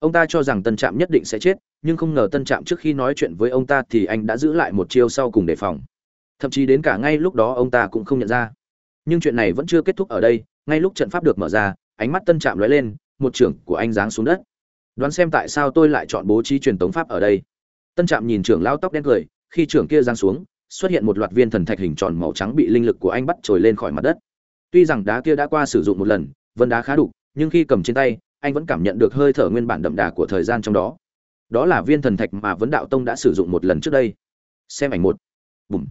ông ta cho rằng tân trạm nhất định sẽ chết, nhưng không ngờ tân trạm trước khi nói chuyện với ông ta thì anh đã giữ lại một chiêu sau cùng đề phòng. Thậm chí đến cả ngay lúc đó ông ta cũng không nhận ra. Nhưng chuyện này vẫn chưa kết thúc ở đây, ngay lúc trận pháp được mở ra, ánh mắt tân trạm lóe lên, một trưởng của anh giáng xuống đất. Đoán xem tại sao tôi lại chọn bố trí truyền tống pháp ở đây. Tân trạm nhìn trưởng lao tóc đen cười, khi trưởng kia giáng xuống, xuất hiện một loạt viên thần thạch hình tròn màu trắng bị linh lực của anh bắt trồi lên khỏi mặt đất. Tuy rằng đá kia đã qua sử dụng một lần vân đá khá đục nhưng khi cầm trên tay anh vẫn cảm nhận được hơi thở nguyên bản đậm đà của thời gian trong đó. Đó là viên thần thạch mà vấn đạo tông đã sử dụng một lần trước đây. Xem ảnh một. Bùm.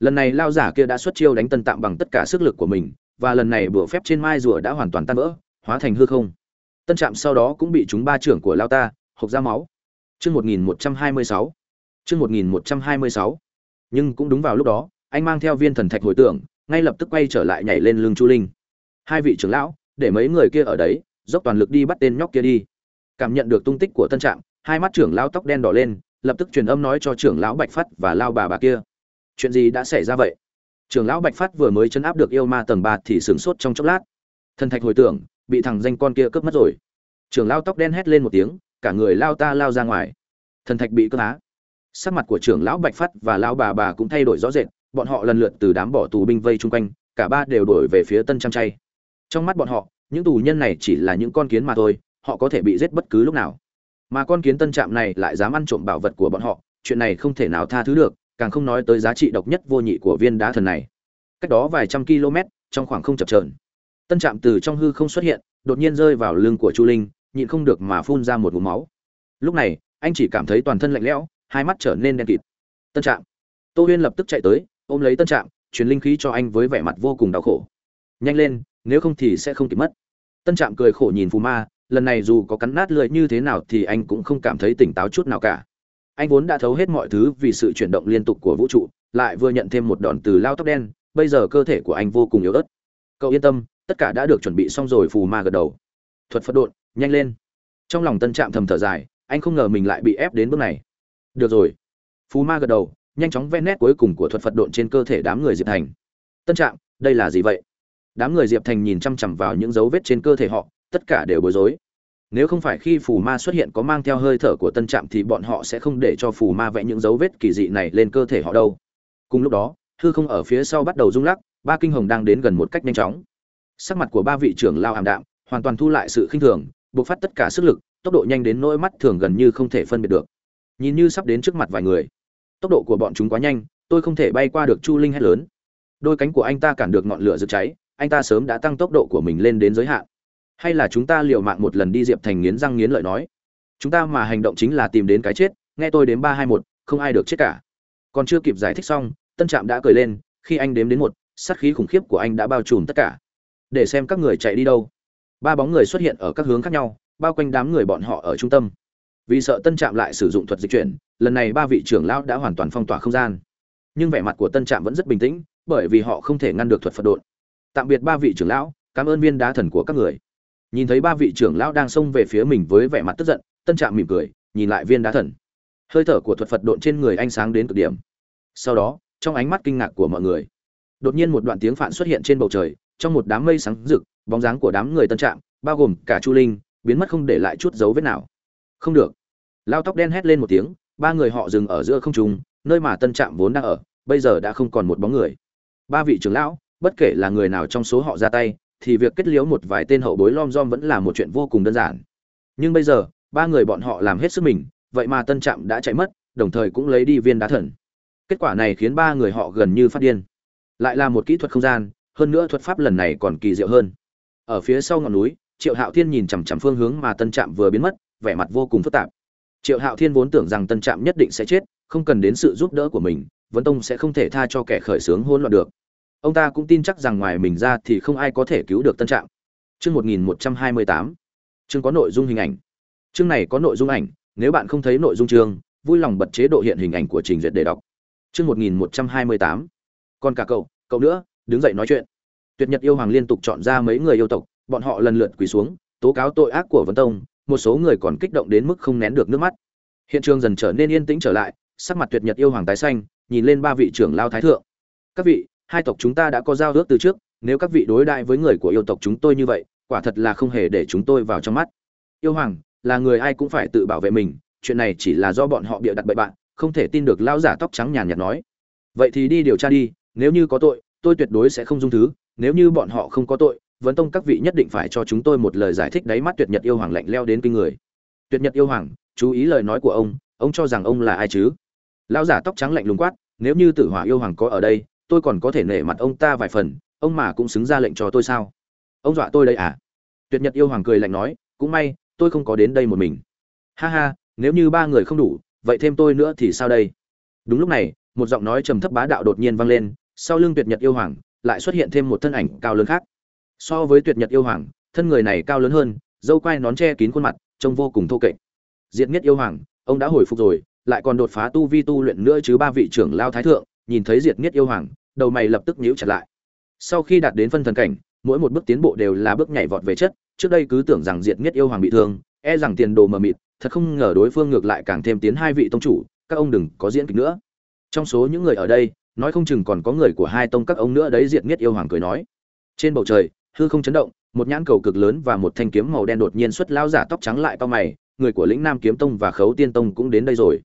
Lần này lao giả kia đã xuất chiêu đánh tân tạm bằng tất cả sức lực của mình, và lần này bữa phép trên mai rùa đã hoàn toàn tan vỡ, hóa thành hư không. Tân trạm sau đó cũng bị chúng ba trưởng của lao ta, hộc ra máu. Chương một nghìn một trăm hai mươi sáu. Chương một nghìn một trăm hai mươi sáu. Nhưng cũng đúng vào lúc đó, anh mang theo viên thần thạch hồi tưởng, ngay lập tức quay trở lại nhảy lên lưng chu linh. Hai vị trưởng lão, để mấy người kia ở đấy dốc toàn lực đi bắt tên nhóc kia đi. Cảm nhận được tung tích của tân trạm, hai mắt trưởng lão tóc đen đỏ lên, lập tức truyền âm nói cho trưởng lão bạch phát và lao bà bà kia. Chuyện gì đã xảy ra vậy? Trưởng lão bạch phát vừa mới chấn áp được yêu ma tầng ba thì sửng sốt trong chốc lát. Thần thạch hồi tưởng, bị thằng danh con kia cướp mất rồi. Trưởng lão tóc đen hét lên một tiếng, cả người lao ta lao ra ngoài. Thần thạch bị cướp á. Sắc mặt của trưởng lão bạch phát và lão bà bà cũng thay đổi rõ rệt, bọn họ lần lượt từ đám bỏ tù binh vây chung quanh, cả ba đều đổi về phía tân trăm chay. Trong mắt bọn họ những tù nhân này chỉ là những con kiến mà thôi, họ có thể bị giết bất cứ lúc nào. Mà con kiến tân trạm này lại dám ăn trộm bảo vật của bọn họ, chuyện này không thể nào tha thứ được, càng không nói tới giá trị độc nhất vô nhị của viên đá thần này. Cách đó vài trăm km, trong khoảng không chập trờn tân trạm từ trong hư không xuất hiện, đột nhiên rơi vào lưng của chu linh, nhịn không được mà phun ra một vùng máu. Lúc này, anh chỉ cảm thấy toàn thân lạnh lẽo, hai mắt trở nên đen kịt. Tân trạm. Tô huyên lập tức chạy tới, ôm lấy tân trạm, truyền linh khí cho anh với vẻ mặt vô cùng đau khổ. Nhanh lên nếu không thì sẽ không kịp mất. Tân trạm cười khổ nhìn phù ma, lần này dù có cắn nát lưỡi như thế nào thì anh cũng không cảm thấy tỉnh táo chút nào cả. Anh vốn đã thấu hết mọi thứ vì sự chuyển động liên tục của vũ trụ, lại vừa nhận thêm một đòn từ lao tóc đen, bây giờ cơ thể của anh vô cùng yếu ớt. Cậu yên tâm, tất cả đã được chuẩn bị xong rồi, phù ma gật đầu. Thuật phật độn, nhanh lên. Trong lòng tân trạm thầm thở dài, anh không ngờ mình lại bị ép đến bước này. Được rồi. Phù ma gật đầu, nhanh chóng vẽ nét cuối cùng của thuật phật độn trên cơ thể đám người diệp thành. Tân trạm, đây là gì vậy? Đám người diệp thành nhìn chăm chằm vào những dấu vết trên cơ thể họ, tất cả đều bối rối. Nếu không phải khi phù ma xuất hiện có mang theo hơi thở của tân trạm thì bọn họ sẽ không để cho phù ma vẽ những dấu vết kỳ dị này lên cơ thể họ đâu. Cùng lúc đó, hư không ở phía sau bắt đầu rung lắc, ba kinh hồng đang đến gần một cách nhanh chóng. Sắc mặt của ba vị trưởng lao ảm đạm, hoàn toàn thu lại sự khinh thường, buộc phát tất cả sức lực, tốc độ nhanh đến nỗi mắt thường gần như không thể phân biệt được. Nhìn như sắp đến trước mặt vài người, tốc độ của bọn chúng quá nhanh, tôi không thể bay qua được chu linh hét lớn. Đôi cánh của anh ta cản được ngọn lửa rực cháy anh ta sớm đã tăng tốc độ của mình lên đến giới hạn. Hay là chúng ta liều mạng một lần đi diệp thành nghiến răng nghiến lợi nói. Chúng ta mà hành động chính là tìm đến cái chết, nghe tôi đến ba hai một, không ai được chết cả. Còn chưa kịp giải thích xong, tân trạm đã cười lên, khi anh đếm đến một, sát khí khủng khiếp của anh đã bao trùm tất cả. Để xem các người chạy đi đâu. Ba bóng người xuất hiện ở các hướng khác nhau, bao quanh đám người bọn họ ở trung tâm. Vì sợ tân trạm lại sử dụng thuật dịch chuyển, lần này ba vị trưởng lão đã hoàn toàn phong tỏa không gian. Nhưng vẻ mặt của tân trạm vẫn rất bình tĩnh, bởi vì họ không thể ngăn được thuật phật độn tạm biệt ba vị trưởng lão, cảm ơn viên đá thần của các người. Nhìn thấy ba vị trưởng lão đang xông về phía mình với vẻ mặt tức giận, tân trạm mỉm cười, nhìn lại viên đá thần. Hơi thở của thuật phật độn trên người anh sáng đến cực điểm. Sau đó, trong ánh mắt kinh ngạc của mọi người, đột nhiên một đoạn tiếng phạn xuất hiện trên bầu trời, trong một đám mây sáng rực, bóng dáng của đám người tân trạm, bao gồm cả chu linh, biến mất không để lại chút dấu vết nào. Không được. Lao tóc đen hét lên một tiếng, ba người họ dừng ở giữa không trung, nơi mà tân trạm vốn đang ở, bây giờ đã không còn một bóng người. Ba vị trưởng lão bất kể là người nào trong số họ ra tay, thì việc kết liễu một vài tên hậu bối lom dom vẫn là một chuyện vô cùng đơn giản. Nhưng bây giờ, ba người bọn họ làm hết sức mình, vậy mà tân trạm đã chạy mất, đồng thời cũng lấy đi viên đá thần. Kết quả này khiến ba người họ gần như phát điên. Lại là một kỹ thuật không gian, hơn nữa thuật pháp lần này còn kỳ diệu hơn. Ở phía sau ngọn núi, triệu hạo thiên nhìn chằm chằm phương hướng mà tân trạm vừa biến mất, vẻ mặt vô cùng phức tạp. Triệu hạo thiên vốn tưởng rằng tân trạm nhất định sẽ chết, không cần đến sự giúp đỡ của mình vấn tông sẽ không thể tha cho kẻ khởi xướng hỗn loạn được ông ta cũng tin chắc rằng ngoài mình ra thì không ai có thể cứu được tân trạng chương một nghìn một trăm hai mươi tám. Chương có nội dung hình ảnh. Chương này có nội dung ảnh, nếu bạn không thấy nội dung chương, vui lòng bật chế độ hiện hình ảnh của trình duyệt để đọc. Chương một nghìn một trăm hai mươi tám. Còn cả cậu cậu nữa, đứng dậy nói chuyện. Tuyệt nhật yêu hoàng liên tục chọn ra mấy người yêu tộc, bọn họ lần lượt quỳ xuống, tố cáo tội ác của vấn tông, một số người còn kích động đến mức không nén được nước mắt. Hiện trường dần trở nên yên tĩnh trở lại, sắc mặt tuyệt nhật yêu hoàng tái xanh, nhìn lên ba vị trưởng lao thái thượng. Các vị hai tộc chúng ta đã có giao ước từ trước, nếu các vị đối đại với người của yêu tộc chúng tôi như vậy, quả thật là không hề để chúng tôi vào trong mắt. Yêu hoàng, là người ai cũng phải tự bảo vệ mình, chuyện này chỉ là do bọn họ bịa đặt bậy bạn, không thể tin được lão giả tóc trắng nhàn nhạt nói. Vậy thì đi điều tra đi, nếu như có tội, tôi tuyệt đối sẽ không dung thứ, nếu như bọn họ không có tội, vấn tông các vị nhất định phải cho chúng tôi một lời giải thích đáy mắt tuyệt nhật yêu hoàng lạnh leo đến kinh người. Tuyệt nhật yêu hoàng, chú ý lời nói của ông ông cho rằng ông là ai chứ? Lão giả tóc trắng lạnh lùng quát, nếu như tử hỏa yêu hoàng có ở đây tôi còn có thể nể mặt ông ta vài phần, ông mà cũng xứng ra lệnh cho tôi sao? Ông dọa tôi đây à? Tuyệt nhật yêu hoàng cười lạnh nói, cũng may, tôi không có đến đây một mình. Ha ha, nếu như ba người không đủ, vậy thêm tôi nữa thì sao đây? Đúng lúc này, một giọng nói trầm thấp bá đạo đột nhiên vang lên, sau lưng tuyệt nhật yêu hoàng, lại xuất hiện thêm một thân ảnh cao lớn khác. So với tuyệt nhật yêu hoàng, thân người này cao lớn hơn, dâu quai nón che kín khuôn mặt, trông vô cùng thô kệch. Diệt nhất yêu hoàng, ông đã hồi phục rồi, lại còn đột phá tu vi tu luyện nữa chứ ba vị trưởng lao thái thượng nhìn thấy diệt nghiết yêu hoàng, đầu mày lập tức nhíu chặt lại. Sau khi đạt đến phân thần cảnh, mỗi một bước tiến bộ đều là bước nhảy vọt về chất, trước đây cứ tưởng rằng diệt nghiết yêu hoàng bị thương e rằng tiền đồ mờ mịt, thật không ngờ đối phương ngược lại càng thêm tiến hai vị tông chủ, các ông đừng có diễn kịch nữa. Trong số những người ở đây, nói không chừng còn có người của hai tông các ông nữa đấy, diệt nghiết yêu hoàng cười nói. Trên bầu trời, hư không chấn động, một nhãn cầu cực lớn và một thanh kiếm màu đen đột nhiên xuất lao giả tóc trắng lại cao mày, người của lĩnh nam kiếm tông và khấu tiên tông cũng đến đây rồi.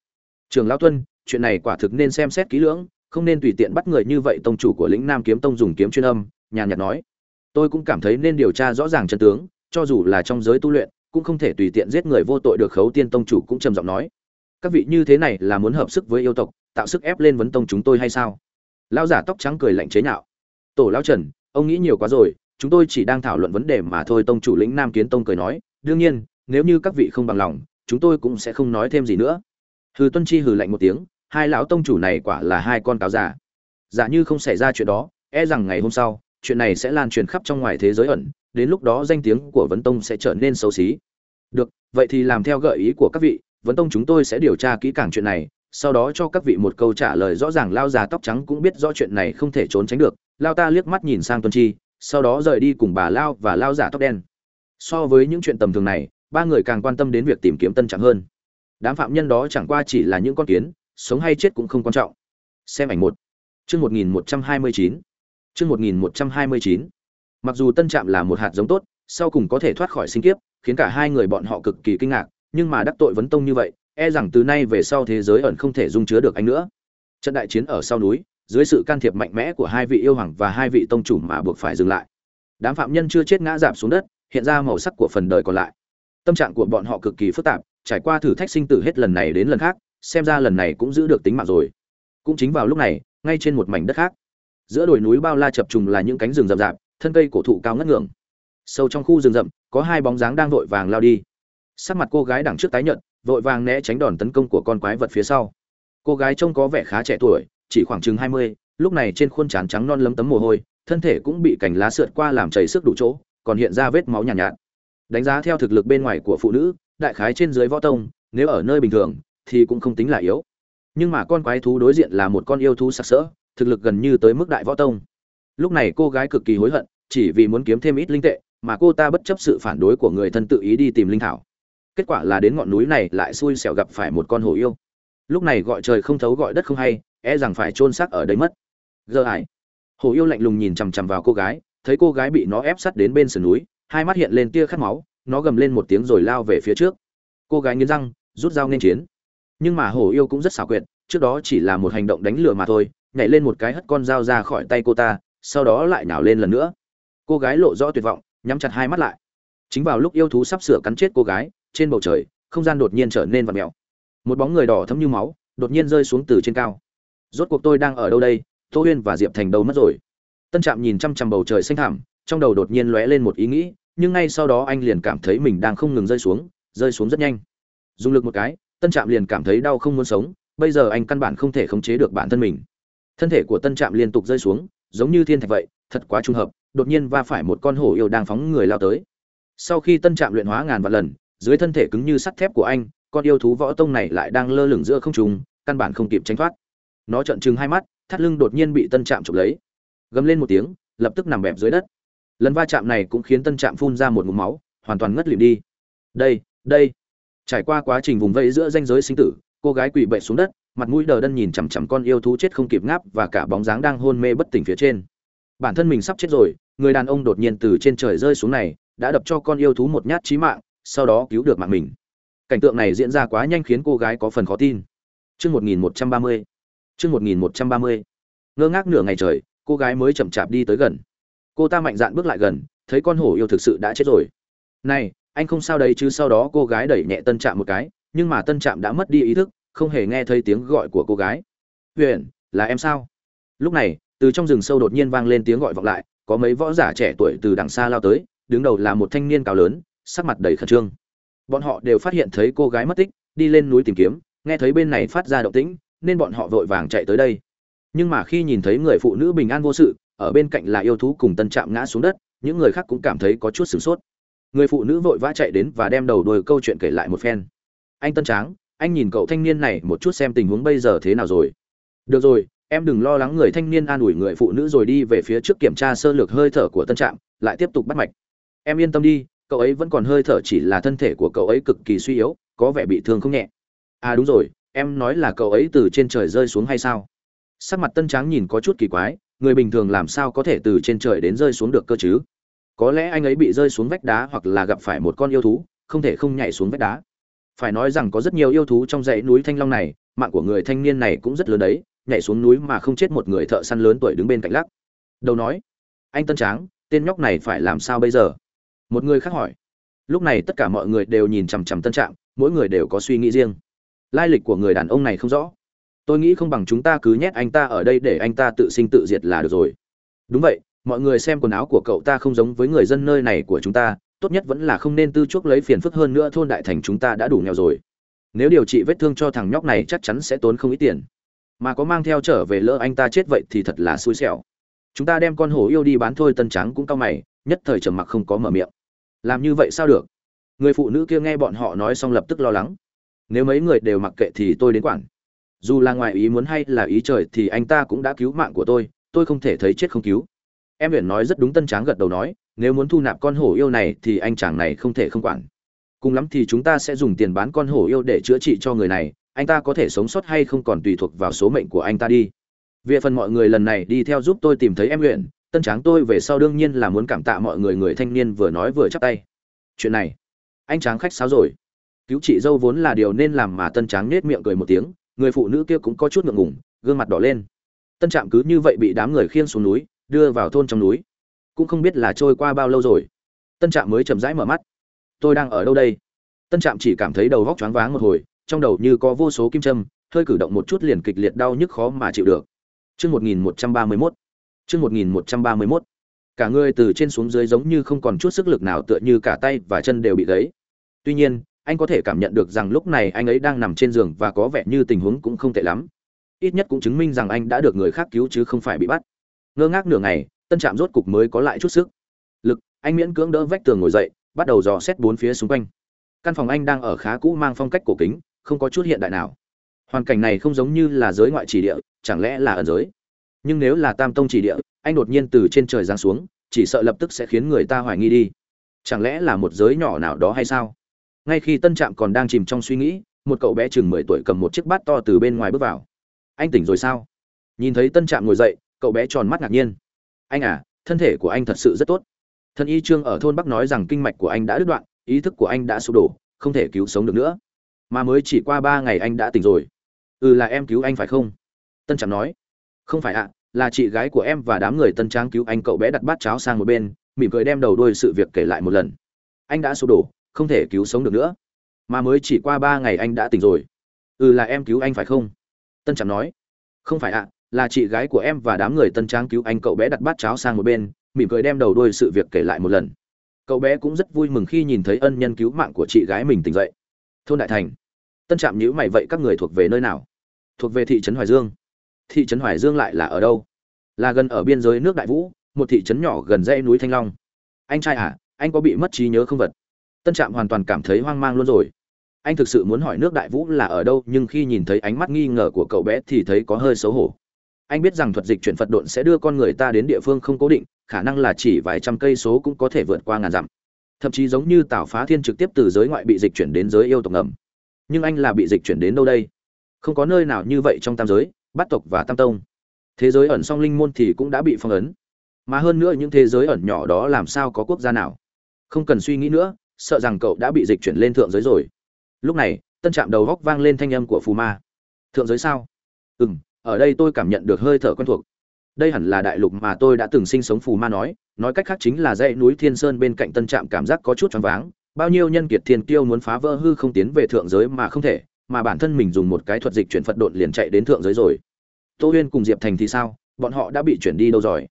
Trường lão tuân, chuyện này quả thực nên xem xét kỹ lưỡng không nên tùy tiện bắt người như vậy, tông chủ của lĩnh nam kiếm tông dùng kiếm chuyên âm, nhàn nhạt nói. Tôi cũng cảm thấy nên điều tra rõ ràng chân tướng, cho dù là trong giới tu luyện, cũng không thể tùy tiện giết người vô tội được khấu tiên tông chủ cũng trầm giọng nói. Các vị như thế này là muốn hợp sức với yêu tộc, tạo sức ép lên vấn tông chúng tôi hay sao? Lão giả tóc trắng cười lạnh chế nhạo. Tổ lão trần, ông nghĩ nhiều quá rồi, chúng tôi chỉ đang thảo luận vấn đề mà thôi, tông chủ lĩnh nam kiến tông cười nói. Đương nhiên, nếu như các vị không bằng lòng, chúng tôi cũng sẽ không nói thêm gì nữa. Hừ tuân chi hừ lạnh một tiếng hai lão tông chủ này quả là hai con cáo giả. Giả như không xảy ra chuyện đó e rằng ngày hôm sau, chuyện này sẽ lan truyền khắp trong ngoài thế giới ẩn, đến lúc đó danh tiếng của vấn tông sẽ trở nên xấu xí. Được, vậy thì làm theo gợi ý của các vị, vấn tông chúng tôi sẽ điều tra kỹ càng chuyện này, sau đó cho các vị một câu trả lời rõ ràng lao già tóc trắng cũng biết rõ chuyện này không thể trốn tránh được. Lao ta liếc mắt nhìn sang tuân chi, sau đó rời đi cùng bà lao và lao giả tóc đen. So với những chuyện tầm thường này, ba người càng quan tâm đến việc tìm kiếm tân trạng hơn. Đám phạm nhân đó chẳng qua chỉ là những con kiến sống hay chết cũng không quan trọng. Xem ảnh một. Chương một nghìn một trăm hai mươi chín. Chương một nghìn một trăm hai mươi chín. Mặc dù tân trạm là một hạt giống tốt, sau cùng có thể thoát khỏi sinh kiếp, khiến cả hai người bọn họ cực kỳ kinh ngạc, nhưng mà đắc tội vấn tông như vậy e rằng từ nay về sau thế giới ẩn không thể dung chứa được anh nữa. Trận đại chiến ở sau núi, dưới sự can thiệp mạnh mẽ của hai vị yêu hoàng và hai vị tông chủ mà buộc phải dừng lại. Đám phạm nhân chưa chết ngã giảm xuống đất, hiện ra màu sắc của phần đời còn lại. Tâm trạng của bọn họ cực kỳ phức tạp, trải qua thử thách sinh tử hết lần này đến lần khác xem ra lần này cũng giữ được tính mạng rồi. Cũng chính vào lúc này ngay trên một mảnh đất khác giữa đồi núi bao la chập trùng là những cánh rừng rậm rạp thân cây cổ thụ cao ngất ngưỡng. Sâu trong khu rừng rậm có hai bóng dáng đang vội vàng lao đi. Sắc mặt cô gái đằng trước tái nhợt vội vàng né tránh đòn tấn công của con quái vật phía sau. Cô gái trông có vẻ khá trẻ tuổi chỉ khoảng chừng hai mươi lúc này trên khuôn trán trắng non lấm tấm mồ hôi thân thể cũng bị cành lá sượt qua làm chảy sức đủ chỗ còn hiện ra vết máu nhàn nhạt, nhạt. Đánh giá theo thực lực bên ngoài của phụ nữ đại khái trên dưới võ tông nếu ở nơi bình thường thì cũng không tính là yếu. Nhưng mà con quái thú đối diện là một con yêu thú sặc sỡ, thực lực gần như tới mức đại võ tông. Lúc này cô gái cực kỳ hối hận, chỉ vì muốn kiếm thêm ít linh tệ, mà cô ta bất chấp sự phản đối của người thân tự ý đi tìm linh thảo. Kết quả là đến ngọn núi này lại xui xẻo gặp phải một con hổ yêu. Lúc này gọi trời không thấu gọi đất không hay e rằng phải chôn xác ở đây mất. Giờ ải hổ yêu lạnh lùng nhìn chằm chằm vào cô gái, thấy cô gái bị nó ép sát đến bên sườn núi, hai mắt hiện lên tia khát máu, nó gầm lên một tiếng rồi lao về phía trước. Cô gái nghiến răng, rút dao nên chiến nhưng mà hổ yêu cũng rất xảo quyệt, trước đó chỉ là một hành động đánh lừa mà thôi, nhảy lên một cái hất con dao ra khỏi tay cô ta, sau đó lại nhào lên lần nữa. Cô gái lộ rõ tuyệt vọng, nhắm chặt hai mắt lại. Chính vào lúc yêu thú sắp sửa cắn chết cô gái, trên bầu trời, không gian đột nhiên trở nên vặn mèo. Một bóng người đỏ thấm như máu, đột nhiên rơi xuống từ trên cao. Rốt cuộc tôi đang ở đâu đây? Tô huyên và diệp thành đâu mất rồi? Tân trạm nhìn chăm chăm bầu trời xanh thẳm, trong đầu đột nhiên lóe lên một ý nghĩ, nhưng ngay sau đó anh liền cảm thấy mình đang không ngừng rơi xuống rơi xuống rất nhanh. Dùng lực một cái tân trạm liền cảm thấy đau không muốn sống, bây giờ anh căn bản không thể khống chế được bản thân mình. Thân thể của tân trạm liên tục rơi xuống, giống như thiên thạch vậy, thật quá trùng hợp, đột nhiên va phải một con hổ yêu đang phóng người lao tới. Sau khi tân trạm luyện hóa ngàn vạn lần, dưới thân thể cứng như sắt thép của anh, con yêu thú võ tông này lại đang lơ lửng giữa không trung, căn bản không kịp tránh thoát. Nó trợn trừng hai mắt, thắt lưng đột nhiên bị tân trạm chụp lấy. Gầm lên một tiếng, lập tức nằm bẹp dưới đất. Lần va chạm này cũng khiến tân trạm phun ra một ngụm máu, hoàn toàn ngất lịm đi. Đây đây trải qua quá trình vùng vẫy giữa danh giới sinh tử, cô gái quỳ bệ xuống đất, mặt mũi đờ đân nhìn chằm chằm con yêu thú chết không kịp ngáp và cả bóng dáng đang hôn mê bất tỉnh phía trên. Bản thân mình sắp chết rồi, người đàn ông đột nhiên từ trên trời rơi xuống này, đã đập cho con yêu thú một nhát chí mạng, sau đó cứu được mạng mình. Cảnh tượng này diễn ra quá nhanh khiến cô gái có phần khó tin. Chương một nghìn một trăm ba mươi. Chương một nghìn một trăm ba mươi. Ngơ ngác nửa ngày trời, cô gái mới chậm chạp đi tới gần. Cô ta mạnh dạn bước lại gần, thấy con hổ yêu thực sự đã chết rồi. Này anh không sao đấy chứ sau đó cô gái đẩy nhẹ tân trạm một cái, nhưng mà tân trạm đã mất đi ý thức, không hề nghe thấy tiếng gọi của cô gái. Huyền, là em sao? Lúc này, từ trong rừng sâu đột nhiên vang lên tiếng gọi vọng lại, có mấy võ giả trẻ tuổi từ đằng xa lao tới, đứng đầu là một thanh niên cao lớn, sắc mặt đầy khẩn trương. Bọn họ đều phát hiện thấy cô gái mất tích, đi lên núi tìm kiếm, nghe thấy bên này phát ra động tĩnh, nên bọn họ vội vàng chạy tới đây. Nhưng mà khi nhìn thấy người phụ nữ bình an vô sự, ở bên cạnh là yêu thú cùng tân trạm ngã xuống đất, những người khác cũng cảm thấy có chút sửng sốt người phụ nữ vội vã chạy đến và đem đầu đuôi câu chuyện kể lại một phen. Anh tân tráng, anh nhìn cậu thanh niên này một chút xem tình huống bây giờ thế nào rồi. Được rồi, em đừng lo lắng người thanh niên an ủi người phụ nữ rồi đi về phía trước kiểm tra sơ lược hơi thở của tân trạm, lại tiếp tục bắt mạch. Em yên tâm đi, cậu ấy vẫn còn hơi thở chỉ là thân thể của cậu ấy cực kỳ suy yếu, có vẻ bị thương không nhẹ. À đúng rồi, em nói là cậu ấy từ trên trời rơi xuống hay sao? Sắc mặt tân tráng nhìn có chút kỳ quái, người bình thường làm sao có thể từ trên trời đến rơi xuống được cơ chứ? Có lẽ anh ấy bị rơi xuống vách đá hoặc là gặp phải một con yêu thú, không thể không nhảy xuống vách đá. Phải nói rằng có rất nhiều yêu thú trong dãy núi thanh long này, mạng của người thanh niên này cũng rất lớn đấy, nhảy xuống núi mà không chết một người thợ săn lớn tuổi đứng bên cạnh lắc. Đầu nói, anh tân tráng, tên nhóc này phải làm sao bây giờ? Một người khác hỏi. Lúc này tất cả mọi người đều nhìn chằm chằm tân trạng mỗi người đều có suy nghĩ riêng. Lai lịch của người đàn ông này không rõ. Tôi nghĩ không bằng chúng ta cứ nhét anh ta ở đây để anh ta tự sinh tự diệt là được rồi. Đúng vậy mọi người xem quần áo của cậu ta không giống với người dân nơi này của chúng ta, tốt nhất vẫn là không nên tư chuốc lấy phiền phức hơn nữa thôn đại thành chúng ta đã đủ nghèo rồi. Nếu điều trị vết thương cho thằng nhóc này chắc chắn sẽ tốn không ít tiền. Mà có mang theo trở về lỡ anh ta chết vậy thì thật là xui xẻo. Chúng ta đem con hổ yêu đi bán thôi, tân trắng cũng cao mày, nhất thời trầm mặc không có mở miệng. Làm như vậy sao được? Người phụ nữ kia nghe bọn họ nói xong lập tức lo lắng. Nếu mấy người đều mặc kệ thì tôi đến quản. Dù là ngoài ý muốn hay là ý trời thì anh ta cũng đã cứu mạng của tôi tôi không thể thấy chết không cứu em huyền nói rất đúng tân tráng gật đầu nói, nếu muốn thu nạp con hổ yêu này thì anh chàng này không thể không quản. Cùng lắm thì chúng ta sẽ dùng tiền bán con hổ yêu để chữa trị cho người này, anh ta có thể sống sót hay không còn tùy thuộc vào số mệnh của anh ta đi. Về phần mọi người lần này đi theo giúp tôi tìm thấy em huyền tân tráng tôi về sau đương nhiên là muốn cảm tạ mọi người người thanh niên vừa nói vừa chắp tay. Chuyện này, anh tráng khách sáo rồi. Cứu chị dâu vốn là điều nên làm mà tân tráng nết miệng cười một tiếng, người phụ nữ kia cũng có chút ngượng ngùng, gương mặt đỏ lên. Tân trạm cứ như vậy bị đám người khiêng xuống núi đưa vào thôn trong núi. Cũng không biết là trôi qua bao lâu rồi. Tân trạm mới chậm rãi mở mắt. Tôi đang ở đâu đây? Tân trạm chỉ cảm thấy đầu vóc choáng váng một hồi, trong đầu như có vô số kim châm, hơi cử động một chút liền kịch liệt đau nhức khó mà chịu được. Chương một nghìn một trăm ba mươi mốt. Chương một nghìn một trăm ba mươi mốt. Cả người từ trên xuống dưới giống như không còn chút sức lực nào tựa như cả tay và chân đều bị gãy. Tuy nhiên, anh có thể cảm nhận được rằng lúc này anh ấy đang nằm trên giường và có vẻ như tình huống cũng không tệ lắm. Ít nhất cũng chứng minh rằng anh đã được người khác cứu chứ không phải bị bắt ngơ ngác nửa ngày, tân trạm rốt cục mới có lại chút sức. Lực, anh miễn cưỡng đỡ vách tường ngồi dậy, bắt đầu dò xét bốn phía xung quanh. Căn phòng anh đang ở khá cũ mang phong cách cổ kính, không có chút hiện đại nào. Hoàn cảnh này không giống như là giới ngoại chỉ địa, chẳng lẽ là ẩn giới? Nhưng nếu là tam tông chỉ địa, anh đột nhiên từ trên trời giáng xuống, chỉ sợ lập tức sẽ khiến người ta hoài nghi đi. Chẳng lẽ là một giới nhỏ nào đó hay sao? Ngay khi tân trạm còn đang chìm trong suy nghĩ, một cậu bé chừng mười tuổi cầm một chiếc bát to từ bên ngoài bước vào. Anh tỉnh rồi sao? Nhìn thấy tân trạm ngồi dậy cậu bé tròn mắt ngạc nhiên. Anh à thân thể của anh thật sự rất tốt. Thân y trương ở thôn bắc nói rằng kinh mạch của anh đã đứt đoạn, ý thức của anh đã sụp đổ, không thể cứu sống được nữa. Mà mới chỉ qua ba ngày anh đã tỉnh rồi. Ừ là em cứu anh phải không? Tân trạm nói. Không phải ạ, là chị gái của em và đám người tân trang cứu anh cậu bé đặt bát cháo sang một bên, mỉm cười đem đầu đuôi sự việc kể lại một lần. Anh đã sụp đổ, không thể cứu sống được nữa. Mà mới chỉ qua ba ngày anh đã tỉnh rồi. Ừ là em cứu anh phải không? Tân trạm nói. Không phải ạ là chị gái của em và đám người tân trang cứu anh cậu bé đặt bát cháo sang một bên, mỉm cười đem đầu đuôi sự việc kể lại một lần. Cậu bé cũng rất vui mừng khi nhìn thấy ân nhân cứu mạng của chị gái mình tỉnh dậy. Thôn đại thành. Tân trạm nhữ mày, vậy các người thuộc về nơi nào? Thuộc về thị trấn hoài dương. Thị trấn hoài dương lại là ở đâu? Là gần ở biên giới nước đại vũ, một thị trấn nhỏ gần dãy núi thanh long. Anh trai à anh có bị mất trí nhớ không vật? Tân trạm hoàn toàn cảm thấy hoang mang luôn rồi. Anh thực sự muốn hỏi nước đại vũ là ở đâu, nhưng khi nhìn thấy ánh mắt nghi ngờ của cậu bé thì thấy có hơi xấu hổ anh biết rằng thuật dịch chuyển phật độn sẽ đưa con người ta đến địa phương không cố định, khả năng là chỉ vài trăm cây số cũng có thể vượt qua ngàn dặm. Thậm chí giống như tào phá thiên trực tiếp từ giới ngoại bị dịch chuyển đến giới yêu tộc ngầm. Nhưng anh là bị dịch chuyển đến đâu đây? Không có nơi nào như vậy trong tam giới, bát tộc và tam tông. Thế giới ẩn song linh môn thì cũng đã bị phong ấn. Mà hơn nữa những thế giới ẩn nhỏ đó làm sao có quốc gia nào? Không cần suy nghĩ nữa, sợ rằng cậu đã bị dịch chuyển lên thượng giới rồi. Lúc này, tân trạm đầu góc vang lên thanh âm của phù ma. Thượng giới sao? Ừ m ở đây tôi cảm nhận được hơi thở quen thuộc. Đây hẳn là đại lục mà tôi đã từng sinh sống, phù ma nói. Nói cách khác chính là dãy núi thiên sơn bên cạnh tân trạm cảm giác có chút choáng váng. Bao nhiêu nhân kiệt thiên kiêu muốn phá vỡ hư không tiến về thượng giới mà không thể, mà bản thân mình dùng một cái thuật dịch chuyển phật độn liền chạy đến thượng giới rồi. Tô huyên cùng diệp thành thì sao? Bọn họ đã bị chuyển đi đâu rồi?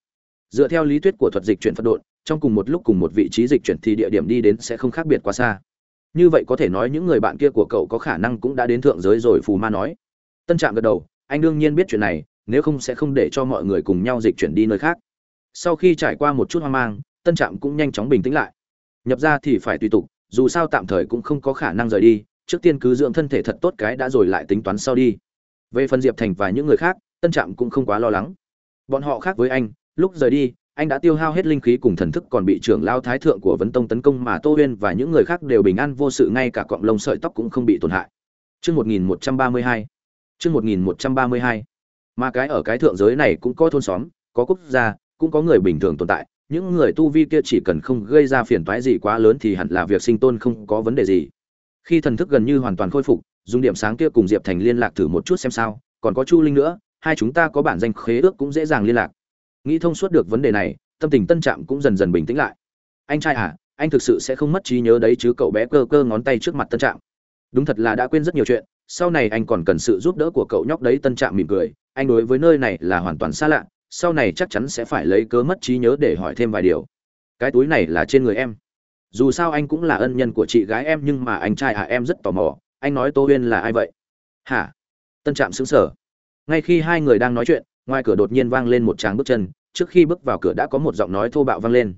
Dựa theo lý thuyết của thuật dịch chuyển phật độn, trong cùng một lúc cùng một vị trí dịch chuyển thì địa điểm đi đến sẽ không khác biệt quá xa. Như vậy có thể nói những người bạn kia của cậu có khả năng cũng đã đến thượng giới rồi, phù ma nói. Tân trạm gật đầu anh đương nhiên biết chuyện này, nếu không sẽ không để cho mọi người cùng nhau dịch chuyển đi nơi khác. Sau khi trải qua một chút hoang mang, tân trạm cũng nhanh chóng bình tĩnh lại. Nhập ra thì phải tùy tục, dù sao tạm thời cũng không có khả năng rời đi, trước tiên cứ dưỡng thân thể thật tốt cái đã rồi lại tính toán sau đi. Về phần diệp thành và những người khác, tân trạm cũng không quá lo lắng. Bọn họ khác với anh, lúc rời đi, anh đã tiêu hao hết linh khí cùng thần thức còn bị trưởng lao thái thượng của vấn tông tấn công mà tô huyên và những người khác đều bình an vô sự, ngay cả cọng lông sợi tóc cũng không bị tổn hại. Trước 1132. Chương 1132. Mà cái ở cái thượng giới này cũng có thôn xóm, có quốc gia, cũng có người bình thường tồn tại, những người tu vi kia chỉ cần không gây ra phiền toái gì quá lớn thì hẳn là việc sinh tồn không có vấn đề gì. Khi thần thức gần như hoàn toàn khôi phục, dùng điểm sáng kia cùng Diệp Thành liên lạc thử một chút xem sao, còn có Chu Linh nữa, hai chúng ta có bản danh khế ước cũng dễ dàng liên lạc. Nghĩ thông suốt được vấn đề này tâm tình tân trạm cũng dần dần bình tĩnh lại. Anh trai à anh thực sự sẽ không mất trí nhớ đấy chứ cậu bé cơ cơ ngón tay trước mặt tân trạm đúng thật là đã quên rất nhiều chuyện, sau này anh còn cần sự giúp đỡ của cậu nhóc đấy, tân trạm mỉm cười. Anh đối với nơi này là hoàn toàn xa lạ, sau này chắc chắn sẽ phải lấy cớ mất trí nhớ để hỏi thêm vài điều. Cái túi này là trên người em. Dù sao anh cũng là ân nhân của chị gái em, nhưng mà anh trai à em rất tò mò. Anh nói tô huyên là ai vậy? Hả? Tân trạm xứng sở ngay khi hai người đang nói chuyện, ngoài cửa đột nhiên vang lên một tràng bước chân. Trước khi bước vào cửa đã có một giọng nói thô bạo vang lên.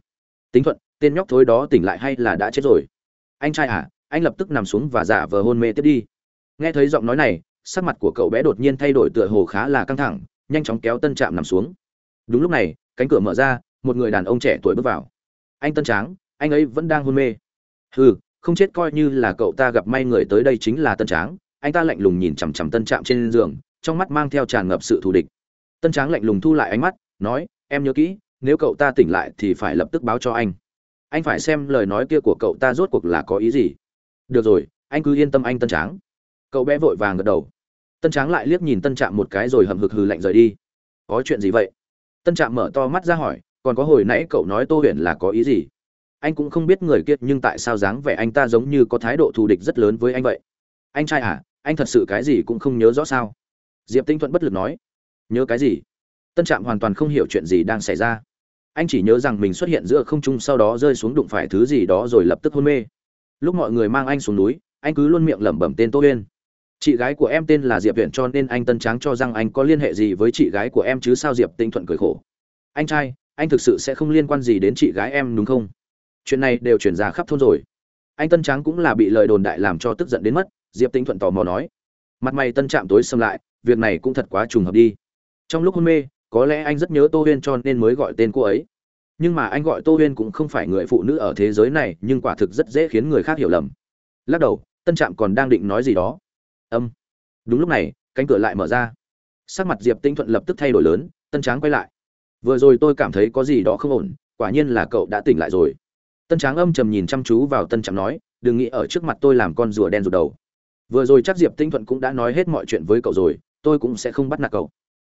Tính thuận, tên nhóc thối đó tỉnh lại hay là đã chết rồi? Anh trai à anh lập tức nằm xuống và giả vờ hôn mê tiếp đi. Nghe thấy giọng nói này, sắc mặt của cậu bé đột nhiên thay đổi tựa hồ khá là căng thẳng, nhanh chóng kéo tân trạm nằm xuống. Đúng lúc này, cánh cửa mở ra, một người đàn ông trẻ tuổi bước vào. Anh tân tráng, anh ấy vẫn đang hôn mê. Hừ, không chết coi như là cậu ta gặp may người tới đây chính là tân tráng. Anh ta lạnh lùng nhìn chằm chằm tân trạm trên giường, trong mắt mang theo tràn ngập sự thù địch. Tân tráng lạnh lùng thu lại ánh mắt, nói, em nhớ kỹ, nếu cậu ta tỉnh lại thì phải lập tức báo cho anh. Anh phải xem lời nói kia của cậu ta rốt cuộc là có ý gì được rồi, anh cứ yên tâm anh tân tráng. Cậu bé vội vàng gật đầu. Tân tráng lại liếc nhìn tân trạm một cái rồi hầm hực hừ lạnh rời đi. Có chuyện gì vậy? Tân trạm mở to mắt ra hỏi, còn có hồi nãy cậu nói tô huyền là có ý gì? Anh cũng không biết người kia nhưng tại sao dáng vẻ anh ta giống như có thái độ thù địch rất lớn với anh vậy? Anh trai à anh thật sự cái gì cũng không nhớ rõ sao? Diệp tinh thuận bất lực nói, nhớ cái gì? Tân trạm hoàn toàn không hiểu chuyện gì đang xảy ra. Anh chỉ nhớ rằng mình xuất hiện giữa không trung sau đó rơi xuống đụng phải thứ gì đó rồi lập tức hôn mê lúc mọi người mang anh xuống núi, anh cứ luôn miệng lẩm bẩm tên tô huyên chị gái của em tên là diệp huyện cho nên anh tân tráng cho rằng anh có liên hệ gì với chị gái của em chứ sao diệp tinh thuận cười khổ. Anh trai, anh thực sự sẽ không liên quan gì đến chị gái em đúng không? Chuyện này đều chuyển ra khắp thôn rồi. Anh tân tráng cũng là bị lời đồn đại làm cho tức giận đến mất, diệp tinh thuận tò mò nói. Mặt mày tân trạm tối xâm lại, việc này cũng thật quá trùng hợp đi. Trong lúc hôn mê, có lẽ anh rất nhớ tô huyên cho nên mới gọi tên cô ấy nhưng mà anh gọi tô huyên cũng không phải người phụ nữ ở thế giới này, nhưng quả thực rất dễ khiến người khác hiểu lầm. Lắc đầu, tân trạm còn đang định nói gì đó. Âm. Đúng lúc này, cánh cửa lại mở ra. Sắc mặt diệp tinh thuận lập tức thay đổi lớn, tân tráng quay lại. Vừa rồi tôi cảm thấy có gì đó không ổn, quả nhiên là cậu đã tỉnh lại rồi. Tân tráng âm trầm nhìn chăm chú vào tân trạm nói, đừng nghĩ ở trước mặt tôi làm con rùa đen rụt đầu. Vừa rồi chắc diệp tinh thuận cũng đã nói hết mọi chuyện với cậu rồi, tôi cũng sẽ không bắt nạt cậu.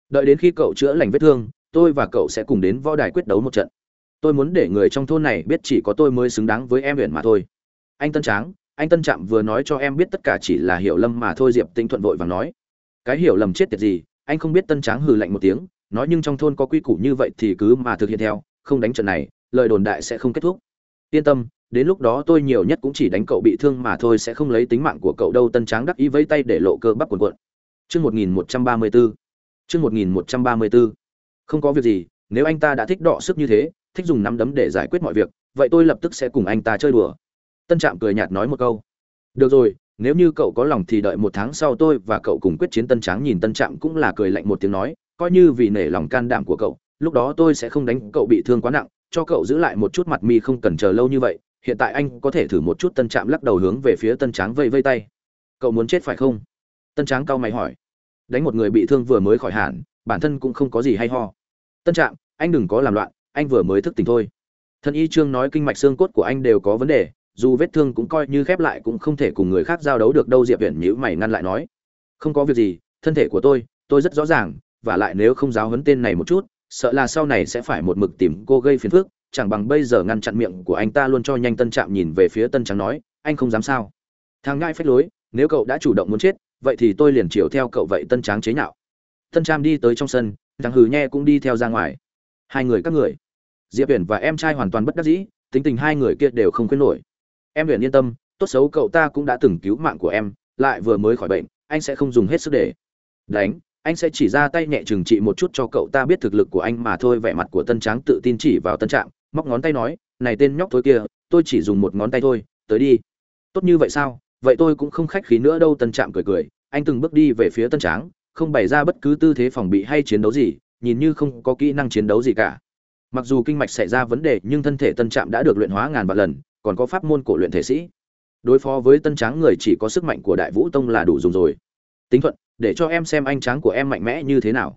Đợi đến khi cậu chữa lành vết thương, tôi và cậu sẽ cùng đến võ đài quyết đấu một trận tôi muốn để người trong thôn này biết chỉ có tôi mới xứng đáng với em huyện mà thôi. Anh tân tráng, anh tân trạm vừa nói cho em biết tất cả chỉ là hiểu lầm mà thôi, diệp tinh thuận vội vàng nói. Cái hiểu lầm chết tiệt gì, anh không biết tân tráng hừ lạnh một tiếng, nói nhưng trong thôn có quy củ như vậy thì cứ mà thực hiện theo, không đánh trận này, lời đồn đại sẽ không kết thúc. Yên tâm, đến lúc đó tôi nhiều nhất cũng chỉ đánh cậu bị thương mà thôi, sẽ không lấy tính mạng của cậu đâu, tân tráng đắc ý vẫy tay để lộ cơ bắp cuộn cuộn. chương một nghìn một trăm ba mươi bốn chương một nghìn một trăm ba mươi bốn không có việc gì, nếu anh ta đã thích đọ sức như thế thích dùng nắm đấm để giải quyết mọi việc, vậy tôi lập tức sẽ cùng anh ta chơi đùa. Tân trạm cười nhạt nói một câu. Được rồi, nếu như cậu có lòng thì đợi một tháng sau tôi và cậu cùng quyết chiến tân tráng nhìn tân trạm cũng là cười lạnh một tiếng nói, coi như vì nể lòng can đảm của cậu, lúc đó tôi sẽ không đánh cậu bị thương quá nặng, cho cậu giữ lại một chút mặt mi không cần chờ lâu như vậy, hiện tại anh có thể thử một chút. Tân trạm lắc đầu hướng về phía tân tráng vây vây tay. Cậu muốn chết phải không? Tân tráng cau mày hỏi. Đánh một người bị thương vừa mới khỏi hẳn, bản thân cũng không có gì hay ho. Tân trạm, anh đừng có làm loạn anh vừa mới thức tỉnh thôi. Thân y trương nói kinh mạch xương cốt của anh đều có vấn đề, dù vết thương cũng coi như khép lại cũng không thể cùng người khác giao đấu được đâu, diệp huyền nhữ mày ngăn lại nói. Không có việc gì, thân thể của tôi tôi rất rõ ràng, và lại nếu không giáo huấn tên này một chút, sợ là sau này sẽ phải một mực tìm cô gây phiền phức, chẳng bằng bây giờ ngăn chặn miệng của anh ta luôn cho nhanh tân trạm nhìn về phía tân trắng nói, anh không dám sao? Thằng ngại phách lối, nếu cậu đã chủ động muốn chết, vậy thì tôi liền chiều theo cậu vậy tân tráng chế nhạo. Tân trạm đi tới trong sân, thằng hừ nhe cũng đi theo ra ngoài hai người các người. Diệp huyền và em trai hoàn toàn bất đắc dĩ, tính tình hai người kia đều không khuyên nổi. Em huyền yên tâm, tốt xấu cậu ta cũng đã từng cứu mạng của em, lại vừa mới khỏi bệnh, anh sẽ không dùng hết sức để đánh, anh sẽ chỉ ra tay nhẹ trừng trị một chút cho cậu ta biết thực lực của anh mà thôi, vẻ mặt của tân tráng tự tin chỉ vào tân trạm, móc ngón tay nói, này tên nhóc thôi kia, tôi chỉ dùng một ngón tay thôi, tới đi. Tốt như vậy sao? Vậy tôi cũng không khách khí nữa đâu, tân trạm cười cười, anh từng bước đi về phía tân tráng, không bày ra bất cứ tư thế phòng bị hay chiến đấu gì nhìn như không có kỹ năng chiến đấu gì cả. Mặc dù kinh mạch xảy ra vấn đề, nhưng thân thể tân trạm đã được luyện hóa ngàn vạn lần, còn có pháp môn cổ luyện thể sĩ. Đối phó với tân tráng người chỉ có sức mạnh của đại vũ tông là đủ dùng rồi. Tính thuận, để cho em xem anh tráng của em mạnh mẽ như thế nào.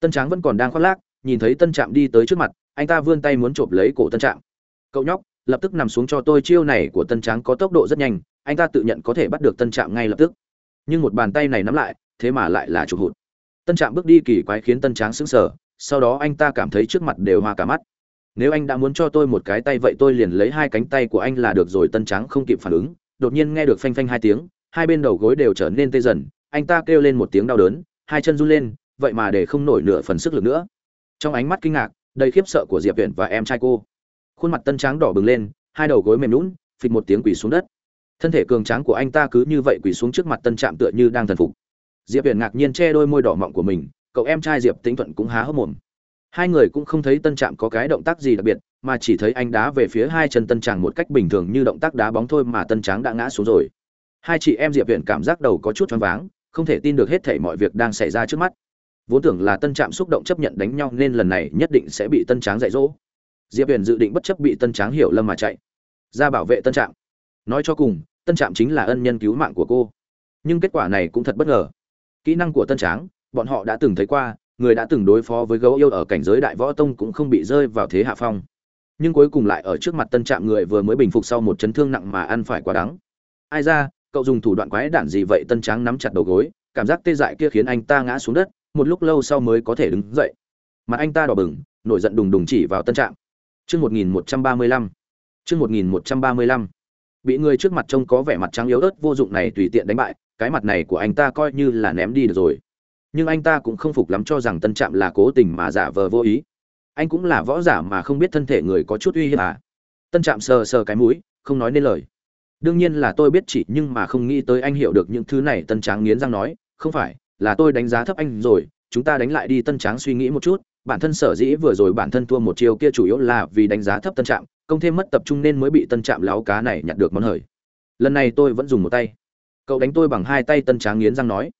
Tân tráng vẫn còn đang khoác lác, nhìn thấy tân trạm đi tới trước mặt, anh ta vươn tay muốn chộp lấy cổ tân trạm. Cậu nhóc, lập tức nằm xuống cho tôi chiêu này của tân tráng có tốc độ rất nhanh, anh ta tự nhận có thể bắt được tân trạm ngay lập tức. Nhưng một bàn tay này nắm lại, thế mà lại là chụp hụt tân trạm bước đi kỳ quái khiến tân tráng sững sờ, sau đó anh ta cảm thấy trước mặt đều hoa cả mắt. Nếu anh đã muốn cho tôi một cái tay vậy tôi liền lấy hai cánh tay của anh là được rồi, tân tráng không kịp phản ứng, đột nhiên nghe được phanh phanh hai tiếng, hai bên đầu gối đều trở nên tê dần, anh ta kêu lên một tiếng đau đớn, hai chân run lên, vậy mà để không nổi nửa phần sức lực nữa. Trong ánh mắt kinh ngạc, đầy khiếp sợ của diệp viện và em trai cô. Khuôn mặt tân tráng đỏ bừng lên, hai đầu gối mềm lún phịch một tiếng quỳ xuống đất. Thân thể cường tráng của anh ta cứ như vậy quỳ xuống trước mặt tân trạm tựa như đang thần phục diệp huyền ngạc nhiên che đôi môi đỏ mọng của mình, cậu em trai diệp tĩnh thuận cũng há hốc mồm. Hai người cũng không thấy tân trạm có cái động tác gì đặc biệt, mà chỉ thấy anh đá về phía hai chân tân tràng một cách bình thường như động tác đá bóng thôi mà tân tráng đã ngã xuống rồi. Hai chị em diệp huyền cảm giác đầu có chút choáng váng, không thể tin được hết thảy mọi việc đang xảy ra trước mắt. Vốn tưởng là tân trạm xúc động chấp nhận đánh nhau nên lần này nhất định sẽ bị tân tráng dạy dỗ. Diệp huyền dự định bất chấp bị tân tráng hiểu lâm mà chạy, ra bảo vệ tân trạm. Nói cho cùng, tân trạm chính là ân nhân cứu mạng của cô. Nhưng kết quả này cũng thật bất ngờ kỹ năng của tân tráng, bọn họ đã từng thấy qua, người đã từng đối phó với gấu yêu ở cảnh giới đại võ tông cũng không bị rơi vào thế hạ phong. Nhưng cuối cùng lại ở trước mặt tân trạm người vừa mới bình phục sau một chấn thương nặng mà ăn phải quá đắng. Ai ra, cậu dùng thủ đoạn quái đản gì vậy? Tân tráng nắm chặt đầu gối, cảm giác tê dại kia khiến anh ta ngã xuống đất, một lúc lâu sau mới có thể đứng dậy. Mặt anh ta đỏ bừng, nổi giận đùng đùng chỉ vào tân trạm. Chương một nghìn một trăm ba mươi lăm. Chương một nghìn một trăm ba mươi lăm. Bị người trước mặt trông có vẻ mặt trắng yếu ớt, vô dụng này tùy tiện đánh bại cái mặt này của anh ta coi như là ném đi được rồi. Nhưng anh ta cũng không phục lắm cho rằng tân trạm là cố tình mà giả vờ vô ý. Anh cũng là võ giả mà không biết thân thể người có chút uy hiếp à? Tân trạm sờ sờ cái mũi, không nói nên lời. Đương nhiên là tôi biết chị, nhưng mà không nghĩ tới anh hiểu được những thứ này, tân tráng nghiến răng nói, không phải, là tôi đánh giá thấp anh rồi, chúng ta đánh lại đi. Tân tráng suy nghĩ một chút, bản thân sở dĩ vừa rồi bản thân thua một chiều kia chủ yếu là vì đánh giá thấp tân trạm, công thêm mất tập trung nên mới bị tân trạm láo cá này nhặt được món hời. Lần này tôi vẫn dùng một tay cậu đánh tôi bằng hai tay tân tráng nghiến răng nói.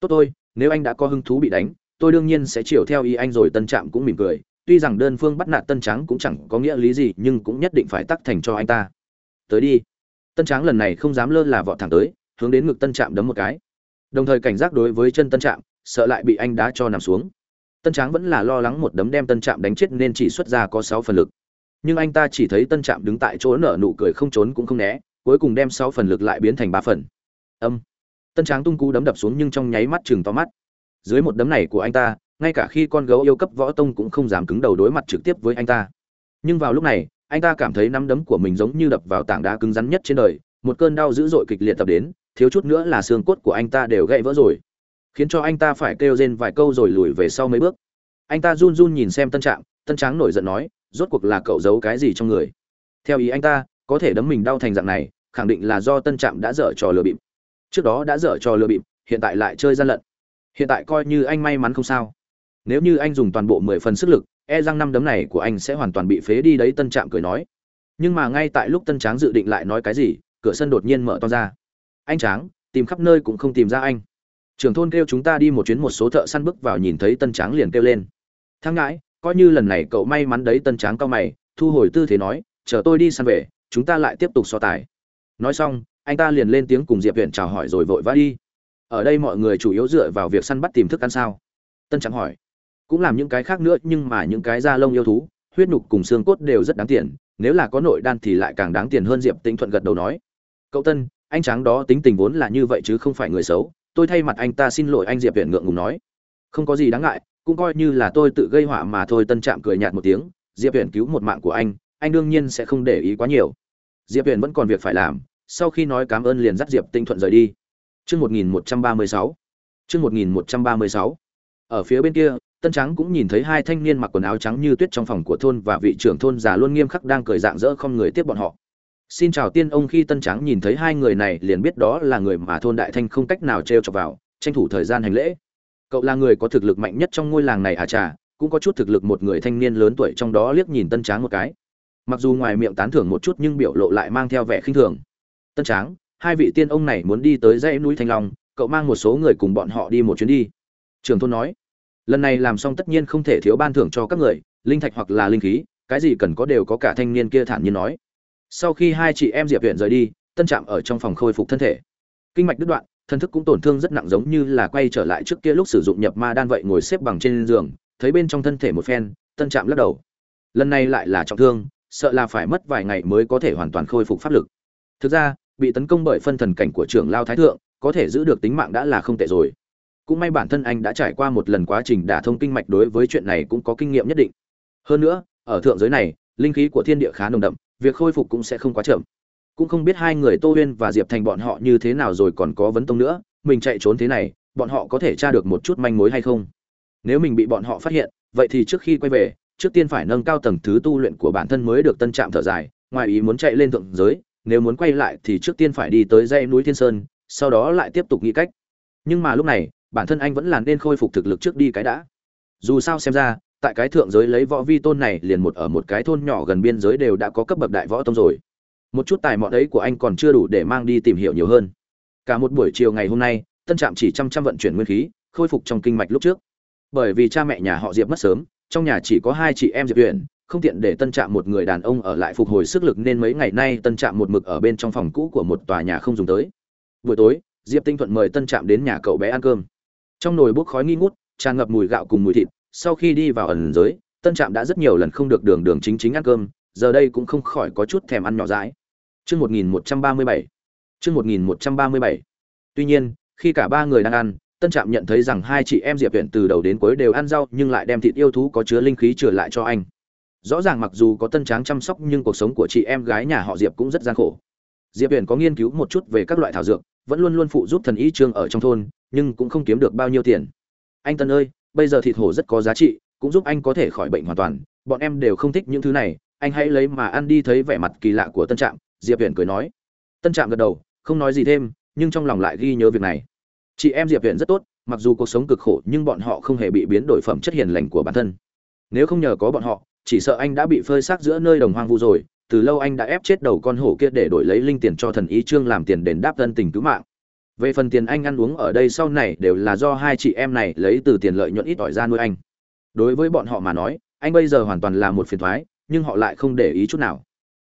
Tốt tôi nếu anh đã có hứng thú bị đánh, tôi đương nhiên sẽ chiều theo ý anh rồi, tân trạm cũng mỉm cười. Tuy rằng đơn phương bắt nạt tân tráng cũng chẳng có nghĩa lý gì, nhưng cũng nhất định phải tắc thành cho anh ta. Tới đi. Tân tráng lần này không dám lơ là vọt thẳng tới, hướng đến ngực tân trạm đấm một cái. Đồng thời cảnh giác đối với chân tân trạm, sợ lại bị anh đá cho nằm xuống. Tân tráng vẫn là lo lắng một đấm đem tân trạm đánh chết nên chỉ xuất ra có sáu phần lực. Nhưng anh ta chỉ thấy tân trạm đứng tại chỗ nở nụ cười không trốn cũng không né, cuối cùng đem sáu phần lực lại biến thành ba phần âm. Tân tráng tung cú đấm đập xuống nhưng trong nháy mắt chừng to mắt. Dưới một đấm này của anh ta, ngay cả khi con gấu yêu cấp võ tông cũng không dám cứng đầu đối mặt trực tiếp với anh ta. Nhưng vào lúc này, anh ta cảm thấy nắm đấm của mình giống như đập vào tảng đá cứng rắn nhất trên đời, một cơn đau dữ dội kịch liệt tập đến, thiếu chút nữa là xương cốt của anh ta đều gãy vỡ rồi. Khiến cho anh ta phải kêu rên vài câu rồi lùi về sau mấy bước. Anh ta run run nhìn xem tân trạng tân tráng nổi giận nói, rốt cuộc là cậu giấu cái gì trong người? Theo ý anh ta, có thể đấm mình đau thành dạng này, khẳng định là do tân trạm đã dở trò lừa bịp trước đó đã dở trò lừa bịp, hiện tại lại chơi gian lận. Hiện tại coi như anh may mắn không sao. Nếu như anh dùng toàn bộ mười phần sức lực e rằng năm đấm này của anh sẽ hoàn toàn bị phế đi đấy, tân trạm cười nói. Nhưng mà ngay tại lúc tân tráng dự định lại nói cái gì, cửa sân đột nhiên mở to ra. Anh tráng, tìm khắp nơi cũng không tìm ra anh. Trưởng thôn kêu chúng ta đi một chuyến một số thợ săn bước vào nhìn thấy tân tráng liền kêu lên. Thang ngãi, coi như lần này cậu may mắn đấy, tân tráng cao mày, thu hồi tư thế nói, chờ tôi đi săn về, chúng ta lại tiếp tục so tài. Nói xong anh ta liền lên tiếng cùng diệp viện chào hỏi rồi vội vã đi. Ở đây mọi người chủ yếu dựa vào việc săn bắt tìm thức ăn sao? Tân trắng hỏi. Cũng làm những cái khác nữa, nhưng mà những cái da lông yêu thú, huyết nhục cùng xương cốt đều rất đáng tiền. Nếu là có nội đan thì lại càng đáng tiền hơn, diệp tĩnh thuận gật đầu nói. Cậu tân, anh tráng đó tính tình vốn là như vậy chứ không phải người xấu. Tôi thay mặt anh ta xin lỗi, anh diệp viện ngượng ngùng nói. Không có gì đáng ngại, cũng coi như là tôi tự gây họa mà thôi, tân trạm cười nhạt một tiếng. Diệp viện cứu một mạng của anh anh đương nhiên sẽ không để ý quá nhiều. Diệp viện vẫn còn việc phải làm sau khi nói cảm ơn liền dắt diệp tinh thuận rời đi. Chương một nghìn một trăm ba mươi sáu. Chương một nghìn một trăm ba mươi sáu. Ở phía bên kia, tân trắng cũng nhìn thấy hai thanh niên mặc quần áo trắng như tuyết trong phòng của thôn và vị trưởng thôn già luôn nghiêm khắc đang cười dạng dỡ không người tiếp bọn họ. Xin chào tiên ông, khi tân trắng nhìn thấy hai người này liền biết đó là người mà thôn đại thanh không cách nào trêu chọc vào, tranh thủ thời gian hành lễ. Cậu là người có thực lực mạnh nhất trong ngôi làng này à trà cũng có chút thực lực một người thanh niên lớn tuổi trong đó liếc nhìn tân tráng một cái. Mặc dù ngoài miệng tán thưởng một chút nhưng biểu lộ lại mang theo vẻ khinh thường tân tráng, hai vị tiên ông này muốn đi tới dãy núi thanh long, cậu mang một số người cùng bọn họ đi một chuyến đi. Trường thôn nói, lần này làm xong tất nhiên không thể thiếu ban thưởng cho các người, linh thạch hoặc là linh khí, cái gì cần có đều có cả thanh niên kia thản nhiên nói. Sau khi hai chị em diệp huyện rời đi, tân trạm ở trong phòng khôi phục thân thể. Kinh mạch đứt đoạn, thân thức cũng tổn thương rất nặng giống như là quay trở lại trước kia lúc sử dụng nhập ma đan vậy ngồi xếp bằng trên giường, thấy bên trong thân thể một phen, tân trạm lắc đầu. Lần này lại là trọng thương, sợ là phải mất vài ngày mới có thể hoàn toàn khôi phục pháp lực. Thực ra bị tấn công bởi phân thần cảnh của trưởng lao thái thượng, có thể giữ được tính mạng đã là không tệ rồi. Cũng may bản thân anh đã trải qua một lần quá trình đả thông kinh mạch đối với chuyện này cũng có kinh nghiệm nhất định. Hơn nữa, ở thượng giới này, linh khí của thiên địa khá nồng đậm, việc khôi phục cũng sẽ không quá chậm. Cũng không biết hai người tô huyên và diệp thành bọn họ như thế nào rồi còn có vấn tông nữa, mình chạy trốn thế này, bọn họ có thể tra được một chút manh mối hay không? Nếu mình bị bọn họ phát hiện, vậy thì trước khi quay về, trước tiên phải nâng cao tầng thứ tu luyện của bản thân mới được tân trạm thở dài, ngoài ý muốn chạy lên thượng giới nếu muốn quay lại thì trước tiên phải đi tới dãy núi thiên sơn, sau đó lại tiếp tục nghĩ cách. Nhưng mà lúc này, bản thân anh vẫn là nên khôi phục thực lực trước đi cái đã. Dù sao xem ra, tại cái thượng giới lấy võ vi tôn này liền một ở một cái thôn nhỏ gần biên giới đều đã có cấp bậc đại võ tông rồi. Một chút tài mọn ấy của anh còn chưa đủ để mang đi tìm hiểu nhiều hơn. Cả một buổi chiều ngày hôm nay, tân trạm chỉ chăm chăm vận chuyển nguyên khí, khôi phục trong kinh mạch lúc trước. Bởi vì cha mẹ nhà họ diệp mất sớm, trong nhà chỉ có hai chị em diệp huyền không tiện để tân trạm một người đàn ông ở lại phục hồi sức lực nên mấy ngày nay tân trạm một mực ở bên trong phòng cũ của một tòa nhà không dùng tới. Buổi tối, diệp tinh thuận mời tân trạm đến nhà cậu bé ăn cơm. Trong nồi bốc khói nghi ngút, tràn ngập mùi gạo cùng mùi thịt, sau khi đi vào ẩn giới, tân trạm đã rất nhiều lần không được đường đường chính chính ăn cơm, giờ đây cũng không khỏi có chút thèm ăn nhỏ dãi. Chương một nghìn một trăm ba mươi bảy. Chương một nghìn một trăm ba mươi bảy. Tuy nhiên, khi cả ba người đang ăn, tân trạm nhận thấy rằng hai chị em diệp viện từ đầu đến cuối đều ăn rau nhưng lại đem thịt yêu thú có chứa linh khí trở lại cho anh rõ ràng mặc dù có tân tráng chăm sóc nhưng cuộc sống của chị em gái nhà họ diệp cũng rất gian khổ. Diệp huyền có nghiên cứu một chút về các loại thảo dược, vẫn luôn luôn phụ giúp thần y trương ở trong thôn, nhưng cũng không kiếm được bao nhiêu tiền. Anh tân ơi, bây giờ thịt hổ rất có giá trị, cũng giúp anh có thể khỏi bệnh hoàn toàn, bọn em đều không thích những thứ này, anh hãy lấy mà ăn đi thấy vẻ mặt kỳ lạ của tân trạm, diệp huyền cười nói. Tân trạm gật đầu, không nói gì thêm, nhưng trong lòng lại ghi nhớ việc này. Chị em diệp huyền rất tốt, mặc dù cuộc sống cực khổ nhưng bọn họ không hề bị biến đổi phẩm chất hiền lành của bản thân. Nếu không nhờ có bọn họ chỉ sợ anh đã bị phơi xác giữa nơi đồng hoang vu rồi, từ lâu anh đã ép chết đầu con hổ kia để đổi lấy linh tiền cho thần ý trương làm tiền đền đáp thân tình cứu mạng. Về phần tiền anh ăn uống ở đây sau này đều là do hai chị em này lấy từ tiền lợi nhuận ít ỏi ra nuôi anh. Đối với bọn họ mà nói, anh bây giờ hoàn toàn là một phiền thoái, nhưng họ lại không để ý chút nào.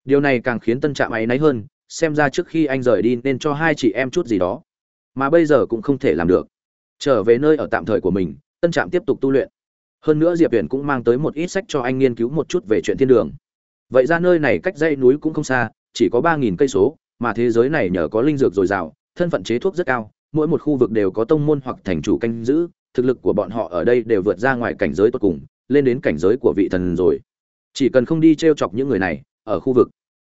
Điều này càng khiến tân trạm áy náy hơn, xem ra trước khi anh rời đi nên cho hai chị em chút gì đó. Mà bây giờ cũng không thể làm được. Trở về nơi ở tạm thời của mình, tân trạm tiếp tục tu luyện hơn nữa diệp huyền cũng mang tới một ít sách cho anh nghiên cứu một chút về chuyện thiên đường. Vậy ra nơi này cách dãy núi cũng không xa, chỉ có ba nghìn cây số, mà thế giới này nhờ có linh dược dồi dào, thân phận chế thuốc rất cao, mỗi một khu vực đều có tông môn hoặc thành chủ canh giữ, thực lực của bọn họ ở đây đều vượt ra ngoài cảnh giới tốt cùng, lên đến cảnh giới của vị thần rồi. Chỉ cần không đi t r e o chọc những người này, ở khu vực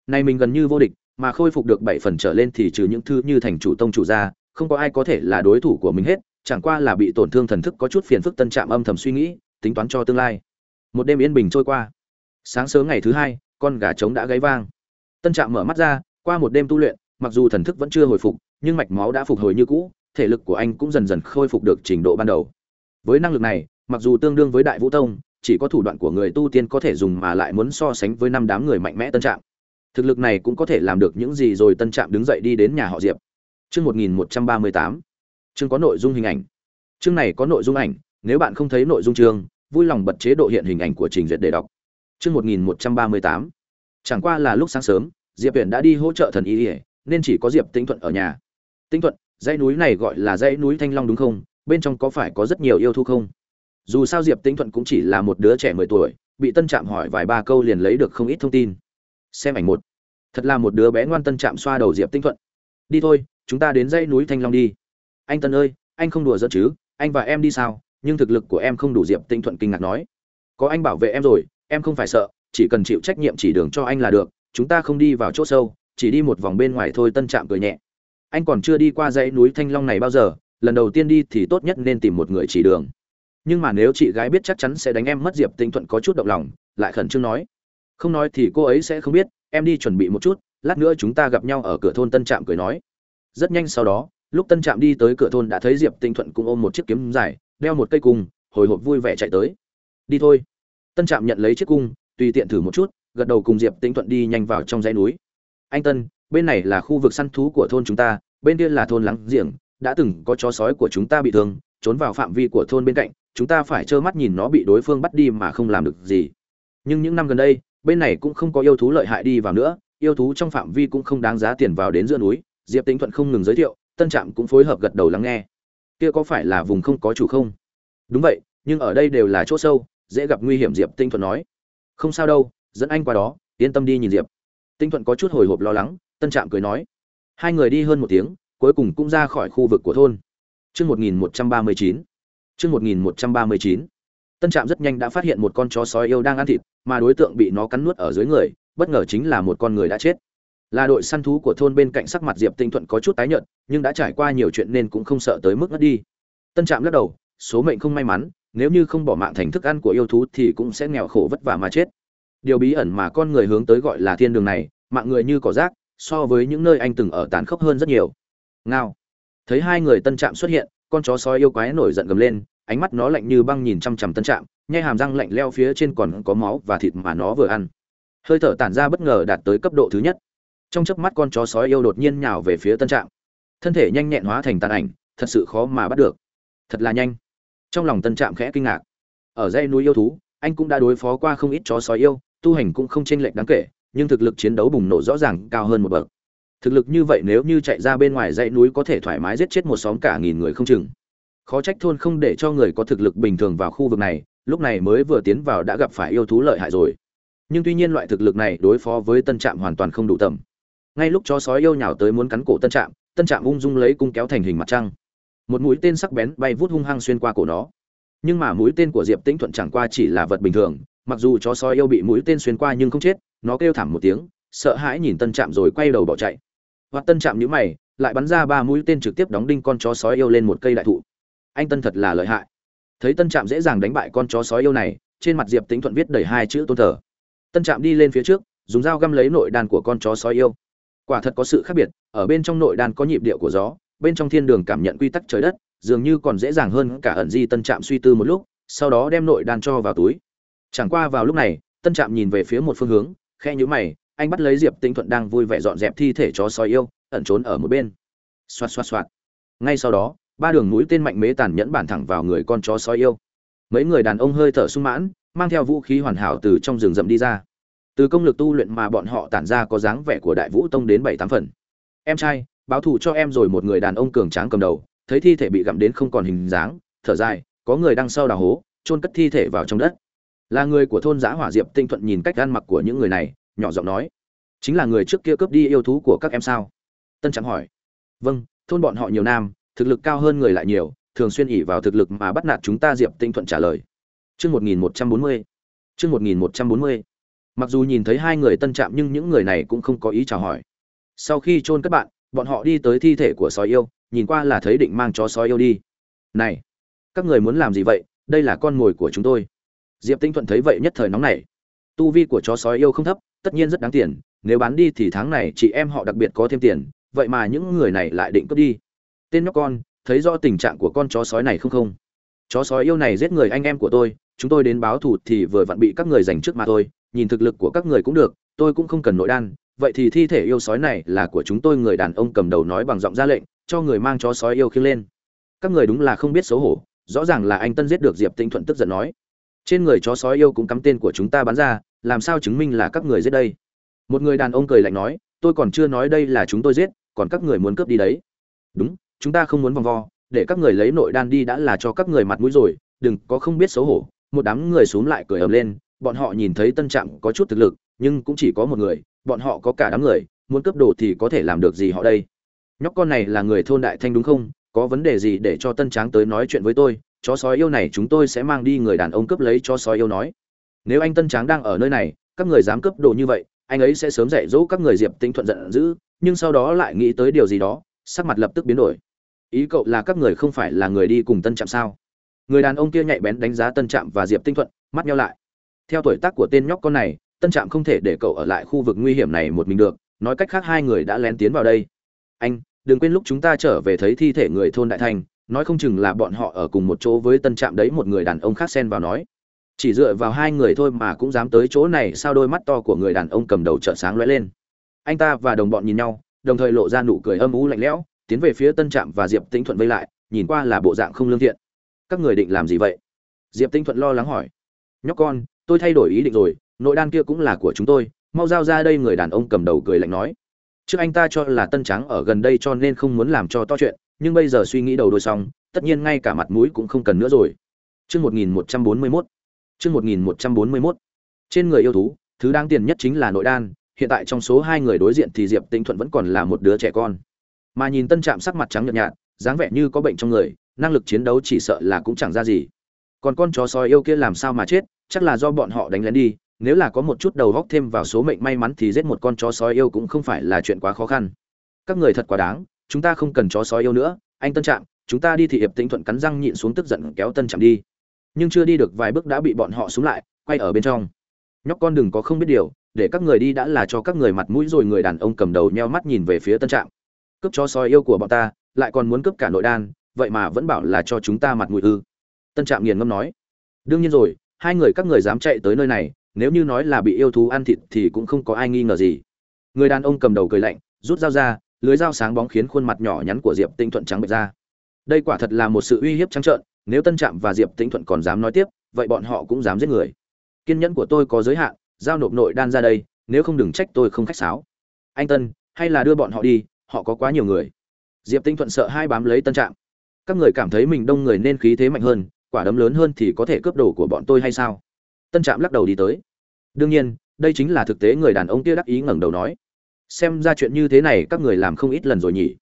này mình gần như vô địch, mà khôi phục được bảy phần trở lên thì trừ những thứ như thành chủ tông chủ ra, không có ai có thể là đối thủ của mình hết, chẳng qua là bị tổn thương thần thức có chút phiền phức tân trạm âm thầm suy nghĩ tính toán cho tương lai. Một đêm yên bình trôi qua. Sáng sớm ngày thứ hai, con gà trống đã gáy vang. Tân trạm mở mắt ra, qua một đêm tu luyện, mặc dù thần thức vẫn chưa hồi phục, nhưng mạch máu đã phục hồi như cũ, thể lực của anh cũng dần dần khôi phục được trình độ ban đầu. Với năng lực này, mặc dù tương đương với đại vũ tông, chỉ có thủ đoạn của người tu tiên có thể dùng mà lại muốn so sánh với năm đám người mạnh mẽ tân trạm. Thực lực này cũng có thể làm được những gì rồi tân trạm đứng dậy đi đến nhà họ diệp. Chương một nghìn một trăm ba mươi tám. Chương có nội dung hình ảnh. Chương này có nội dung ảnh, nếu bạn không thấy nội dung chương vui lòng bật chế độ hiện hình ảnh của trình duyệt để đọc. Chương một nghìn một trăm ba mươi tám. Chẳng qua là lúc sáng sớm, diệp huyện đã đi hỗ trợ thần y ỉa nên chỉ có diệp tĩnh thuận ở nhà. Tĩnh thuận, dãy núi này gọi là dãy núi thanh long đúng không? Bên trong có phải có rất nhiều yêu thú không? Dù sao diệp tĩnh thuận cũng chỉ là một đứa trẻ mười tuổi, bị tân trạm hỏi vài ba câu liền lấy được không ít thông tin. Xem ảnh một. Thật là một đứa bé ngoan tân Trạm xoa đầu diệp tinh thuận. Đi thôi, chúng ta đến dãy núi thanh long đi. Anh tân ơi, anh không đùa giỡn chứ? Anh và em đi sao? Nhưng thực lực của em không đủ diệp tinh thuận kinh ngạc nói. Có anh bảo vệ em rồi, em không phải sợ, chỉ cần chịu trách nhiệm chỉ đường cho anh là được, chúng ta không đi vào chỗ sâu, chỉ đi một vòng bên ngoài thôi, tân trạm cười nhẹ. Anh còn chưa đi qua dãy núi thanh long này bao giờ, lần đầu tiên đi thì tốt nhất nên tìm một người chỉ đường. Nhưng mà nếu chị gái biết chắc chắn sẽ đánh em mất, diệp tinh thuận có chút động lòng, lại khẩn trương nói. Không nói thì cô ấy sẽ không biết, em đi chuẩn bị một chút, lát nữa chúng ta gặp nhau ở cửa thôn tân trạm cười nói. Rất nhanh sau đó, lúc tân trạm đi tới cửa thôn đã thấy diệp tinh thuận cũng ôm một chiếc kiếm dài đeo một cây cung, hồi hộp vui vẻ chạy tới. Đi thôi. Tân trạm nhận lấy chiếc cung, tùy tiện thử một chút, gật đầu cùng diệp Tĩnh thuận đi nhanh vào trong dãy núi. Anh tân, bên này là khu vực săn thú của thôn chúng ta, bên kia là thôn lắng giềng, đã từng có chó sói của chúng ta bị thương, trốn vào phạm vi của thôn bên cạnh, chúng ta phải trơ mắt nhìn nó bị đối phương bắt đi mà không làm được gì. Nhưng những năm gần đây, bên này cũng không có yêu thú lợi hại đi vào nữa, yêu thú trong phạm vi cũng không đáng giá tiền vào đến giữa núi. Diệp Tĩnh thuận không ngừng giới thiệu, tân trạm cũng phối hợp gật đầu lắng nghe kia có phải là vùng không có chủ không đúng vậy nhưng ở đây đều là chỗ sâu dễ gặp nguy hiểm diệp tinh thuận nói không sao đâu dẫn anh qua đó yên tâm đi nhìn diệp tinh thuận có chút hồi hộp lo lắng tân trạm cười nói hai người đi hơn một tiếng cuối cùng cũng ra khỏi khu vực của thôn Chương 1139. Chương 1139. Tân Trạm rất nhanh đã phát hiện một con chó sói yêu đang ăn thịt, mà đối tượng bị nó cắn nuốt ở dưới người, bất ngờ chính là một con người đã chết. Là đội săn thú của thôn bên cạnh sắc mặt Diệp Tinh Thuận có chút tái nhợt, nhưng đã trải qua nhiều chuyện nên cũng không sợ tới mức ngất đi. Tân Trạm lắc đầu, số mệnh không may mắn, nếu như không bỏ mạng thành thức ăn của yêu thú thì cũng sẽ nghèo khổ vất vả mà chết. Điều bí ẩn mà con người hướng tới gọi là thiên đường này, mạng người như cỏ rác, so với những nơi anh từng ở tàn khốc hơn rất nhiều. Ngao thấy hai người tân trạm xuất hiện con chó sói yêu quái nổi giận gầm lên ánh mắt nó lạnh như băng nhìn chăm chằm tân trạm nhai hàm răng lạnh leo phía trên còn có máu và thịt mà nó vừa ăn hơi thở tản ra bất ngờ đạt tới cấp độ thứ nhất trong chớp mắt con chó sói yêu đột nhiên nhào về phía tân trạm. Thân thể nhanh nhẹn hóa thành tàn ảnh, thật sự khó mà bắt được. Thật là nhanh. Trong lòng tân trạm khẽ kinh ngạc. Ở dãy núi yêu thú, anh cũng đã đối phó qua không ít chó sói yêu, tu hành cũng không chênh lệch đáng kể, nhưng thực lực chiến đấu bùng nổ rõ ràng cao hơn một bậc. Thực lực như vậy nếu như chạy ra bên ngoài dãy núi có thể thoải mái giết chết một xóm cả nghìn người không chừng. Khó trách thôn không để cho người có thực lực bình thường vào khu vực này, lúc này mới vừa tiến vào đã gặp phải yêu thú lợi hại rồi. Nhưng tuy nhiên loại thực lực này đối phó với tân trạm hoàn toàn không đủ tầm ngay lúc chó sói yêu nhào tới muốn cắn cổ tân trạm tân trạm ung dung lấy cung kéo thành hình mặt trăng. Một mũi tên sắc bén bay vút hung hăng xuyên qua cổ nó. Nhưng mà mũi tên của diệp tĩnh thuận chẳng qua chỉ là vật bình thường, mặc dù chó sói yêu bị mũi tên xuyên qua nhưng không chết, nó kêu thảm một tiếng, sợ hãi nhìn tân trạm rồi quay đầu bỏ chạy. Hoặc tân Trạm nhíu mày, lại bắn ra ba mũi tên trực tiếp đóng đinh con chó sói yêu lên một cây đại thụ. Anh tân thật là lợi hại. Thấy tân trạm dễ dàng đánh bại con chó sói yêu này, trên mặt diệp Tĩnh thuận viết đầy hai chữ tôn thờ. Tân trạm đi lên phía trước, dùng dao găm lấy nội đàn của con chó sói yêu quả thật có sự khác biệt, ở bên trong nội đàn có nhịp điệu của gió, bên trong thiên đường cảm nhận quy tắc trời đất, dường như còn dễ dàng hơn cả ẩn di tân trạm suy tư một lúc, sau đó đem nội đàn cho vào túi. Chẳng qua vào lúc này, tân trạm nhìn về phía một phương hướng khe nhữ mày, anh bắt lấy diệp tinh thuận đang vui vẻ dọn dẹp thi thể chó sói yêu, ẩn trốn ở một bên. Xoạt xoạt xoạt. Ngay sau đó, ba đường mũi tên mạnh mẽ tàn nhẫn bản thẳng vào người con chó sói yêu. Mấy người đàn ông hơi thở sung mãn, mang theo vũ khí hoàn hảo từ trong rừng rậm đi ra từ công lực tu luyện mà bọn họ tản ra có dáng vẻ của đại vũ tông đến bảy tám phần. Em trai, báo thù cho em rồi một người đàn ông cường tráng cầm đầu, thấy thi thể bị gặm đến không còn hình dáng, thở dài, có người đang sau đào hố, chôn cất thi thể vào trong đất. Là người của thôn giã hỏa diệp tinh thuận nhìn cách ăn mặc của những người này, nhỏ giọng nói, chính là người trước kia cướp đi yêu thú của các em sao? Tân trắng hỏi. Vâng thôn bọn họ nhiều nam, thực lực cao hơn người lại nhiều, thường xuyên ỉ vào thực lực mà bắt nạt chúng ta, diệp tinh thuận trả lời. Chương một nghìn một trăm bốn mươi. Chương một nghìn một trăm bốn mươi mặc dù nhìn thấy hai người tân trạm nhưng những người này cũng không có ý chào hỏi. Sau khi chôn các bạn, bọn họ đi tới thi thể của sói yêu, nhìn qua là thấy định mang chó sói yêu đi. Này, các người muốn làm gì vậy? Đây là con mồi của chúng tôi. Diệp tinh thuận thấy vậy nhất thời nóng nảy. Tu vi của chó sói yêu không thấp, tất nhiên rất đáng tiền, nếu bán đi thì tháng này chị em họ đặc biệt có thêm tiền, vậy mà những người này lại định cướp đi. Tên nhóc con, thấy rõ tình trạng của con chó sói này không không? Chó sói yêu này giết người anh em của tôi, chúng tôi đến báo thù thì vừa vặn bị các người giành trước mà thôi nhìn thực lực của các người cũng được, tôi cũng không cần nội đan, vậy thì thi thể yêu sói này là của chúng tôi, người đàn ông cầm đầu nói bằng giọng ra lệnh, cho người mang chó sói yêu khiêng lên. Các người đúng là không biết xấu hổ, rõ ràng là anh tân giết được diệp tinh thuận tức giận nói. Trên người chó sói yêu cũng cắm tên của chúng ta bắn ra, làm sao chứng minh là các người giết đây? Một người đàn ông cười lạnh nói, tôi còn chưa nói đây là chúng tôi giết, còn các người muốn cướp đi đấy. Đúng, chúng ta không muốn vòng vo, để các người lấy nội đan đi đã là cho các người mặt mũi rồi, đừng có không biết xấu hổ. Một đám người xuống lại cười ầm lên bọn họ nhìn thấy tân trạm có chút thực lực, nhưng cũng chỉ có một người, bọn họ có cả đám người, muốn cướp đồ thì có thể làm được gì họ đây? Nhóc con này là người thôn đại thanh đúng không? Có vấn đề gì để cho tân tráng tới nói chuyện với tôi? Chó sói yêu này chúng tôi sẽ mang đi người đàn ông cướp lấy cho sói yêu nói. Nếu anh tân tráng đang ở nơi này, các người dám cướp đồ như vậy, anh ấy sẽ sớm dạy dỗ các người diệp tinh thuận giận dữ, nhưng sau đó lại nghĩ tới điều gì đó, sắc mặt lập tức biến đổi. Ý cậu là các người không phải là người đi cùng tân trạm sao? Người đàn ông kia nhạy bén đánh giá tân trạm và diệp tinh thuận, mắt nhau lại theo tuổi tác của tên nhóc con này, tân trạm không thể để cậu ở lại khu vực nguy hiểm này một mình được, nói cách khác hai người đã lén tiến vào đây. Anh, đừng quên lúc chúng ta trở về thấy thi thể người thôn đại thành, nói không chừng là bọn họ ở cùng một chỗ với tân trạm đấy, một người đàn ông khác xen vào nói. Chỉ dựa vào hai người thôi mà cũng dám tới chỗ này, sao đôi mắt to của người đàn ông cầm đầu trợ sáng lóe lên. Anh ta và đồng bọn nhìn nhau, đồng thời lộ ra nụ cười âm u lạnh lẽo, tiến về phía tân trạm và diệp tĩnh thuận vây lại, nhìn qua là bộ dạng không lương thiện. Các người định làm gì vậy? Diệp tĩnh thuận lo lắng hỏi. Nhóc con tôi thay đổi ý định rồi, nội đan kia cũng là của chúng tôi, mau giao ra đây, người đàn ông cầm đầu cười lạnh nói. Trước anh ta cho là tân trắng ở gần đây cho nên không muốn làm cho to chuyện, nhưng bây giờ suy nghĩ đầu đôi xong, tất nhiên ngay cả mặt mũi cũng không cần nữa rồi. Chương một nghìn một trăm bốn mươi mốt. Chương một nghìn một trăm bốn mươi mốt. Trên người yêu thú, thứ đáng tiền nhất chính là nội đan, hiện tại trong số hai người đối diện thì diệp tinh thuận vẫn còn là một đứa trẻ con. Mà nhìn tân trạm sắc mặt trắng nhợt nhạt, dáng vẻ như có bệnh trong người, năng lực chiến đấu chỉ sợ là cũng chẳng ra gì. Còn con chó sói yêu kia làm sao mà chết chắc là do bọn họ đánh lén đi, nếu là có một chút đầu góc thêm vào số mệnh may mắn thì giết một con chó sói yêu cũng không phải là chuyện quá khó khăn. Các người thật quá đáng, chúng ta không cần chó sói yêu nữa, anh tân trạm, chúng ta đi thì hiệp tĩnh thuận cắn răng nhịn xuống tức giận kéo tân trạm đi. Nhưng chưa đi được vài bước đã bị bọn họ xuống lại, quay ở bên trong. Nhóc con đừng có không biết điều, để các người đi đã là cho các người mặt mũi rồi người đàn ông cầm đầu nheo mắt nhìn về phía tân trạm. Cướp chó sói yêu của bọn ta, lại còn muốn cướp cả nội đan, vậy mà vẫn bảo là cho chúng ta mặt mũi ư. Tân trạm nghiền ngâm nói. Đương nhiên rồi hai người các người dám chạy tới nơi này, nếu như nói là bị yêu thú ăn thịt thì cũng không có ai nghi ngờ gì. Người đàn ông cầm đầu cười lạnh, rút dao ra, lưới dao sáng bóng khiến khuôn mặt nhỏ nhắn của diệp tinh thuận trắng bệch ra. Đây quả thật là một sự uy hiếp trắng trợn, nếu tân trạm và diệp tinh thuận còn dám nói tiếp, vậy bọn họ cũng dám giết người. Kiên nhẫn của tôi có giới hạn, giao nộp nội đan ra đây, nếu không đừng trách tôi không khách sáo. Anh tân, hay là đưa bọn họ đi, họ có quá nhiều người. Diệp tinh thuận sợ hai bám lấy tân trạm. Các người cảm thấy mình đông người nên khí thế mạnh hơn quả đấm lớn hơn thì có thể cướp đồ của bọn tôi hay sao? Tân trạm lắc đầu đi tới. Đương nhiên, đây chính là thực tế, người đàn ông kia đắc ý ngẩng đầu nói. Xem ra chuyện như thế này các người làm không ít lần rồi nhỉ?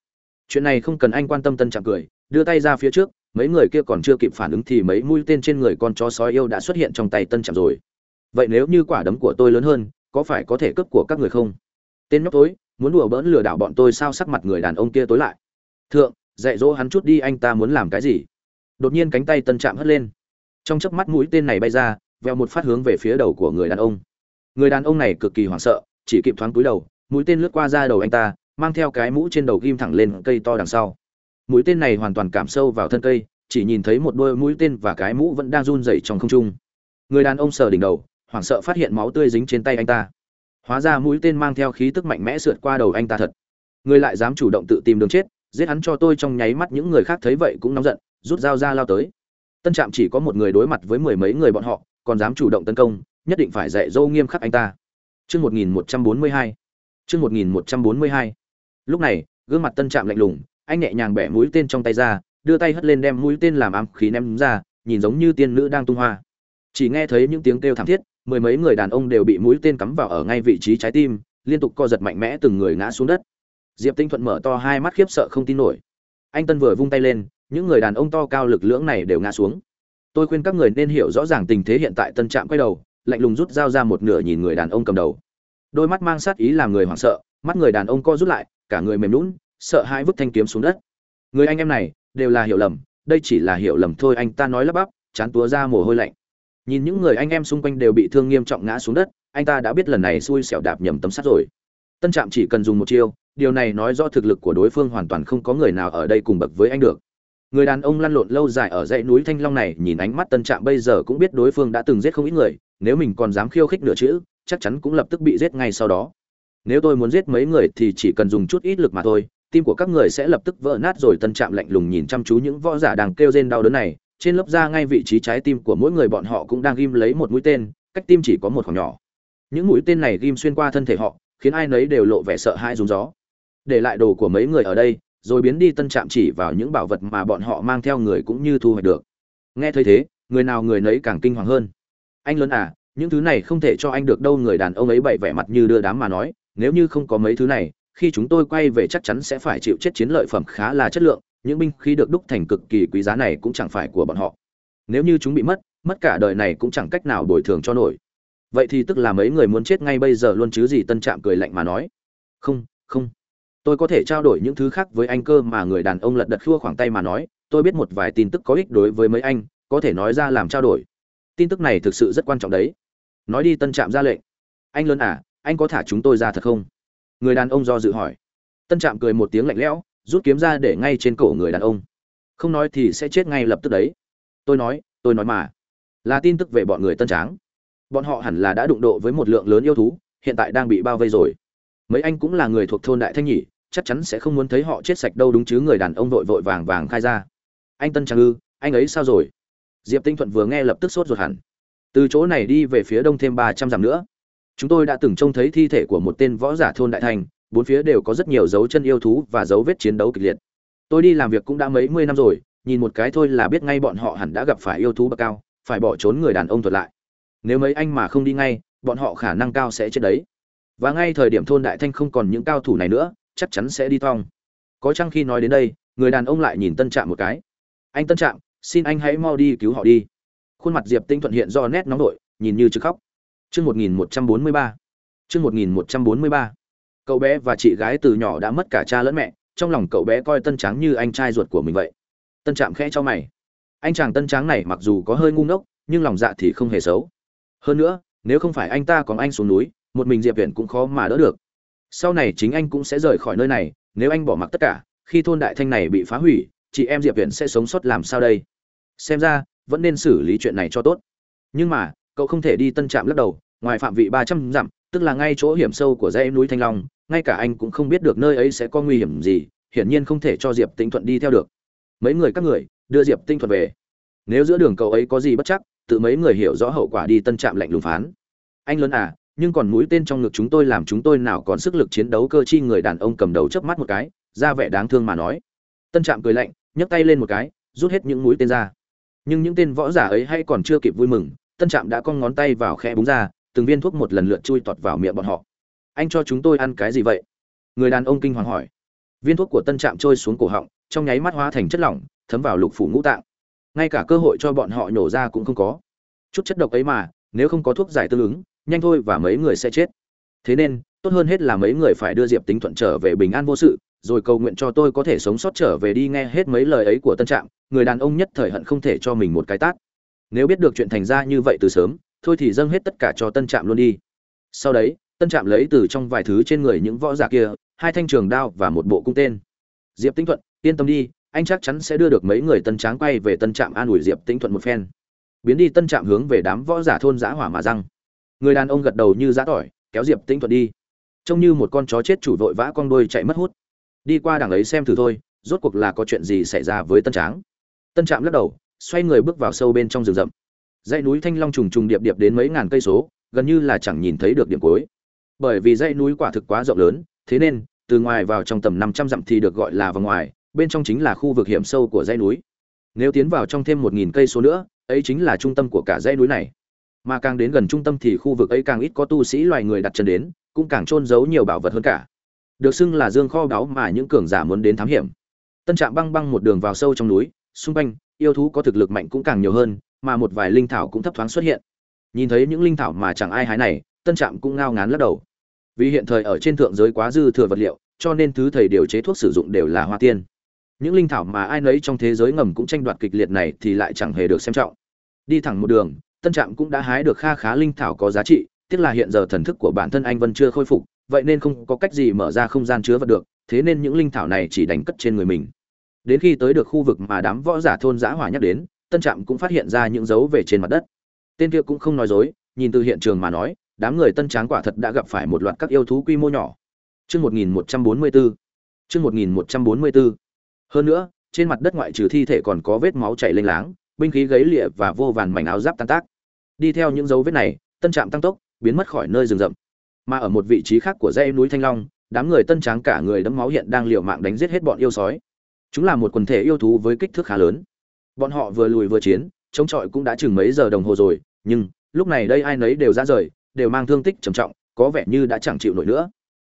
Chuyện này không cần anh quan tâm tân trạm cười, đưa tay ra phía trước, mấy người kia còn chưa kịp phản ứng thì mấy mũi tên trên người con chó sói yêu đã xuất hiện trong tay tân trạm rồi. Vậy nếu như quả đấm của tôi lớn hơn, có phải có thể cướp của các người không? Tên nhóc tối, muốn đùa bỡn lừa đảo bọn tôi sao sắc mặt người đàn ông kia tối lại? Thượng, dạy dỗ hắn chút đi, anh ta muốn làm cái gì? Đột nhiên cánh tay tân trạm hất lên. Trong chớp mắt mũi tên này bay ra, veo một phát hướng về phía đầu của người đàn ông. Người đàn ông này cực kỳ hoảng sợ, chỉ kịp thoáng cúi đầu, mũi tên lướt qua ra đầu anh ta, mang theo cái mũ trên đầu ghim thẳng lên cây to đằng sau. Mũi tên này hoàn toàn cảm sâu vào thân cây, chỉ nhìn thấy một đôi mũi tên và cái mũ vẫn đang run rẩy trong không trung. Người đàn ông sờ đỉnh đầu, hoảng sợ phát hiện máu tươi dính trên tay anh ta. Hóa ra mũi tên mang theo khí tức mạnh mẽ sượt qua đầu anh ta thật. Người lại dám chủ động tự tìm đường chết, giết hắn cho tôi trong nháy mắt, những người khác thấy vậy cũng nóng giận rút dao ra lao tới. Tân trạm chỉ có một người đối mặt với mười mấy người bọn họ, còn dám chủ động tấn công, nhất định phải dạy dâu nghiêm khắc anh ta. Chương một nghìn một trăm bốn mươi hai. Chương một nghìn một trăm bốn mươi hai. Lúc này, gương mặt tân trạm lạnh lùng, anh nhẹ nhàng bẻ mũi tên trong tay ra, đưa tay hất lên đem mũi tên làm ám khí ném ra, nhìn giống như tiên nữ đang tung hoa. Chỉ nghe thấy những tiếng kêu thảm thiết, mười mấy người đàn ông đều bị mũi tên cắm vào ở ngay vị trí trái tim, liên tục co giật mạnh mẽ từng người ngã xuống đất. Diệp tinh thuận mở to hai mắt khiếp sợ không tin nổi. Anh tân vừa vung tay lên những người đàn ông to cao lực lưỡng này đều ngã xuống. Tôi khuyên các người nên hiểu rõ ràng tình thế hiện tại tân trạm quay đầu, lạnh lùng rút dao ra một nửa nhìn người đàn ông cầm đầu. Đôi mắt mang sát ý làm người hoảng sợ, mắt người đàn ông co rút lại, cả người mềm lún sợ hãi vứt thanh kiếm xuống đất. Người anh em này đều là hiểu lầm, đây chỉ là hiểu lầm thôi, anh ta nói lắp bắp, chán túa ra mồ hôi lạnh. Nhìn những người anh em xung quanh đều bị thương nghiêm trọng ngã xuống đất, anh ta đã biết lần này xui xẻo đạp nhầm tấm sắt rồi. Tân trạm chỉ cần dùng một chiêu, điều này nói do thực lực của đối phương hoàn toàn không có người nào ở đây cùng bậc với anh được người đàn ông lăn lộn lâu dài ở dãy núi thanh long này nhìn ánh mắt tân trạm bây giờ cũng biết đối phương đã từng giết không ít người, nếu mình còn dám khiêu khích nửa chữ, chắc chắn cũng lập tức bị giết ngay sau đó. Nếu tôi muốn giết mấy người thì chỉ cần dùng chút ít lực mà thôi, tim của các người sẽ lập tức vỡ nát rồi tân trạm lạnh lùng nhìn chăm chú những võ giả đang kêu rên đau đớn này. Trên lớp da ngay vị trí trái tim của mỗi người bọn họ cũng đang ghim lấy một mũi tên, cách tim chỉ có một khoảng nhỏ. Những mũi tên này ghim xuyên qua thân thể họ, khiến ai nấy đều lộ vẻ sợ hãi rúng gió. Để lại đồ của mấy người ở đây rồi biến đi tân trạm chỉ vào những bảo vật mà bọn họ mang theo người cũng như thu hoạch được. Nghe thấy thế, người nào người nấy càng kinh hoàng hơn. Anh lớn à những thứ này không thể cho anh được đâu, người đàn ông ấy bậy vẻ mặt như đưa đám mà nói, nếu như không có mấy thứ này, khi chúng tôi quay về chắc chắn sẽ phải chịu chết chiến lợi phẩm khá là chất lượng, những binh khí được đúc thành cực kỳ quý giá này cũng chẳng phải của bọn họ. Nếu như chúng bị mất mất cả đời này cũng chẳng cách nào bồi thường cho nổi. Vậy thì tức là mấy người muốn chết ngay bây giờ luôn chứ gì tân trạm cười lạnh mà nói. Không không tôi có thể trao đổi những thứ khác với anh cơ mà người đàn ông lật đật khua khoảng tay mà nói, tôi biết một vài tin tức có ích đối với mấy anh, có thể nói ra làm trao đổi. Tin tức này thực sự rất quan trọng đấy. Nói đi, tân trạm ra lệnh. Anh lớn à anh có thả chúng tôi ra thật không? Người đàn ông do dự hỏi. Tân trạm cười một tiếng lạnh lẽo, rút kiếm ra để ngay trên cổ người đàn ông. Không nói thì sẽ chết ngay lập tức đấy. Tôi nói tôi nói mà. Là tin tức về bọn người tân tráng. Bọn họ hẳn là đã đụng độ với một lượng lớn yêu thú, hiện tại đang bị bao vây rồi. Mấy anh cũng là người thuộc thôn đại thanh nhỉ chắc chắn sẽ không muốn thấy họ chết sạch đâu đúng chứ, người đàn ông vội vội vàng vàng khai ra. Anh tân trang ư, anh ấy sao rồi? Diệp tinh thuận vừa nghe lập tức sốt ruột hẳn. Từ chỗ này đi về phía đông thêm ba trăm dặm nữa. Chúng tôi đã từng trông thấy thi thể của một tên võ giả thôn đại thành, bốn phía đều có rất nhiều dấu chân yêu thú và dấu vết chiến đấu kịch liệt. Tôi đi làm việc cũng đã mấy mươi năm rồi, nhìn một cái thôi là biết ngay bọn họ hẳn đã gặp phải yêu thú bậc cao, phải bỏ trốn người đàn ông thuật lại. Nếu mấy anh mà không đi ngay, bọn họ khả năng cao sẽ chết đấy. Và ngay thời điểm thôn đại thanh không còn những cao thủ này nữa chắc chắn sẽ đi thong. Có chăng khi nói đến đây, người đàn ông lại nhìn tân trạm một cái. Anh tân trạm, xin anh hãy mau đi cứu họ đi. Khuôn mặt diệp tinh thuận hiện do nét nóng nổi nhìn như chực khóc. Chương một nghìn một trăm bốn mươi ba. Chương một nghìn một trăm bốn mươi ba. Cậu bé và chị gái từ nhỏ đã mất cả cha lẫn mẹ, trong lòng cậu bé coi tân tráng như anh trai ruột của mình vậy. Tân trạm khẽ cho mày. Anh chàng tân tráng này mặc dù có hơi ngu ngốc, nhưng lòng dạ thì không hề xấu. Hơn nữa, nếu không phải anh ta có anh xuống núi, một mình diệp viện cũng khó mà đỡ được sau này chính anh cũng sẽ rời khỏi nơi này, nếu anh bỏ mặc tất cả, khi thôn đại thanh này bị phá hủy, chị em diệp viện sẽ sống sót làm sao đây? Xem ra, vẫn nên xử lý chuyện này cho tốt. Nhưng mà, cậu không thể đi tân trạm lắc đầu, ngoài phạm vị ba trăm dặm, tức là ngay chỗ hiểm sâu của dãy núi thanh long, ngay cả anh cũng không biết được nơi ấy sẽ có nguy hiểm gì, hiển nhiên không thể cho diệp tinh thuận đi theo được. Mấy người các người, đưa diệp tinh thuận về. Nếu giữa đường cậu ấy có gì bất chắc, tự mấy người hiểu rõ hậu quả đi tân trạm lạnh lùng phán. Anh lớn à nhưng còn mũi tên trong ngực chúng tôi làm chúng tôi nào còn sức lực chiến đấu cơ chi người đàn ông cầm đầu chớp mắt một cái, ra vẻ đáng thương mà nói. Tân trạm cười lạnh, nhấc tay lên một cái, rút hết những mũi tên ra. Nhưng những tên võ giả ấy hay còn chưa kịp vui mừng, tân trạm đã cong ngón tay vào khe búng ra, từng viên thuốc một lần lượt chui tọt vào miệng bọn họ. Anh cho chúng tôi ăn cái gì vậy? Người đàn ông kinh hoàng hỏi. Viên thuốc của tân trạm trôi xuống cổ họng, trong nháy mắt hóa thành chất lỏng, thấm vào lục phủ ngũ tạng. Ngay cả cơ hội cho bọn họ nhổ ra cũng không có. Chút chất độc ấy mà, nếu không có thuốc giải tương ứng nhanh thôi và mấy người sẽ chết. Thế nên, tốt hơn hết là mấy người phải đưa diệp tính thuận trở về bình an vô sự, rồi cầu nguyện cho tôi có thể sống sót trở về đi nghe hết mấy lời ấy của tân trạm, người đàn ông nhất thời hận không thể cho mình một cái tát. Nếu biết được chuyện thành ra như vậy từ sớm, thôi thì dâng hết tất cả cho tân trạm luôn đi. Sau đấy, tân trạm lấy từ trong vài thứ trên người những võ giả kia, hai thanh trường đao và một bộ cung tên. Diệp tĩnh thuận, yên tâm đi, anh chắc chắn sẽ đưa được mấy người tân tráng quay về tân trạm an ủi diệp tĩnh thuận một phen. Biến đi tân trạm hướng về đám võ giả thôn giã hỏa mà răng người đàn ông gật đầu như giã tỏi, kéo diệp tĩnh thuận đi. Trông như một con chó chết chủ vội vã con đôi chạy mất hút. Đi qua đằng ấy xem thử thôi, rốt cuộc là có chuyện gì xảy ra với tân tráng. Tân trạm lắc đầu, xoay người bước vào sâu bên trong rừng rậm. Dãy núi thanh long trùng trùng điệp điệp đến mấy ngàn cây số, gần như là chẳng nhìn thấy được điểm cuối. Bởi vì dãy núi quả thực quá rộng lớn, thế nên, từ ngoài vào trong tầm năm trăm dặm thì được gọi là vào ngoài, bên trong chính là khu vực hiểm sâu của dãy núi. Nếu tiến vào trong thêm một nghìn cây số nữa, ấy chính là trung tâm của cả dãy núi này mà càng đến gần trung tâm thì khu vực ấy càng ít có tu sĩ loài người đặt chân đến, cũng càng trôn giấu nhiều bảo vật hơn cả. Được xưng là dương kho báu mà những cường giả muốn đến thám hiểm. Tân trạm băng băng một đường vào sâu trong núi, xung quanh, yêu thú có thực lực mạnh cũng càng nhiều hơn, mà một vài linh thảo cũng thấp thoáng xuất hiện. Nhìn thấy những linh thảo mà chẳng ai hái này, tân trạm cũng ngao ngán lắc đầu. Vì hiện thời ở trên thượng giới quá dư thừa vật liệu, cho nên thứ thầy điều chế thuốc sử dụng đều là hoa tiên. Những linh thảo mà ai nấy trong thế giới ngầm cũng tranh đoạt kịch liệt này thì lại chẳng hề được xem trọng. Đi thẳng một đường tân trạm cũng đã hái được kha khá linh thảo có giá trị, tiếc là hiện giờ thần thức của bản thân anh vân chưa khôi phục, vậy nên không có cách gì mở ra không gian chứa vật được, thế nên những linh thảo này chỉ đánh cất trên người mình. Đến khi tới được khu vực mà đám võ giả thôn giã hỏa nhắc đến, tân trạm cũng phát hiện ra những dấu về trên mặt đất. Tên kia cũng không nói dối, nhìn từ hiện trường mà nói, đám người tân tráng quả thật đã gặp phải một loạt các yêu thú quy mô nhỏ. Chương một nghìn một trăm bốn mươi bốn chương một nghìn một trăm bốn mươi bốn hơn nữa, trên mặt đất ngoại trừ thi thể còn có vết máu chảy lênh láng binh khí gấy lịa và vô vàn mảnh áo giáp tan tác. Đi theo những dấu vết này, tân trạm tăng tốc, biến mất khỏi nơi rừng rậm. Mà ở một vị trí khác của dãy núi thanh long, đám người tân tráng cả người đẫm máu hiện đang liều mạng đánh giết hết bọn yêu sói. Chúng là một quần thể yêu thú với kích thước khá lớn. Bọn họ vừa lùi vừa chiến, chống chọi cũng đã chừng mấy giờ đồng hồ rồi, nhưng lúc này đây ai nấy đều ra rời, đều mang thương tích trầm trọng, có vẻ như đã chẳng chịu nổi nữa.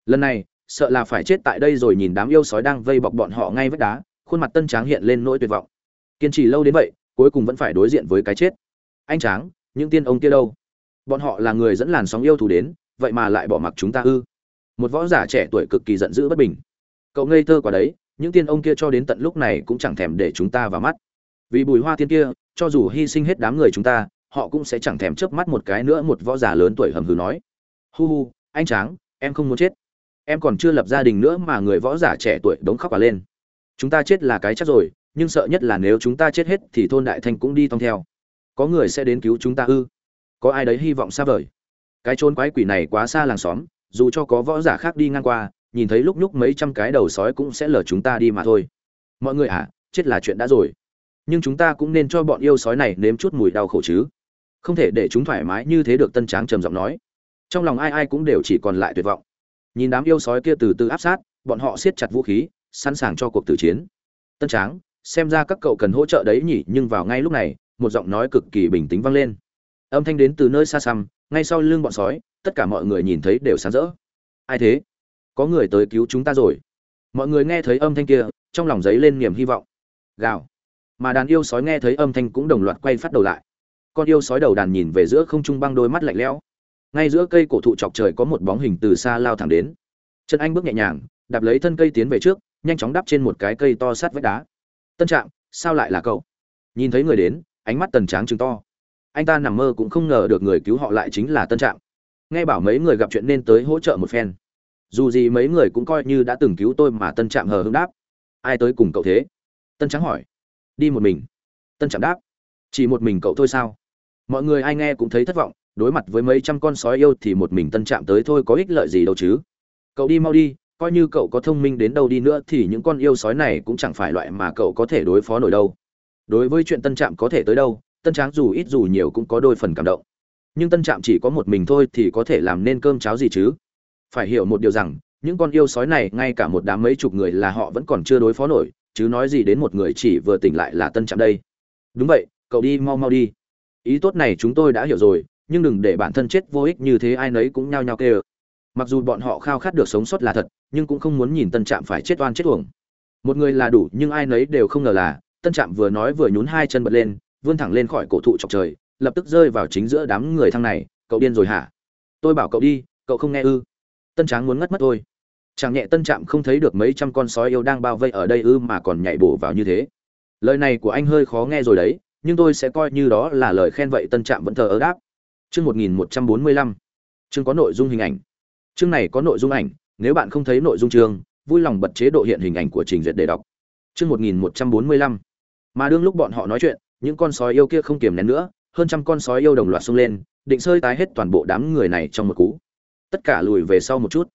Lần này, sợ là phải chết tại đây rồi nhìn đám yêu sói đang vây bọc bọn họ ngay vách đá, khuôn mặt tân tráng hiện lên nỗi tuyệt vọng. Kiên trì lâu đến vậy cuối cùng vẫn phải đối diện với cái chết. Anh tráng, những tiên ông kia đâu? Bọn họ là người dẫn làn sóng yêu thù đến, vậy mà lại bỏ mặc chúng ta ư? Một võ giả trẻ tuổi cực kỳ giận dữ bất bình. Cậu ngây thơ quả đấy, những tiên ông kia cho đến tận lúc này cũng chẳng thèm để chúng ta vào mắt. Vì bùi hoa tiên kia, cho dù hy sinh hết đám người chúng ta, họ cũng sẽ chẳng thèm chớp mắt một cái nữa, một võ giả lớn tuổi hầm hừ nói. Hu hu, anh tráng, em không muốn chết. Em còn chưa lập gia đình nữa mà người võ giả trẻ tuổi đống khóc cả lên. Chúng ta chết là cái chắc rồi nhưng sợ nhất là nếu chúng ta chết hết thì thôn đại thanh cũng đi tông theo. Có người sẽ đến cứu chúng ta ư? Có ai đấy hy vọng xa vời? Cái chốn quái quỷ này quá xa làng xóm, dù cho có võ giả khác đi ngang qua, nhìn thấy lúc nhúc mấy trăm cái đầu sói cũng sẽ lờ chúng ta đi mà thôi. Mọi người à chết là chuyện đã rồi. Nhưng chúng ta cũng nên cho bọn yêu sói này nếm chút mùi đau khổ chứ. Không thể để chúng thoải mái như thế được, tân tráng trầm giọng nói. Trong lòng ai ai cũng đều chỉ còn lại tuyệt vọng. Nhìn đám yêu sói kia từ từ áp sát, bọn họ siết chặt vũ khí, sẵn sàng cho cuộc tử chiến. Tân tráng xem ra các cậu cần hỗ trợ đấy nhỉ, nhưng vào ngay lúc này, một giọng nói cực kỳ bình tĩnh vang lên. Âm thanh đến từ nơi xa xăm, ngay sau lưng bọn sói, tất cả mọi người nhìn thấy đều sáng rỡ. Ai thế? Có người tới cứu chúng ta rồi. Mọi người nghe thấy âm thanh kia, trong lòng dấy lên niềm hy vọng. Gào. Mà đàn yêu sói nghe thấy âm thanh cũng đồng loạt quay phát đầu lại. Con yêu sói đầu đàn nhìn về giữa không trung băng đôi mắt lạnh lẽo. Ngay giữa cây cổ thụ chọc trời có một bóng hình từ xa lao thẳng đến. Chân anh bước nhẹ nhàng, đạp lấy thân cây tiến về trước, nhanh chóng đắp trên một cái cây to sát vách đá tân trạm, sao lại là cậu? Nhìn thấy người đến, ánh mắt tần tráng chứng to. Anh ta nằm mơ cũng không ngờ được người cứu họ lại chính là tân trạm. Nghe bảo mấy người gặp chuyện nên tới hỗ trợ một phen. Dù gì mấy người cũng coi như đã từng cứu tôi mà tân trạm hờ hững đáp. Ai tới cùng cậu thế? Tân trắng hỏi. Đi một mình. Tân trạm đáp. Chỉ một mình cậu thôi sao? Mọi người ai nghe cũng thấy thất vọng, đối mặt với mấy trăm con sói yêu thì một mình tân trạm tới thôi có ích lợi gì đâu chứ? Cậu đi mau đi coi như cậu có thông minh đến đâu đi nữa thì những con yêu sói này cũng chẳng phải loại mà cậu có thể đối phó nổi đâu. Đối với chuyện tân trạm có thể tới đâu, tân tráng dù ít dù nhiều cũng có đôi phần cảm động. Nhưng tân trạm chỉ có một mình thôi thì có thể làm nên cơm cháo gì chứ? Phải hiểu một điều rằng, những con yêu sói này ngay cả một đám mấy chục người là họ vẫn còn chưa đối phó nổi, chứ nói gì đến một người chỉ vừa tỉnh lại là tân trạm đây. Đúng vậy, cậu đi mau mau đi. Ý tốt này chúng tôi đã hiểu rồi, nhưng đừng để bản thân chết vô ích như thế ai nấy cũng nhao nhao kêu mặc dù bọn họ khao khát được sống sót là thật, nhưng cũng không muốn nhìn tân trạm phải chết oan chết uổng. Một người là đủ, nhưng ai nấy đều không ngờ là, tân trạm vừa nói vừa nhún hai chân bật lên, vươn thẳng lên khỏi cổ thụ chọc trời, lập tức rơi vào chính giữa đám người thăng này, cậu điên rồi hả? Tôi bảo cậu đi, cậu không nghe ư? Tân tráng muốn ngất mất thôi. Chẳng nhẹ tân trạm không thấy được mấy trăm con sói yêu đang bao vây ở đây ư mà còn nhảy bổ vào như thế. Lời này của anh hơi khó nghe rồi đấy, nhưng tôi sẽ coi như đó là lời khen vậy tân trạm vẫn thờ ơ đáp. Chương một nghìn một trăm bốn mươi lăm. Chương có nội dung hình ảnh chương này có nội dung ảnh, nếu bạn không thấy nội dung chương, vui lòng bật chế độ hiện hình ảnh của trình duyệt để đọc. Chương một nghìn một trăm bốn mươi lăm. Mà đương lúc bọn họ nói chuyện, những con sói yêu kia không kiềm nén nữa, hơn trăm con sói yêu đồng loạt xông lên, định sơi tái hết toàn bộ đám người này trong một cú. Tất cả lùi về sau một chút.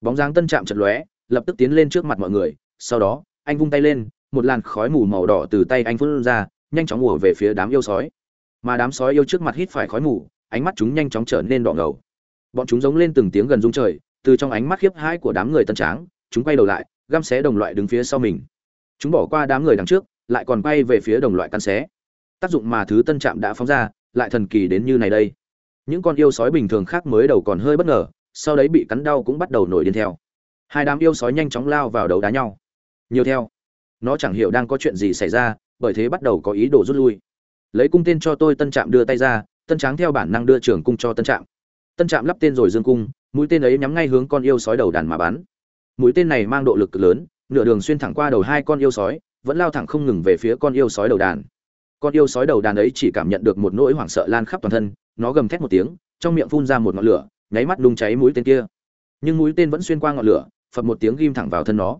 Bóng dáng tân trạm chật lóe, lập tức tiến lên trước mặt mọi người, sau đó, anh vung tay lên, một làn khói mù màu đỏ từ tay anh phun ra, nhanh chóng ùa về phía đám yêu sói. Mà đám sói yêu trước mặt hít phải khói mù, ánh mắt chúng nhanh chóng trở nên đỏ ngầu bọn chúng giống lên từng tiếng gần rung trời, từ trong ánh mắt khiếp hãi của đám người tân tráng, chúng quay đầu lại, găm xé đồng loại đứng phía sau mình. Chúng bỏ qua đám người đằng trước, lại còn quay về phía đồng loại căn xé. Tác dụng mà thứ tân trạm đã phóng ra, lại thần kỳ đến như này đây. Những con yêu sói bình thường khác mới đầu còn hơi bất ngờ, sau đấy bị cắn đau cũng bắt đầu nổi điên theo. Hai đám yêu sói nhanh chóng lao vào đấu đá nhau. Nhiều theo. Nó chẳng hiểu đang có chuyện gì xảy ra, bởi thế bắt đầu có ý đồ rút lui. Lấy cung tên cho tôi tân trạm đưa tay ra, tân tráng theo bản năng đưa trường cung cho tân trạm tân trạm lắp tên rồi dương cung, mũi tên ấy nhắm ngay hướng con yêu sói đầu đàn mà bắn. Mũi tên này mang độ lực cực lớn, nửa đường xuyên thẳng qua đầu hai con yêu sói, vẫn lao thẳng không ngừng về phía con yêu sói đầu đàn. Con yêu sói đầu đàn ấy chỉ cảm nhận được một nỗi hoảng sợ lan khắp toàn thân, nó gầm thét một tiếng, trong miệng phun ra một ngọn lửa, nháy mắt đung cháy mũi tên kia. Nhưng mũi tên vẫn xuyên qua ngọn lửa, phập một tiếng ghim thẳng vào thân nó.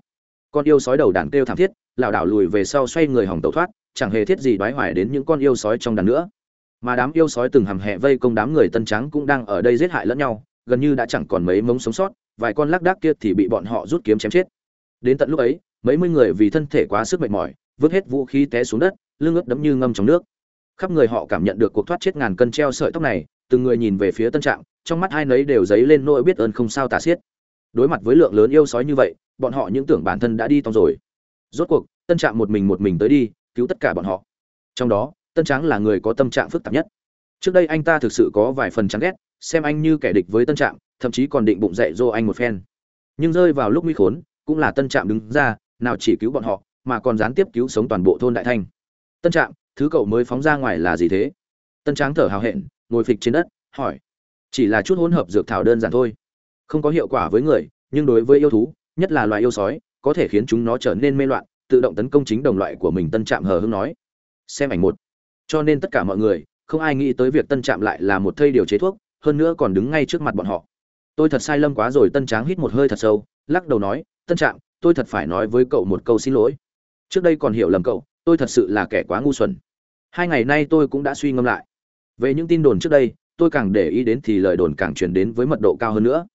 Con yêu sói đầu đàn kêu thảm thiết, lảo đảo lùi về sau xoay người hỏng tẩu thoát, chẳng hề thiết gì đoái hoài đến những con yêu sói trong đàn nữa mà đám yêu sói từng hầm hẹ vây công đám người tân trắng cũng đang ở đây giết hại lẫn nhau, gần như đã chẳng còn mấy mống sống sót, vài con lác đác kia thì bị bọn họ rút kiếm chém chết. Đến tận lúc ấy, mấy mươi người vì thân thể quá sức mệt mỏi, vứt hết vũ khí té xuống đất, lưng ướt đẫm như ngâm trong nước. Khắp người họ cảm nhận được cuộc thoát chết ngàn cân treo sợi tóc này, từng người nhìn về phía tân trạm trong mắt hai nấy đều dấy lên nỗi biết ơn không sao tả xiết. Đối mặt với lượng lớn yêu sói như vậy, bọn họ những tưởng bản thân đã đi tòng rồi. Rốt cuộc, tân trạm một mình một mình tới đi, cứu tất cả bọn họ. Trong đó tân tráng là người có tâm trạng phức tạp nhất. Trước đây anh ta thực sự có vài phần chán ghét, xem anh như kẻ địch với tân trạm, thậm chí còn định bụng dạy dỗ anh một phen. Nhưng rơi vào lúc nguy khốn, cũng là tân trạm đứng ra, nào chỉ cứu bọn họ, mà còn gián tiếp cứu sống toàn bộ thôn đại thanh. Tân trạm, thứ cậu mới phóng ra ngoài là gì thế? Tân tráng thở hào hẹn, ngồi phịch trên đất, hỏi. Chỉ là chút hỗn hợp dược thảo đơn giản thôi. Không có hiệu quả với người, nhưng đối với yêu thú, nhất là loài yêu sói, có thể khiến chúng nó trở nên mê loạn, tự động tấn công chính đồng loại của mình. Tân trạm hờ hưng nói. Xem ảnh một cho nên tất cả mọi người, không ai nghĩ tới việc tân trạm lại là một thây điều chế thuốc, hơn nữa còn đứng ngay trước mặt bọn họ. Tôi thật sai lầm quá rồi, tân tráng hít một hơi thật sâu, lắc đầu nói, tân trạm, tôi thật phải nói với cậu một câu xin lỗi. Trước đây còn hiểu lầm cậu, tôi thật sự là kẻ quá ngu xuẩn. Hai ngày nay tôi cũng đã suy ngẫm lại. Về những tin đồn trước đây, tôi càng để ý đến thì lời đồn càng truyền đến với mật độ cao hơn nữa.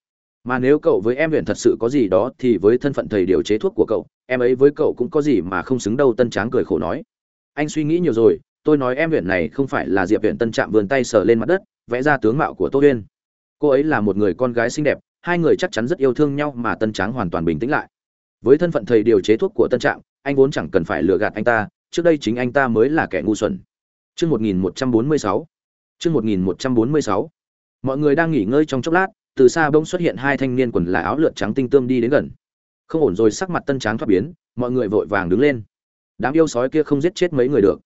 Mà nếu cậu với em huyện thật sự có gì đó thì với thân phận thầy điều chế thuốc của cậu, em ấy với cậu cũng có gì mà không xứng đâu, tân tráng cười khổ nói. Anh suy nghĩ nhiều rồi tôi nói em huyện này không phải là diệp huyện tân trạm vườn tay sờ lên mặt đất, vẽ ra tướng mạo của tô huyên. Cô ấy là một người con gái xinh đẹp, hai người chắc chắn rất yêu thương nhau mà tân tráng hoàn toàn bình tĩnh lại. Với thân phận thầy điều chế thuốc của tân trạm, anh vốn chẳng cần phải lừa gạt anh ta, trước đây chính anh ta mới là kẻ ngu xuẩn. Chương một nghìn một trăm bốn mươi sáu. Chương một nghìn một trăm bốn mươi sáu. Mọi người đang nghỉ ngơi trong chốc lát, từ xa bỗng xuất hiện hai thanh niên quần là áo lượt trắng tinh tươm đi đến gần. Không ổn rồi, sắc mặt tân tráng thoát biến, mọi người vội vàng đứng lên. Đám yêu sói kia không giết chết mấy người được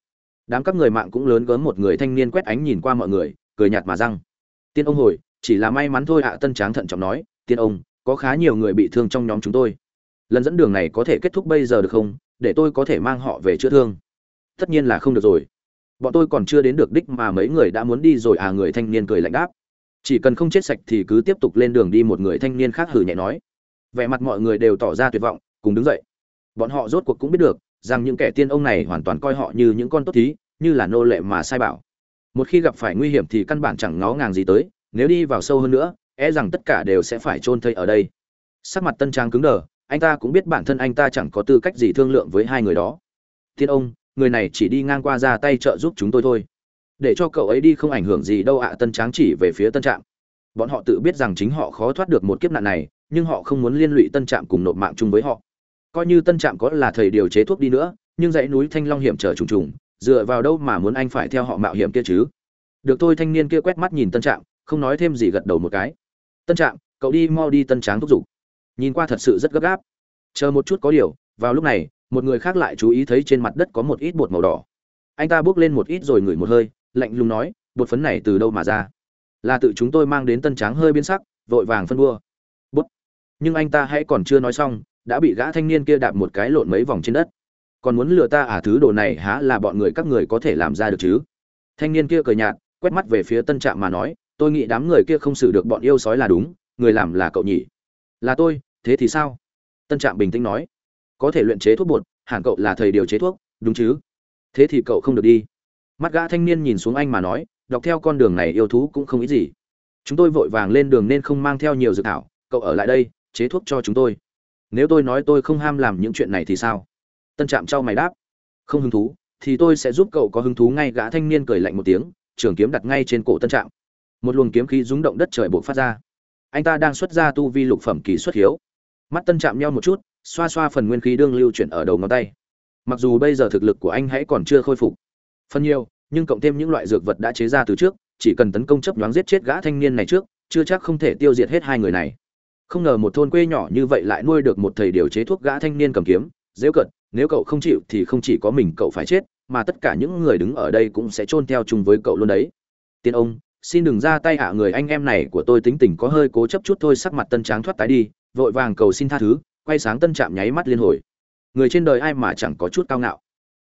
đám các người mạng cũng lớn gớm một người thanh niên quét ánh nhìn qua mọi người, cười nhạt mà răng. Tiên ông hồi, chỉ là may mắn thôi ạ, tân tráng thận trọng nói, tiên ông, có khá nhiều người bị thương trong nhóm chúng tôi. Lần dẫn đường này có thể kết thúc bây giờ được không? Để tôi có thể mang họ về chữa thương. Tất nhiên là không được rồi. Bọn tôi còn chưa đến được đích mà mấy người đã muốn đi rồi à? Người thanh niên cười lạnh đáp. Chỉ cần không chết sạch thì cứ tiếp tục lên đường đi, một người thanh niên khác hử nhẹ nói. Vẻ mặt mọi người đều tỏ ra tuyệt vọng, cùng đứng dậy. Bọn họ rốt cuộc cũng biết được rằng những kẻ tiên ông này hoàn toàn coi họ như những con tốt thí, như là nô lệ mà sai bảo. Một khi gặp phải nguy hiểm thì căn bản chẳng ngó ngàng gì tới, nếu đi vào sâu hơn nữa e rằng tất cả đều sẽ phải chôn thây ở đây. Sắc mặt tân trang cứng đờ, anh ta cũng biết bản thân anh ta chẳng có tư cách gì thương lượng với hai người đó. Tiên ông, người này chỉ đi ngang qua ra tay trợ giúp chúng tôi thôi. Để cho cậu ấy đi không ảnh hưởng gì đâu ạ, tân tráng chỉ về phía tân trạm. Bọn họ tự biết rằng chính họ khó thoát được một kiếp nạn này, nhưng họ không muốn liên lụy tân trạm cùng nộp mạng chung với họ coi như tân trạm có là thầy điều chế thuốc đi nữa, nhưng dãy núi thanh long hiểm trở trùng trùng, dựa vào đâu mà muốn anh phải theo họ mạo hiểm kia chứ? Được thôi, thanh niên kia quét mắt nhìn tân trạm, không nói thêm gì gật đầu một cái. Tân trạm, cậu đi mau đi tân tráng thúc giục. Nhìn qua thật sự rất gấp gáp. Chờ một chút có điều, vào lúc này, một người khác lại chú ý thấy trên mặt đất có một ít bột màu đỏ. Anh ta bước lên một ít rồi ngửi một hơi, lạnh lùng nói, bột phấn này từ đâu mà ra? Là tự chúng tôi mang đến tân tráng hơi biến sắc, vội vàng phân đua bút nhưng anh ta hãy còn chưa nói xong đã bị gã thanh niên kia đạp một cái lộn mấy vòng trên đất. Còn muốn lừa ta à thứ đồ này há là bọn người các người có thể làm ra được chứ? Thanh niên kia cười nhạt, quét mắt về phía tân trạm mà nói, tôi nghĩ đám người kia không xử được bọn yêu sói là đúng, người làm là cậu nhỉ? Là tôi, thế thì sao? Tân trạm bình tĩnh nói, có thể luyện chế thuốc bột, hẳn cậu là thầy điều chế thuốc, đúng chứ? Thế thì cậu không được đi. Mắt gã thanh niên nhìn xuống anh mà nói, đọc theo con đường này yêu thú cũng không ít gì. Chúng tôi vội vàng lên đường nên không mang theo nhiều dược thảo, cậu ở lại đây, chế thuốc cho chúng tôi nếu tôi nói tôi không ham làm những chuyện này thì sao? Tân trạm trao mày đáp. Không hứng thú, thì tôi sẽ giúp cậu có hứng thú ngay gã thanh niên cười lạnh một tiếng, trường kiếm đặt ngay trên cổ tân trạm. Một luồng kiếm khí rúng động đất trời buộc phát ra. Anh ta đang xuất ra tu vi lục phẩm kỳ xuất hiếu. Mắt tân Trạm nhau một chút, xoa xoa phần nguyên khí đương lưu chuyển ở đầu ngón tay. Mặc dù bây giờ thực lực của anh hãy còn chưa khôi phục phần nhiều, nhưng cộng thêm những loại dược vật đã chế ra từ trước, chỉ cần tấn công chấp nhoáng giết chết gã thanh niên này trước, chưa chắc không thể tiêu diệt hết hai người này không ngờ một thôn quê nhỏ như vậy lại nuôi được một thầy điều chế thuốc gã thanh niên cầm kiếm, dễ cận nếu cậu không chịu thì không chỉ có mình cậu phải chết, mà tất cả những người đứng ở đây cũng sẽ chôn theo chung với cậu luôn đấy. Tiên ông, xin đừng ra tay hạ người anh em này của tôi tính tình có hơi cố chấp chút thôi, sắc mặt tân tráng thoát tái đi, vội vàng cầu xin tha thứ, quay sáng tân trạm nháy mắt liên hồi. Người trên đời ai mà chẳng có chút cao ngạo.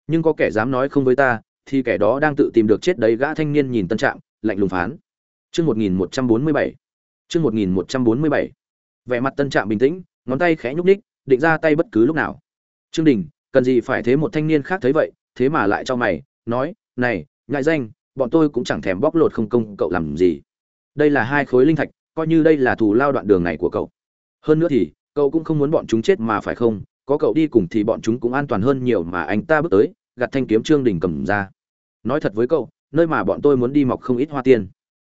Nhưng có kẻ dám nói không với ta, thì kẻ đó đang tự tìm được chết đấy, gã thanh niên nhìn tân trạm, lạnh lùng phán. Chương một nghìn một trăm bốn mươi bảy. Chương một nghìn một trăm bốn mươi bảy vẻ mặt tân trạm bình tĩnh, ngón tay khẽ nhúc ních định ra tay bất cứ lúc nào. Trương đình, cần gì phải thế một thanh niên khác thấy vậy? Thế mà lại cho mày, nói, này, ngại danh, bọn tôi cũng chẳng thèm bóc lột không công cậu làm gì. Đây là hai khối linh thạch, coi như đây là thù lao đoạn đường này của cậu. Hơn nữa thì, cậu cũng không muốn bọn chúng chết mà phải không? Có cậu đi cùng thì bọn chúng cũng an toàn hơn nhiều mà anh ta bước tới gặt thanh kiếm trương đình cầm ra. Nói thật với cậu, nơi mà bọn tôi muốn đi mọc không ít hoa tiên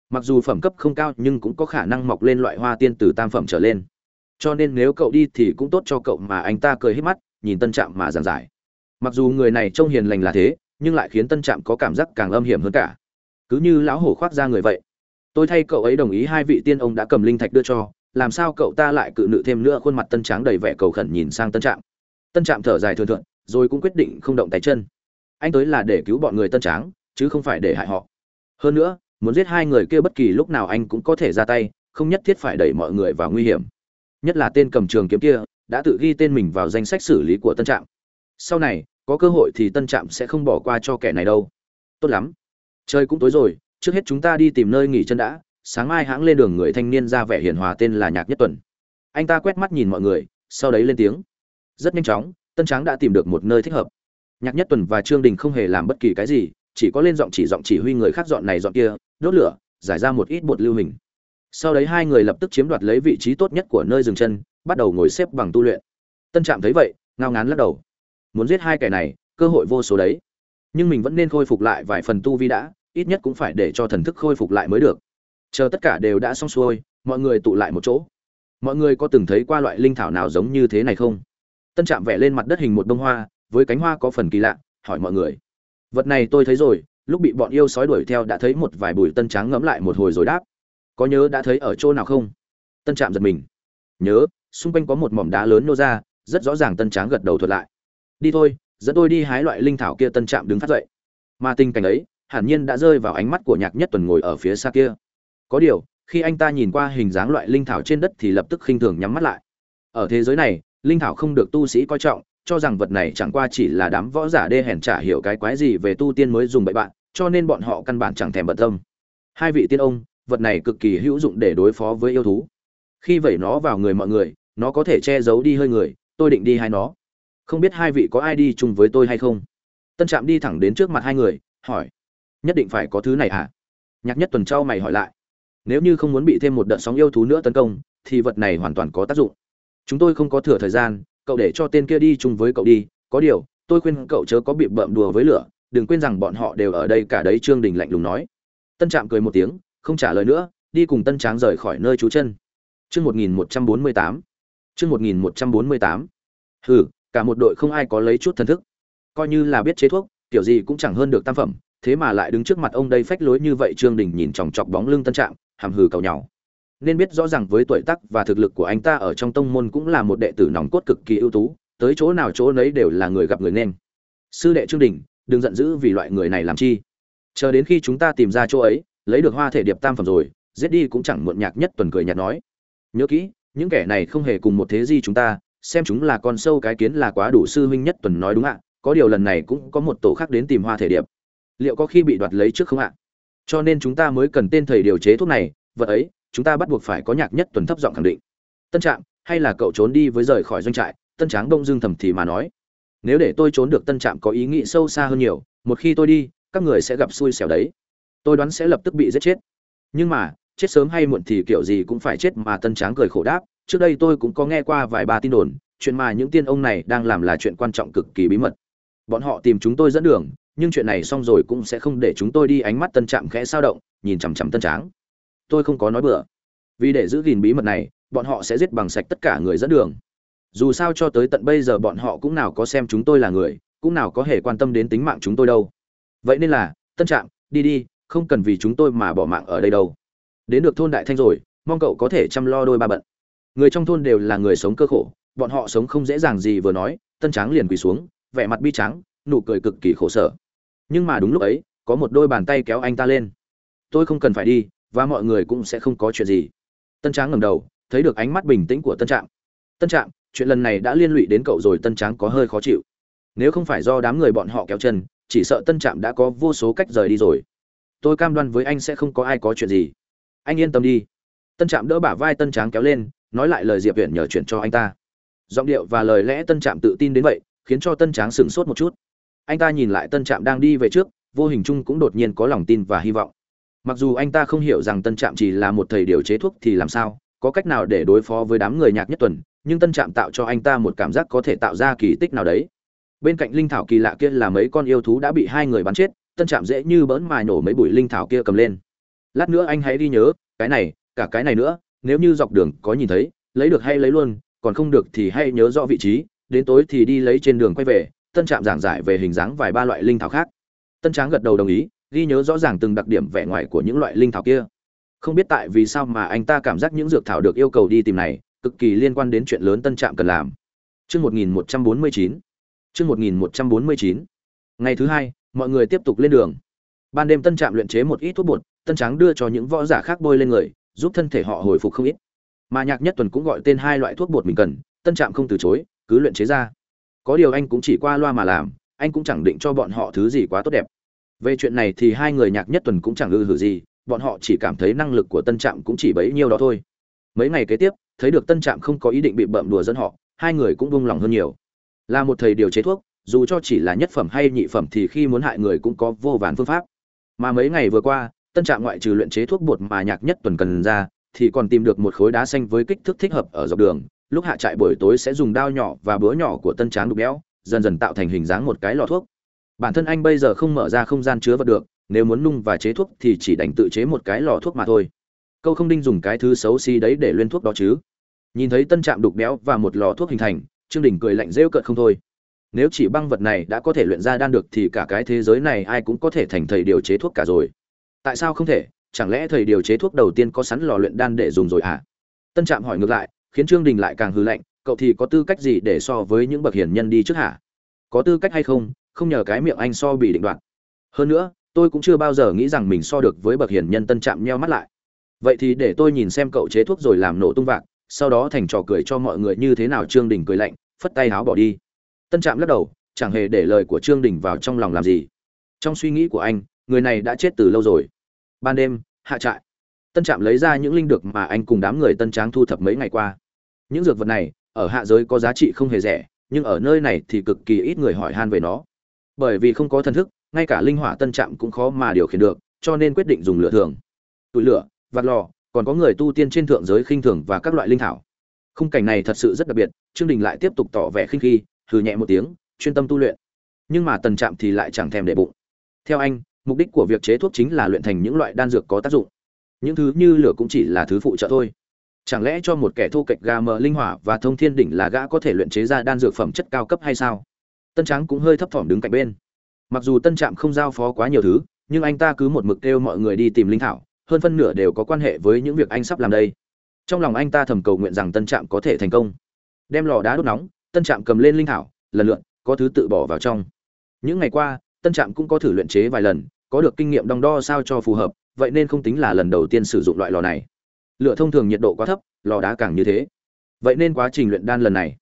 mặc dù phẩm cấp không cao nhưng cũng có khả năng mọc lên loại hoa tiên từ tam phẩm trở lên. Cho nên nếu cậu đi thì cũng tốt cho cậu mà anh ta cười hết mắt, nhìn tân trạm mà giảng giải. Mặc dù người này trông hiền lành là thế, nhưng lại khiến tân trạm có cảm giác càng âm hiểm hơn cả. Cứ như lão hổ khoác ra người vậy. Tôi thay cậu ấy đồng ý hai vị tiên ông đã cầm linh thạch đưa cho, làm sao cậu ta lại cự nữ thêm nữa khuôn mặt tân tráng đầy vẻ cầu khẩn nhìn sang tân trạm. Tân trạm thở dài thường thượng rồi cũng quyết định không động tay chân. Anh tới là để cứu bọn người tân tráng, chứ không phải để hại họ. Hơn nữa muốn giết hai người kia bất kỳ lúc nào anh cũng có thể ra tay, không nhất thiết phải đẩy mọi người vào nguy hiểm. Nhất là tên cầm trường kiếm kia, đã tự ghi tên mình vào danh sách xử lý của tân trạm. Sau này, có cơ hội thì tân trạm sẽ không bỏ qua cho kẻ này đâu. Tốt lắm. Trời cũng tối rồi, trước hết chúng ta đi tìm nơi nghỉ chân đã, sáng mai hãng lên đường người thanh niên ra vẻ hiền hòa tên là nhạc nhất tuần. Anh ta quét mắt nhìn mọi người, sau đấy lên tiếng. Rất nhanh chóng, tân tráng đã tìm được một nơi thích hợp. Nhạc nhất tuần và trương đình không hề làm bất kỳ cái gì chỉ có lên giọng chỉ giọng chỉ huy người khác dọn này dọn kia, đốt lửa, giải ra một ít bột lưu hình. Sau đấy hai người lập tức chiếm đoạt lấy vị trí tốt nhất của nơi dừng chân, bắt đầu ngồi xếp bằng tu luyện. Tân trạm thấy vậy, ngao ngán lắc đầu. Muốn giết hai kẻ này, cơ hội vô số đấy. Nhưng mình vẫn nên khôi phục lại vài phần tu vi đã, ít nhất cũng phải để cho thần thức khôi phục lại mới được. Chờ tất cả đều đã xong xuôi, mọi người tụ lại một chỗ. Mọi người có từng thấy qua loại linh thảo nào giống như thế này không? Tân trạm vẽ lên mặt đất hình một bông hoa, với cánh hoa có phần kỳ lạ, hỏi mọi người vật này tôi thấy rồi, lúc bị bọn yêu sói đuổi theo đã thấy một vài bụi tân tráng ngẫm lại một hồi rồi đáp. Có nhớ đã thấy ở chỗ nào không? Tân trạm giật mình. Nhớ, xung quanh có một mỏm đá lớn nô ra, rất rõ ràng tân tráng gật đầu thuật lại. Đi thôi, dẫn tôi đi hái loại linh thảo kia, tân trạm đứng phát dậy. Mà tình cảnh ấy, hẳn nhiên đã rơi vào ánh mắt của nhạc nhất tuần ngồi ở phía xa kia. Có điều, khi anh ta nhìn qua hình dáng loại linh thảo trên đất thì lập tức khinh thường nhắm mắt lại. Ở thế giới này, linh thảo không được tu sĩ coi trọng cho rằng vật này chẳng qua chỉ là đám võ giả đê hèn trả hiểu cái quái gì về tu tiên mới dùng bậy bạn, cho nên bọn họ căn bản chẳng thèm bận tâm. Hai vị tiên ông, vật này cực kỳ hữu dụng để đối phó với yêu thú. Khi vẩy nó vào người mọi người, nó có thể che giấu đi hơi người, tôi định đi hai nó. Không biết hai vị có ai đi chung với tôi hay không? Tân trạm đi thẳng đến trước mặt hai người, hỏi. Nhất định phải có thứ này à nhạc nhất tuần trao mày hỏi lại. Nếu như không muốn bị thêm một đợt sóng yêu thú nữa tấn công, thì vật này hoàn toàn có tác dụng. Chúng tôi không có thừa thời gian cậu để cho tên kia đi chung với cậu đi, có điều, tôi khuyên cậu chớ có bị bợm đùa với lửa, đừng quên rằng bọn họ đều ở đây cả đấy, trương đình lạnh lùng nói. Tân trạm cười một tiếng, không trả lời nữa, đi cùng tân tráng rời khỏi nơi trú chân. Chương một nghìn một trăm bốn mươi tám. Chương một nghìn một trăm bốn mươi tám. Hừ, cả một đội không ai có lấy chút thần thức. Coi như là biết chế thuốc, kiểu gì cũng chẳng hơn được tam phẩm, thế mà lại đứng trước mặt ông đây phách lối như vậy, trương đình nhìn chòng chọc bóng lưng tân trạm, hàm hừ cầu nhau nên biết rõ ràng với tuổi tác và thực lực của anh ta ở trong tông môn cũng là một đệ tử nòng cốt cực kỳ ưu tú, tới chỗ nào chỗ nấy đều là người gặp người nên. Sư đệ trương đình, đừng giận dữ vì loại người này làm chi. Chờ đến khi chúng ta tìm ra chỗ ấy, lấy được hoa thể điệp tam phẩm rồi, giết đi cũng chẳng muộn nhạc nhất tuần cười nhạt nói. Nhớ kỹ, những kẻ này không hề cùng một thế gì chúng ta, xem chúng là con sâu cái kiến là quá đủ sư huynh nhất tuần nói đúng ạ, có điều lần này cũng có một tổ khác đến tìm hoa thể điệp. Liệu có khi bị đoạt lấy trước không ạ? Cho nên chúng ta mới cần tên thầy điều chế thuốc này, vật ấy chúng ta bắt buộc phải có nhạc nhất tuần thấp giọng khẳng định. Tân trạm, hay là cậu trốn đi với rời khỏi doanh trại? Tân tráng đông dương thầm thì mà nói. Nếu để tôi trốn được, tân trạm có ý nghĩ sâu xa hơn nhiều. Một khi tôi đi, các người sẽ gặp xui xẻo đấy. Tôi đoán sẽ lập tức bị giết chết. Nhưng mà, chết sớm hay muộn thì kiểu gì cũng phải chết mà tân tráng cười khổ đáp. Trước đây tôi cũng có nghe qua vài ba tin đồn, chuyện mà những tiên ông này đang làm là chuyện quan trọng cực kỳ bí mật. Bọn họ tìm chúng tôi dẫn đường, nhưng chuyện này xong rồi cũng sẽ không để chúng tôi đi. Ánh mắt tân trạm khẽ sao động, nhìn chằm chằm tân tráng tôi không có nói bừa. Vì để giữ gìn bí mật này, bọn họ sẽ giết bằng sạch tất cả người dẫn đường. Dù sao cho tới tận bây giờ bọn họ cũng nào có xem chúng tôi là người, cũng nào có hề quan tâm đến tính mạng chúng tôi đâu. Vậy nên là, tân trạm, đi đi, không cần vì chúng tôi mà bỏ mạng ở đây đâu. Đến được thôn đại thanh rồi, mong cậu có thể chăm lo đôi ba bận. Người trong thôn đều là người sống cơ khổ, bọn họ sống không dễ dàng gì vừa nói, tân tráng liền quỳ xuống, vẻ mặt bi trắng nụ cười cực kỳ khổ sở. Nhưng mà đúng lúc ấy, có một đôi bàn tay kéo anh ta lên. Tôi không cần phải đi và mọi người cũng sẽ không có chuyện gì. Tân tráng ngầm đầu, thấy được ánh mắt bình tĩnh của tân trạm. Tân trạm, chuyện lần này đã liên lụy đến cậu rồi, tân tráng có hơi khó chịu. Nếu không phải do đám người bọn họ kéo chân, chỉ sợ tân trạm đã có vô số cách rời đi rồi. Tôi cam đoan với anh sẽ không có ai có chuyện gì. Anh yên tâm đi. Tân trạm đỡ bả vai tân tráng kéo lên, nói lại lời diệp huyện nhờ chuyển cho anh ta. Giọng điệu và lời lẽ tân trạm tự tin đến vậy, khiến cho tân tráng sửng sốt một chút. Anh ta nhìn lại tân trạm đang đi về trước, vô hình chung cũng đột nhiên có lòng tin và hy vọng mặc dù anh ta không hiểu rằng tân trạm chỉ là một thầy điều chế thuốc thì làm sao, có cách nào để đối phó với đám người nhạc nhất tuần, nhưng tân trạm tạo cho anh ta một cảm giác có thể tạo ra kỳ tích nào đấy. Bên cạnh linh thảo kỳ lạ kia là mấy con yêu thú đã bị hai người bắn chết, tân trạm dễ như bỡn mài nổ mấy bụi linh thảo kia cầm lên. Lát nữa anh hãy đi nhớ, cái này, cả cái này nữa, nếu như dọc đường có nhìn thấy, lấy được hay lấy luôn, còn không được thì hãy nhớ rõ vị trí, đến tối thì đi lấy trên đường quay về, tân trạm giảng giải về hình dáng vài ba loại linh thảo khác. Tân tráng gật đầu đồng ý ghi nhớ rõ ràng từng đặc điểm vẻ ngoài của những loại linh thảo kia không biết tại vì sao mà anh ta cảm giác những dược thảo được yêu cầu đi tìm này cực kỳ liên quan đến chuyện lớn tân trạm cần làm Chương 1149. Chương 1149. Ngày thứ hai, mọi người tiếp tục lên đường. Ban đêm tân trạm luyện chế một ít thuốc bột, tân Tráng đưa cho những võ giả khác bôi lên người, giúp thân thể họ hồi phục không ít. Mà Nhạc Nhất Tuần cũng gọi tên hai loại thuốc bột mình cần, tân trạm không từ chối, cứ luyện chế ra. Có điều anh cũng chỉ qua loa mà làm, anh cũng chẳng định cho bọn họ thứ gì quá tốt đẹp. Về chuyện này thì hai người Nhạc Nhất Tuần cũng chẳng ư hử gì, bọn họ chỉ cảm thấy năng lực của tân trạm cũng chỉ bấy nhiêu đó thôi. Mấy ngày kế tiếp, thấy được tân trạm không có ý định bị bợm đùa dân họ, hai người cũng buông lòng hơn nhiều. Là một thầy điều chế thuốc dù cho chỉ là nhất phẩm hay nhị phẩm thì khi muốn hại người cũng có vô vàn phương pháp. Mà mấy ngày vừa qua tân trạm ngoại trừ luyện chế thuốc bột mà nhạc nhất tuần cần ra thì còn tìm được một khối đá xanh với kích thước thích hợp ở dọc đường. Lúc hạ trại buổi tối sẽ dùng đao nhỏ và búa nhỏ của tân tráng đục béo dần dần tạo thành hình dáng một cái lọ thuốc bản thân anh bây giờ không mở ra không gian chứa vật được, nếu muốn nung và chế thuốc thì chỉ đành tự chế một cái lò thuốc mà thôi. Câu không đinh dùng cái thứ xấu xí đấy để luyện thuốc đó chứ. Nhìn thấy tân trạm đục béo và một lò thuốc hình thành, trương đình cười lạnh rêu cợt không thôi. Nếu chỉ băng vật này đã có thể luyện ra đan được thì cả cái thế giới này ai cũng có thể thành thầy điều chế thuốc cả rồi. Tại sao không thể? Chẳng lẽ thầy điều chế thuốc đầu tiên có sẵn lò luyện đan để dùng rồi à tân trạm hỏi ngược lại, khiến trương đình lại càng hư lạnh, cậu thì có tư cách gì để so với những bậc hiền nhân đi trước hả? Có tư cách hay không không nhờ cái miệng anh so bị định đoạt. Hơn nữa, tôi cũng chưa bao giờ nghĩ rằng mình so được với bậc hiền nhân tân trạm nheo mắt lại. Vậy thì để tôi nhìn xem cậu chế thuốc rồi làm nổ tung vạc, sau đó thành trò cười cho mọi người như thế nào trương đình cười lạnh, phất tay háo bỏ đi. Tân trạm lắc đầu, chẳng hề để lời của trương đình vào trong lòng làm gì. Trong suy nghĩ của anh, người này đã chết từ lâu rồi. Ban đêm, hạ trại. Tân trạm lấy ra những linh được mà anh cùng đám người tân tráng thu thập mấy ngày qua. Những dược vật này, ở hạ giới có giá trị không hề rẻ, nhưng ở nơi này thì cực kỳ ít người hỏi han về nó bởi vì không có thần thức, ngay cả linh hỏa tân trạm cũng khó mà điều khiển được, cho nên quyết định dùng lửa thường. Tụi lửa, vạt lò, còn có người tu tiên trên thượng giới khinh thường và các loại linh thảo. Khung cảnh này thật sự rất đặc biệt, trương đình lại tiếp tục tỏ vẻ khinh khi, hừ nhẹ một tiếng, chuyên tâm tu luyện. Nhưng mà tần trạm thì lại chẳng thèm để bụng. Theo anh, mục đích của việc chế thuốc chính là luyện thành những loại đan dược có tác dụng. Những thứ như lửa cũng chỉ là thứ phụ trợ thôi. Chẳng lẽ cho một kẻ thô kệch gà mờ linh hỏa và thông thiên đỉnh là gã có thể luyện chế ra đan dược phẩm chất cao cấp hay sao? Tân Tráng cũng hơi thấp thỏm đứng cạnh bên. Mặc dù tân trạm không giao phó quá nhiều thứ, nhưng anh ta cứ một mực kêu mọi người đi tìm linh thảo, hơn phân nửa đều có quan hệ với những việc anh sắp làm đây. Trong lòng anh ta thầm cầu nguyện rằng tân trạm có thể thành công. Đem lò đá đốt nóng, tân trạm cầm lên linh thảo, lần lượt, có thứ tự bỏ vào trong. Những ngày qua, tân trạm cũng có thử luyện chế vài lần, có được kinh nghiệm đong đo sao cho phù hợp, vậy nên không tính là lần đầu tiên sử dụng loại lò này. Lửa thông thường nhiệt độ quá thấp, lò đá càng như thế. Vậy nên quá trình luyện đan lần này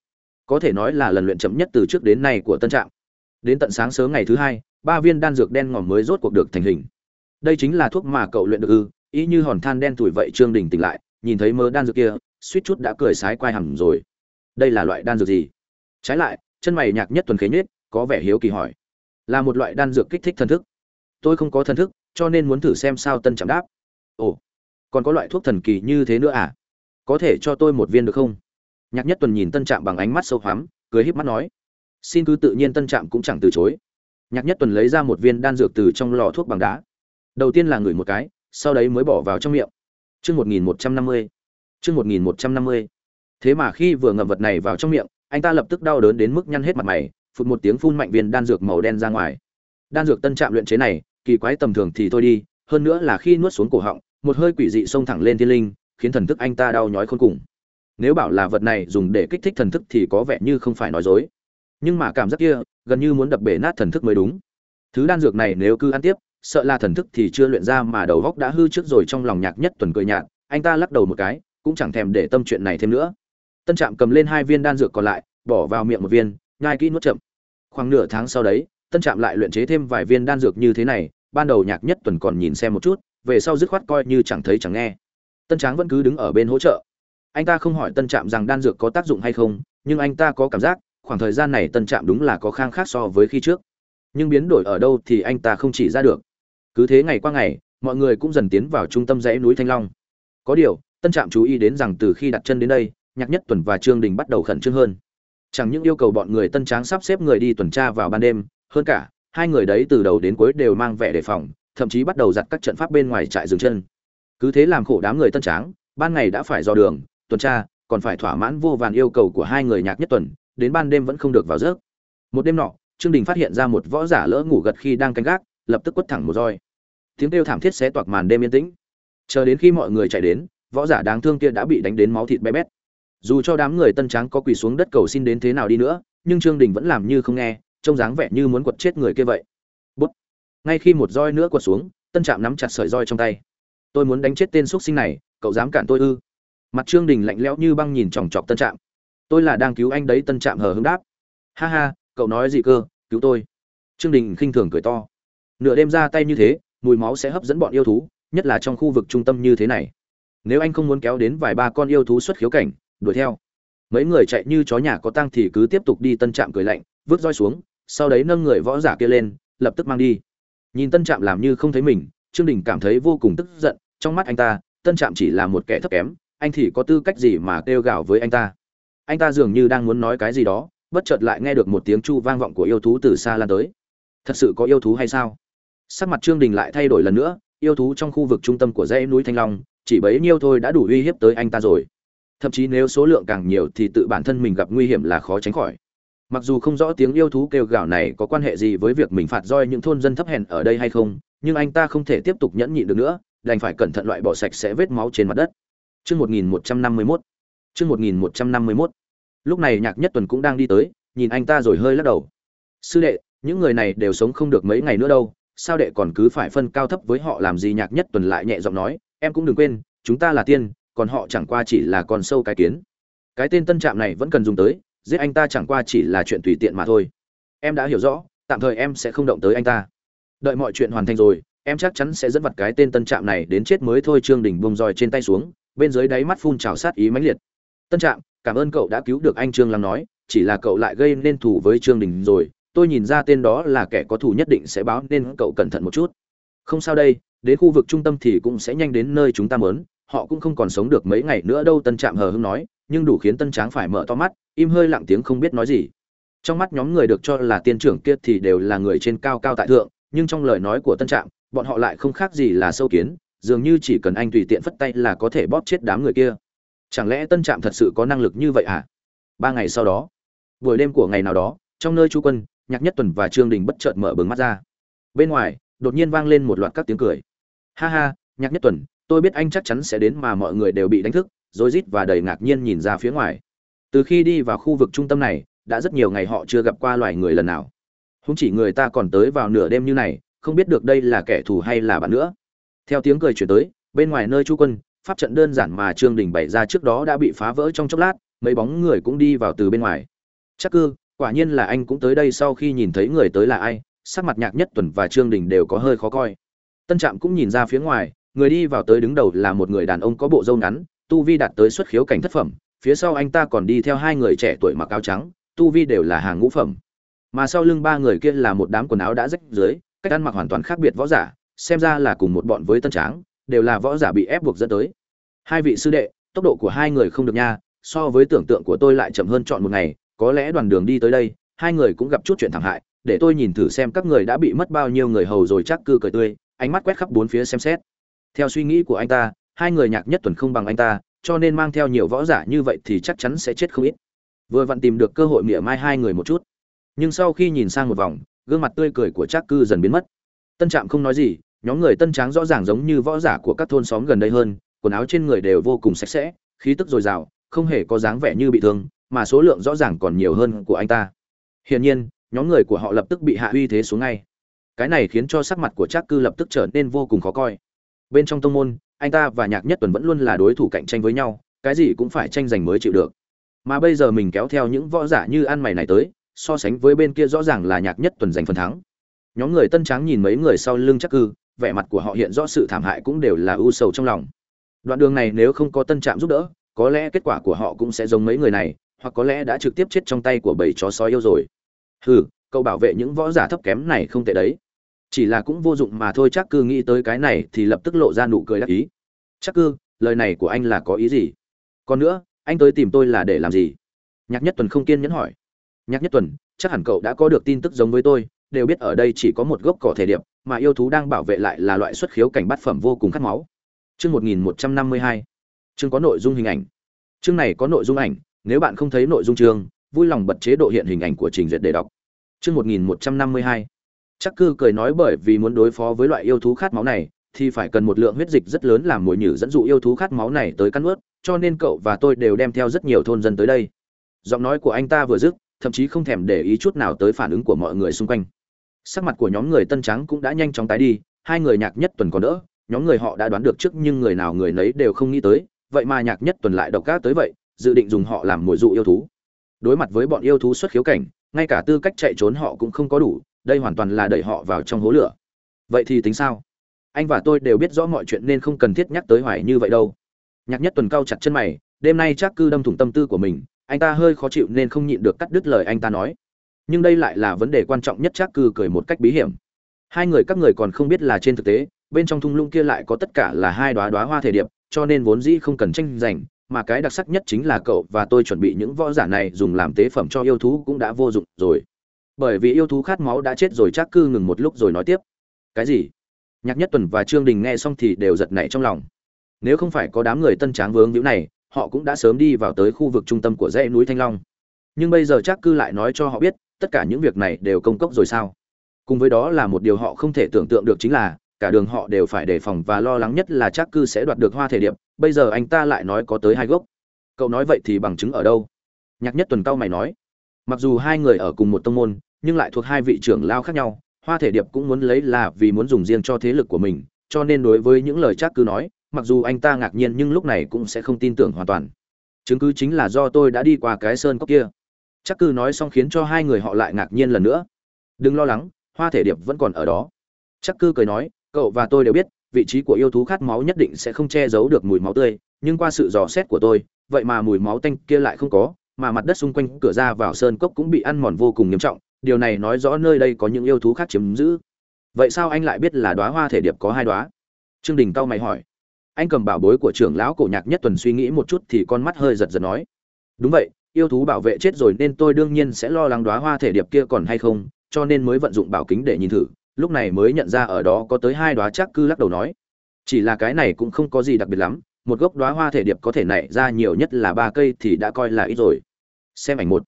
có thể nói là lần luyện chậm nhất từ trước đến nay của tân trạm. Đến tận sáng sớm ngày thứ hai, ba viên đan dược đen ngòm mới rốt cuộc được thành hình. Đây chính là thuốc mà cậu luyện được ư? Ý như hòn than đen tuổi vậy trương đình tỉnh lại, nhìn thấy mớ đan dược kia, suýt chút đã cười sái quai hẳn rồi. Đây là loại đan dược gì? Trái lại, chân mày nhạc nhất tuần khế nhết có vẻ hiếu kỳ hỏi. Là một loại đan dược kích thích thần thức. Tôi không có thần thức, cho nên muốn thử xem sao tân chạm đáp. Ồ, còn có loại thuốc thần kỳ như thế nữa à? Có thể cho tôi một viên được không? Nhạc nhất tuần nhìn tân trạm bằng ánh mắt sâu hoắm, cười híp mắt nói, xin cứ tự nhiên tân trạm cũng chẳng từ chối. Nhạc nhất tuần lấy ra một viên đan dược từ trong lò thuốc bằng đá. Đầu tiên là ngửi một cái, sau đấy mới bỏ vào trong miệng. Chương một nghìn một trăm năm mươi. Chương một nghìn một trăm năm mươi. Thế mà khi vừa ngậm vật này vào trong miệng, anh ta lập tức đau đớn đến mức nhăn hết mặt mày, phụt một tiếng phun mạnh viên đan dược màu đen ra ngoài. Đan dược tân trạm luyện chế này, kỳ quái tầm thường thì thôi đi, hơn nữa là khi nuốt xuống cổ họng, một hơi quỷ dị xông thẳng lên thiên linh, khiến thần thức anh ta đau nhói khôn cùng nếu bảo là vật này dùng để kích thích thần thức thì có vẻ như không phải nói dối. Nhưng mà cảm giác kia, gần như muốn đập bể nát thần thức mới đúng. Thứ đan dược này nếu cứ ăn tiếp, sợ là thần thức thì chưa luyện ra mà đầu góc đã hư trước rồi trong lòng nhạc nhất tuần cười nhạt, anh ta lắc đầu một cái, cũng chẳng thèm để tâm chuyện này thêm nữa. Tân trạm cầm lên hai viên đan dược còn lại, bỏ vào miệng một viên, nhai kỹ nuốt chậm. Khoảng nửa tháng sau đấy, tân trạm lại luyện chế thêm vài viên đan dược như thế này, ban đầu nhạc nhất tuần còn nhìn xem một chút, về sau dứt khoát coi như chẳng thấy chẳng nghe. Tân tráng vẫn cứ đứng ở bên hỗ trợ anh ta không hỏi tân trạm rằng đan dược có tác dụng hay không, nhưng anh ta có cảm giác, khoảng thời gian này tân trạm đúng là có khang khác so với khi trước. Nhưng biến đổi ở đâu thì anh ta không chỉ ra được. Cứ thế ngày qua ngày, mọi người cũng dần tiến vào trung tâm dãy núi thanh long. Có điều, tân trạm chú ý đến rằng từ khi đặt chân đến đây, nhạc nhất tuần và trương đình bắt đầu khẩn trương hơn. Chẳng những yêu cầu bọn người tân tráng sắp xếp người đi tuần tra vào ban đêm, hơn cả, hai người đấy từ đầu đến cuối đều mang vẻ đề phòng, thậm chí bắt đầu giặt các trận pháp bên ngoài trại dừng chân. Cứ thế làm khổ đám người tân tráng, ban ngày đã phải dò đường tuần tra, còn phải thỏa mãn vô vàn yêu cầu của hai người nhạc nhất tuần, đến ban đêm vẫn không được vào giấc. Một đêm nọ, trương đình phát hiện ra một võ giả lỡ ngủ gật khi đang canh gác, lập tức quất thẳng một roi. Tiếng kêu thảm thiết xé toạc màn đêm yên tĩnh. Chờ đến khi mọi người chạy đến, võ giả đáng thương kia đã bị đánh đến máu thịt bé bét. Dù cho đám người tân tráng có quỳ xuống đất cầu xin đến thế nào đi nữa, nhưng trương đình vẫn làm như không nghe, trông dáng vẻ như muốn quật chết người kia vậy. Bút. Ngay khi một roi nữa quật xuống, tân trạm nắm chặt sợi roi trong tay. Tôi muốn đánh chết tên x sinh này, cậu dám cản tôi ư? Mặt trương đình lạnh lẽo như băng nhìn chòng chọc tân trạm. Tôi là đang cứu anh đấy, tân trạm hờ hứng đáp. Ha ha, cậu nói gì cơ, cứu tôi. Trương đình khinh thường cười to. Nửa đêm ra tay như thế, mùi máu sẽ hấp dẫn bọn yêu thú, nhất là trong khu vực trung tâm như thế này. Nếu anh không muốn kéo đến vài ba con yêu thú xuất khiếu cảnh, đuổi theo. Mấy người chạy như chó nhà có tăng thì cứ tiếp tục đi, tân trạm cười lạnh, vứt roi xuống, sau đấy nâng người võ giả kia lên, lập tức mang đi. Nhìn tân trạm làm như không thấy mình, trương đình cảm thấy vô cùng tức giận, trong mắt anh ta, tân trạm chỉ là một kẻ thấp kém anh thì có tư cách gì mà kêu gào với anh ta? Anh ta dường như đang muốn nói cái gì đó, bất chợt lại nghe được một tiếng chu vang vọng của yêu thú từ xa lan tới. Thật sự có yêu thú hay sao? Sắc mặt trương đình lại thay đổi lần nữa, yêu thú trong khu vực trung tâm của dãy núi thanh long, chỉ bấy nhiêu thôi đã đủ uy hiếp tới anh ta rồi. Thậm chí nếu số lượng càng nhiều thì tự bản thân mình gặp nguy hiểm là khó tránh khỏi. Mặc dù không rõ tiếng yêu thú kêu gào này có quan hệ gì với việc mình phạt roi những thôn dân thấp hèn ở đây hay không, nhưng anh ta không thể tiếp tục nhẫn nhịn được nữa, đành phải cẩn thận loại bỏ sạch sẽ vết máu trên mặt đất. Chương 1151. Chương 1151. Lúc này Nhạc Nhất Tuần cũng đang đi tới, nhìn anh ta rồi hơi lắc đầu. "Sư đệ, những người này đều sống không được mấy ngày nữa đâu, sao đệ còn cứ phải phân cao thấp với họ làm gì?" Nhạc Nhất Tuần lại nhẹ giọng nói, "Em cũng đừng quên, chúng ta là tiên, còn họ chẳng qua chỉ là con sâu cái kiến. Cái tên tân trạm này vẫn cần dùng tới, giết anh ta chẳng qua chỉ là chuyện tùy tiện mà thôi. Em đã hiểu rõ, tạm thời em sẽ không động tới anh ta. Đợi mọi chuyện hoàn thành rồi, em chắc chắn sẽ dẫn vật cái tên tân trạm này đến chết mới thôi." Trương Đình buông roi trên tay xuống, bên dưới đáy mắt phun trào sát ý mãnh liệt tân trạm, cảm ơn cậu đã cứu được anh trương lăng nói, chỉ là cậu lại gây nên thù với trương đình rồi, tôi nhìn ra tên đó là kẻ có thù nhất định sẽ báo nên cậu cẩn thận một chút không sao đây, đến khu vực trung tâm thì cũng sẽ nhanh đến nơi chúng ta muốn. họ cũng không còn sống được mấy ngày nữa đâu, tân trạm hờ hững nói, nhưng đủ khiến tân tráng phải mở to mắt, im hơi lặng tiếng không biết nói gì trong mắt nhóm người được cho là tiên trưởng kia thì đều là người trên cao cao tại thượng, nhưng trong lời nói của tân trạm, bọn họ lại không khác gì là sâu kiến dường như chỉ cần anh tùy tiện phất tay là có thể bóp chết đám người kia. Chẳng lẽ tân trạm thật sự có năng lực như vậy à? Ba ngày sau đó, buổi đêm của ngày nào đó, trong nơi chú quân, nhạc nhất tuần và trương đình bất chợt mở bừng mắt ra. Bên ngoài, đột nhiên vang lên một loạt các tiếng cười. Ha ha, nhạc nhất tuần, tôi biết anh chắc chắn sẽ đến mà mọi người đều bị đánh thức, rối rít và đầy ngạc nhiên nhìn ra phía ngoài. Từ khi đi vào khu vực trung tâm này, đã rất nhiều ngày họ chưa gặp qua loài người lần nào. Không chỉ người ta còn tới vào nửa đêm như này, không biết được đây là kẻ thù hay là bạn nữa theo tiếng cười chuyển tới, bên ngoài nơi chu quân, pháp trận đơn giản mà trương đình bày ra trước đó đã bị phá vỡ trong chốc lát, mấy bóng người cũng đi vào từ bên ngoài. Chắc cư, quả nhiên là anh cũng tới đây sau khi nhìn thấy người tới là ai, sắc mặt nhạc nhất tuần và trương đình đều có hơi khó coi. Tân trạm cũng nhìn ra phía ngoài, người đi vào tới đứng đầu là một người đàn ông có bộ râu ngắn, tu vi đạt tới xuất khiếu cảnh thất phẩm, phía sau anh ta còn đi theo hai người trẻ tuổi mặc áo trắng, tu vi đều là hàng ngũ phẩm. Mà sau lưng ba người kia là một đám quần áo đã rách dưới, cách ăn mặc hoàn toàn khác biệt võ giả xem ra là cùng một bọn với tân tráng, đều là võ giả bị ép buộc dẫn tới. Hai vị sư đệ, tốc độ của hai người không được nha, so với tưởng tượng của tôi lại chậm hơn chọn một ngày, có lẽ đoàn đường đi tới đây, hai người cũng gặp chút chuyện thảm hại, để tôi nhìn thử xem các người đã bị mất bao nhiêu người hầu rồi chắc cư cười tươi, ánh mắt quét khắp bốn phía xem xét. Theo suy nghĩ của anh ta, hai người nhạc nhất tuần không bằng anh ta, cho nên mang theo nhiều võ giả như vậy thì chắc chắn sẽ chết không ít. Vừa vặn tìm được cơ hội mỉa mai hai người một chút. Nhưng sau khi nhìn sang một vòng, gương mặt tươi cười của trác cư dần biến mất tân trạm không nói gì, nhóm người tân tráng rõ ràng giống như võ giả của các thôn xóm gần đây hơn, quần áo trên người đều vô cùng sạch sẽ, khí tức dồi dào, không hề có dáng vẻ như bị thương, mà số lượng rõ ràng còn nhiều hơn của anh ta. Hiển nhiên, nhóm người của họ lập tức bị hạ uy thế xuống ngay. Cái này khiến cho sắc mặt của trác cư lập tức trở nên vô cùng khó coi. Bên trong tông môn, anh ta và nhạc nhất tuần vẫn luôn là đối thủ cạnh tranh với nhau, cái gì cũng phải tranh giành mới chịu được. Mà bây giờ mình kéo theo những võ giả như ăn mày này tới, so sánh với bên kia rõ ràng là nhạc nhất tuần giành phần thắng nhóm người tân tráng nhìn mấy người sau lưng chắc cư, vẻ mặt của họ hiện rõ sự thảm hại cũng đều là ưu sầu trong lòng. Đoạn đường này nếu không có tân trạm giúp đỡ, có lẽ kết quả của họ cũng sẽ giống mấy người này, hoặc có lẽ đã trực tiếp chết trong tay của bầy chó sói yêu rồi. Hừ, cậu bảo vệ những võ giả thấp kém này không tệ đấy. Chỉ là cũng vô dụng mà thôi, chắc cư nghĩ tới cái này thì lập tức lộ ra nụ cười đắc ý. Chắc cư, lời này của anh là có ý gì? Còn nữa, anh tới tìm tôi là để làm gì? Nhạc nhất tuần không kiên nhẫn hỏi. Nhạc nhất tuần, chắc hẳn cậu đã có được tin tức giống với tôi đều biết ở đây chỉ có một gốc cỏ thể điệp, mà yêu thú đang bảo vệ lại là loại xuất khiếu cảnh bát phẩm vô cùng khát máu. Chương 1152. Chương có nội dung hình ảnh. Chương này có nội dung ảnh, nếu bạn không thấy nội dung chương, vui lòng bật chế độ hiện hình ảnh của trình duyệt để đọc. Chương 1152. Chắc cư cười nói bởi vì muốn đối phó với loại yêu thú khát máu này, thì phải cần một lượng huyết dịch rất lớn làm mồi nhử dẫn dụ yêu thú khát máu này tới căn ướt cho nên cậu và tôi đều đem theo rất nhiều thôn dân tới đây giọng nói của anh ta vừa dứt thậm chí không thèm để ý chút nào tới phản ứng của mọi người xung quanh sắc mặt của nhóm người tân trắng cũng đã nhanh chóng tái đi, hai người nhạc nhất tuần còn đỡ, nhóm người họ đã đoán được trước nhưng người nào người nấy đều không nghĩ tới, vậy mà nhạc nhất tuần lại độc ác tới vậy, dự định dùng họ làm mồi dụ yêu thú. Đối mặt với bọn yêu thú xuất khiếu cảnh, ngay cả tư cách chạy trốn họ cũng không có đủ, đây hoàn toàn là đẩy họ vào trong hố lửa. Vậy thì tính sao? Anh và tôi đều biết rõ mọi chuyện nên không cần thiết nhắc tới hoài như vậy đâu. Nhạc nhất tuần cao chặt chân mày, đêm nay chắc cư đâm thủng tâm tư của mình, anh ta hơi khó chịu nên không nhịn được cắt đứt lời anh ta nói nhưng đây lại là vấn đề quan trọng nhất chắc cư cười một cách bí hiểm. Hai người các người còn không biết là trên thực tế, bên trong thung lũng kia lại có tất cả là hai đoá đoá hoa thể điệp, cho nên vốn dĩ không cần tranh giành, mà cái đặc sắc nhất chính là cậu và tôi chuẩn bị những võ giả này dùng làm tế phẩm cho yêu thú cũng đã vô dụng rồi. Bởi vì yêu thú khát máu đã chết rồi chắc cư ngừng một lúc rồi nói tiếp. Cái gì? Nhạc nhất tuần và trương đình nghe xong thì đều giật nảy trong lòng. Nếu không phải có đám người tân tráng vướng hữu này, họ cũng đã sớm đi vào tới khu vực trung tâm của dãy núi thanh long. Nhưng bây giờ chắc cư lại nói cho họ biết tất cả những việc này đều công cốc rồi sao? Cùng với đó là một điều họ không thể tưởng tượng được chính là, cả đường họ đều phải đề phòng và lo lắng nhất là chắc cư sẽ đoạt được hoa thể điệp, bây giờ anh ta lại nói có tới hai gốc. Cậu nói vậy thì bằng chứng ở đâu? Nhạc nhất tuần cao mày nói. Mặc dù hai người ở cùng một tông môn, nhưng lại thuộc hai vị trưởng lao khác nhau, hoa thể điệp cũng muốn lấy là vì muốn dùng riêng cho thế lực của mình, cho nên đối với những lời chắc cư nói, mặc dù anh ta ngạc nhiên nhưng lúc này cũng sẽ không tin tưởng hoàn toàn. Chứng cứ chính là do tôi đã đi qua cái sơn cốc kia chắc cư nói xong khiến cho hai người họ lại ngạc nhiên lần nữa. Đừng lo lắng, hoa thể điệp vẫn còn ở đó. Chắc cư cười nói, cậu và tôi đều biết, vị trí của yêu thú khát máu nhất định sẽ không che giấu được mùi máu tươi, nhưng qua sự dò xét của tôi, vậy mà mùi máu tanh kia lại không có, mà mặt đất xung quanh cửa ra vào sơn cốc cũng bị ăn mòn vô cùng nghiêm trọng, điều này nói rõ nơi đây có những yêu thú khác chiếm giữ. Vậy sao anh lại biết là đoá hoa thể điệp có hai đoá trương đình cao mày hỏi. Anh cầm bảo bối của trưởng lão cổ nhạc nhất tuần suy nghĩ một chút thì con mắt hơi giật giật nói. Đúng vậy yêu thú bảo vệ chết rồi nên tôi đương nhiên sẽ lo lắng đóa hoa thể điệp kia còn hay không, cho nên mới vận dụng bảo kính để nhìn thử. Lúc này mới nhận ra ở đó có tới hai đóa chắc cư lắc đầu nói. Chỉ là cái này cũng không có gì đặc biệt lắm, một gốc đóa hoa thể điệp có thể nảy ra nhiều nhất là ba cây thì đã coi là ít rồi. Xem ảnh một.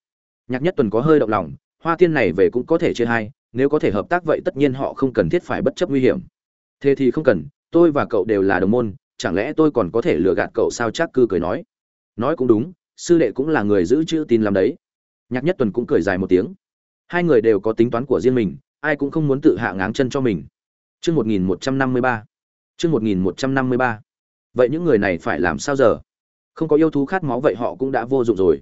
Nhạc nhất tuần có hơi động lòng, hoa tiên này về cũng có thể chia hai, nếu có thể hợp tác vậy tất nhiên họ không cần thiết phải bất chấp nguy hiểm. Thế thì không cần, tôi và cậu đều là đồng môn, chẳng lẽ tôi còn có thể lừa gạt cậu sao chắc cư cười nói. Nói cũng đúng sư đệ cũng là người giữ chữ tin làm đấy. Nhạc nhất tuần cũng cười dài một tiếng. Hai người đều có tính toán của riêng mình, ai cũng không muốn tự hạ ngáng chân cho mình. Chương một nghìn một trăm năm mươi ba. Chương một nghìn một trăm năm mươi ba. Vậy những người này phải làm sao giờ? Không có yêu thú khát máu vậy họ cũng đã vô dụng rồi.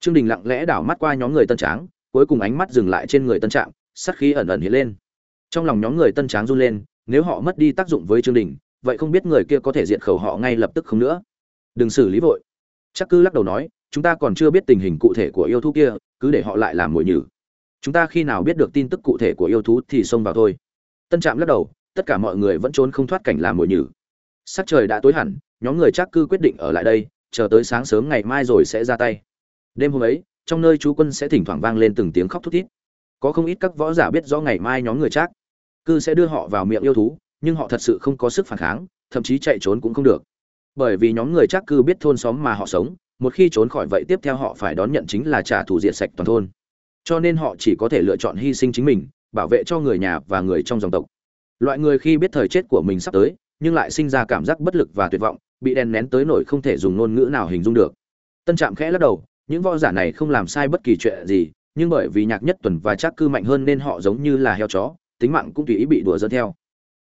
Trương đình lặng lẽ đảo mắt qua nhóm người tân tráng, cuối cùng ánh mắt dừng lại trên người tân trạm sắt khí ẩn ẩn hiện lên. Trong lòng nhóm người tân tráng run lên, nếu họ mất đi tác dụng với trương đình, vậy không biết người kia có thể diệt khẩu họ ngay lập tức không nữa. Đừng xử lý vội chắc cứ lắc đầu nói, chúng ta còn chưa biết tình hình cụ thể của yêu thú kia, cứ để họ lại làm mồi nhử. Chúng ta khi nào biết được tin tức cụ thể của yêu thú thì xông vào thôi. Tân trạm lắc đầu, tất cả mọi người vẫn trốn không thoát cảnh làm mồi nhử. Sắc trời đã tối hẳn, nhóm người chắc cư quyết định ở lại đây, chờ tới sáng sớm ngày mai rồi sẽ ra tay. Đêm hôm ấy, trong nơi chú quân sẽ thỉnh thoảng vang lên từng tiếng khóc thút thít. Có không ít các võ giả biết rõ ngày mai nhóm người chắc cư sẽ đưa họ vào miệng yêu thú, nhưng họ thật sự không có sức phản kháng, thậm chí chạy trốn cũng không được bởi vì nhóm người chắc cư biết thôn xóm mà họ sống, một khi trốn khỏi vậy tiếp theo họ phải đón nhận chính là trả thù diệt sạch toàn thôn. Cho nên họ chỉ có thể lựa chọn hy sinh chính mình, bảo vệ cho người nhà và người trong dòng tộc. Loại người khi biết thời chết của mình sắp tới, nhưng lại sinh ra cảm giác bất lực và tuyệt vọng, bị đèn nén tới nổi không thể dùng ngôn ngữ nào hình dung được. Tân trạm khẽ lắc đầu, những võ giả này không làm sai bất kỳ chuyện gì, nhưng bởi vì nhạc nhất tuần và trác cư mạnh hơn nên họ giống như là heo chó, tính mạng cũng tùy ý bị đùa dẫn theo.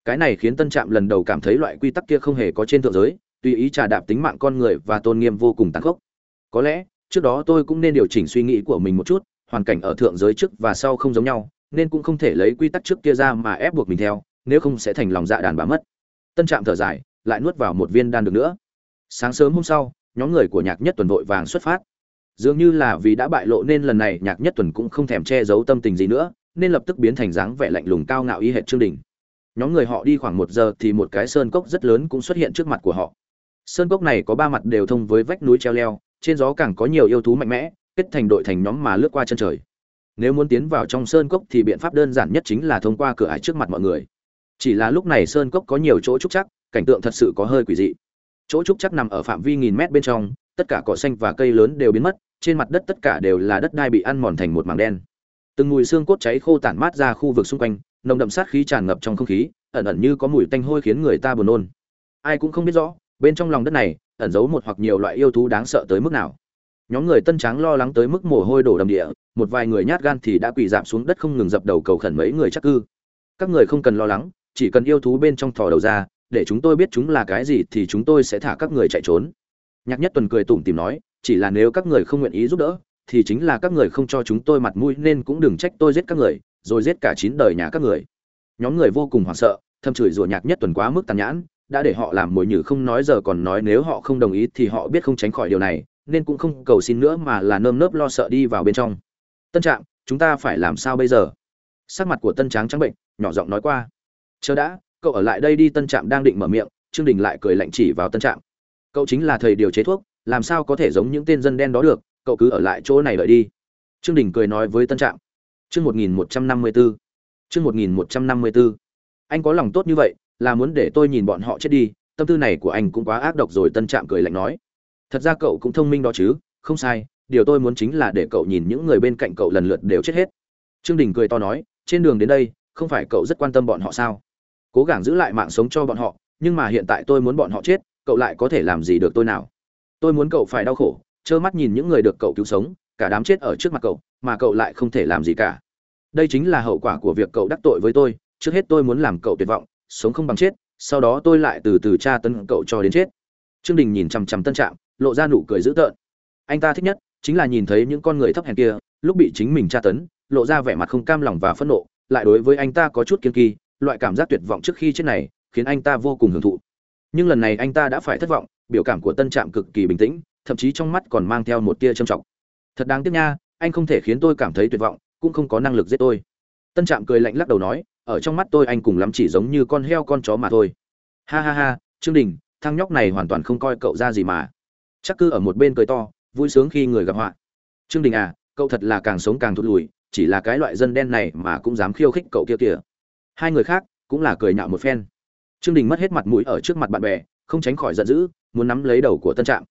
Cái này khiến tân trạm lần đầu cảm thấy loại quy tắc kia không hề có trên thượng giới tùy ý trà đạp tính mạng con người và tôn nghiêm vô cùng tàn khốc. Có lẽ, trước đó tôi cũng nên điều chỉnh suy nghĩ của mình một chút, hoàn cảnh ở thượng giới trước và sau không giống nhau, nên cũng không thể lấy quy tắc trước kia ra mà ép buộc mình theo, nếu không sẽ thành lòng dạ đàn bà mất. Tân trạm thở dài, lại nuốt vào một viên đan được nữa. Sáng sớm hôm sau, nhóm người của nhạc nhất tuần vội vàng xuất phát. Dường như là vì đã bại lộ nên lần này nhạc nhất tuần cũng không thèm che giấu tâm tình gì nữa, nên lập tức biến thành dáng vẻ lạnh lùng cao ngạo y hệ trương đình. Nhóm người họ đi khoảng một giờ thì một cái sơn cốc rất lớn cũng xuất hiện trước mặt của họ sơn cốc này có ba mặt đều thông với vách núi treo leo, trên gió càng có nhiều yêu thú mạnh mẽ, kết thành đội thành nhóm mà lướt qua chân trời. Nếu muốn tiến vào trong sơn cốc thì biện pháp đơn giản nhất chính là thông qua cửa ải trước mặt mọi người. Chỉ là lúc này sơn cốc có nhiều chỗ trúc chắc, cảnh tượng thật sự có hơi quỷ dị. Chỗ trúc chắc nằm ở phạm vi nghìn mét bên trong, tất cả cỏ xanh và cây lớn đều biến mất, trên mặt đất tất cả đều là đất đai bị ăn mòn thành một mảng đen. Từng mùi xương cốt cháy khô tản mát ra khu vực xung quanh, nồng đậm sát khí tràn ngập trong không khí, ẩn ẩn như có mùi tanh hôi khiến người ta buồn nôn. Ai cũng không biết rõ bên trong lòng đất này, ẩn giấu một hoặc nhiều loại yêu thú đáng sợ tới mức nào. Nhóm người tân trắng lo lắng tới mức mồ hôi đổ đầm địa, một vài người nhát gan thì đã quỳ giảm xuống đất không ngừng dập đầu cầu khẩn mấy người chắc cư. Các người không cần lo lắng, chỉ cần yêu thú bên trong thò đầu ra, để chúng tôi biết chúng là cái gì thì chúng tôi sẽ thả các người chạy trốn. Nhạc nhất tuần cười tủm tìm nói, chỉ là nếu các người không nguyện ý giúp đỡ, thì chính là các người không cho chúng tôi mặt mũi nên cũng đừng trách tôi giết các người, rồi giết cả chín đời nhà các người. Nhóm người vô cùng hoảng sợ thâm chửi rủa nhạc nhất tuần quá mức tàn nhãn đã để họ làm mồi nhử không nói giờ còn nói nếu họ không đồng ý thì họ biết không tránh khỏi điều này, nên cũng không cầu xin nữa mà là nơm nớp lo sợ đi vào bên trong. Tân trạm, chúng ta phải làm sao bây giờ? Sắc mặt của tân tráng trắng bệnh, nhỏ giọng nói qua. Chờ đã, cậu ở lại đây đi, tân trạm đang định mở miệng, trương đình lại cười lạnh chỉ vào tân trạm. Cậu chính là thầy điều chế thuốc, làm sao có thể giống những tên dân đen đó được, cậu cứ ở lại chỗ này đợi đi. Trương đình cười nói với tân trạm. Chương một nghìn một trăm năm mươi b ố chương một nghìn một trăm năm mươi b ố anh có lòng tốt như vậy là muốn để tôi nhìn bọn họ chết đi, tâm tư này của anh cũng quá ác độc rồi, tân trạm cười lạnh nói. Thật ra cậu cũng thông minh đó chứ, không sai, điều tôi muốn chính là để cậu nhìn những người bên cạnh cậu lần lượt đều chết hết. Trương đình cười to nói, trên đường đến đây, không phải cậu rất quan tâm bọn họ sao? Cố gắng giữ lại mạng sống cho bọn họ, nhưng mà hiện tại tôi muốn bọn họ chết, cậu lại có thể làm gì được tôi nào? Tôi muốn cậu phải đau khổ, trơ mắt nhìn những người được cậu cứu sống, cả đám chết ở trước mặt cậu, mà cậu lại không thể làm gì cả. Đây chính là hậu quả của việc cậu đắc tội với tôi, trước hết tôi muốn làm cậu tuyệt vọng sống không bằng chết, sau đó tôi lại từ từ tra tấn cậu cho đến chết. Trương đình nhìn chằm chằm tân trạm, lộ ra nụ cười dữ tợn. Anh ta thích nhất chính là nhìn thấy những con người thấp hèn kia, lúc bị chính mình tra tấn, lộ ra vẻ mặt không cam lòng và phẫn nộ, lại đối với anh ta có chút kiên kỳ loại cảm giác tuyệt vọng trước khi chết này khiến anh ta vô cùng hưởng thụ. Nhưng lần này anh ta đã phải thất vọng, biểu cảm của tân trạm cực kỳ bình tĩnh, thậm chí trong mắt còn mang theo một tia trầm trọng. Thật đáng tiếc nha, anh không thể khiến tôi cảm thấy tuyệt vọng, cũng không có năng lực giết tôi. Tân trạm cười lạnh lắc đầu nói ở trong mắt tôi anh cùng lắm chỉ giống như con heo con chó mà thôi. Ha ha ha, trương đình, thằng nhóc này hoàn toàn không coi cậu ra gì mà. Chắc cứ ở một bên cười to, vui sướng khi người gặp họa. Trương đình à cậu thật là càng sống càng thụt lùi, chỉ là cái loại dân đen này mà cũng dám khiêu khích cậu kia kìa. Hai người khác cũng là cười nhạo một phen. Trương đình mất hết mặt mũi ở trước mặt bạn bè, không tránh khỏi giận dữ, muốn nắm lấy đầu của tân trạm.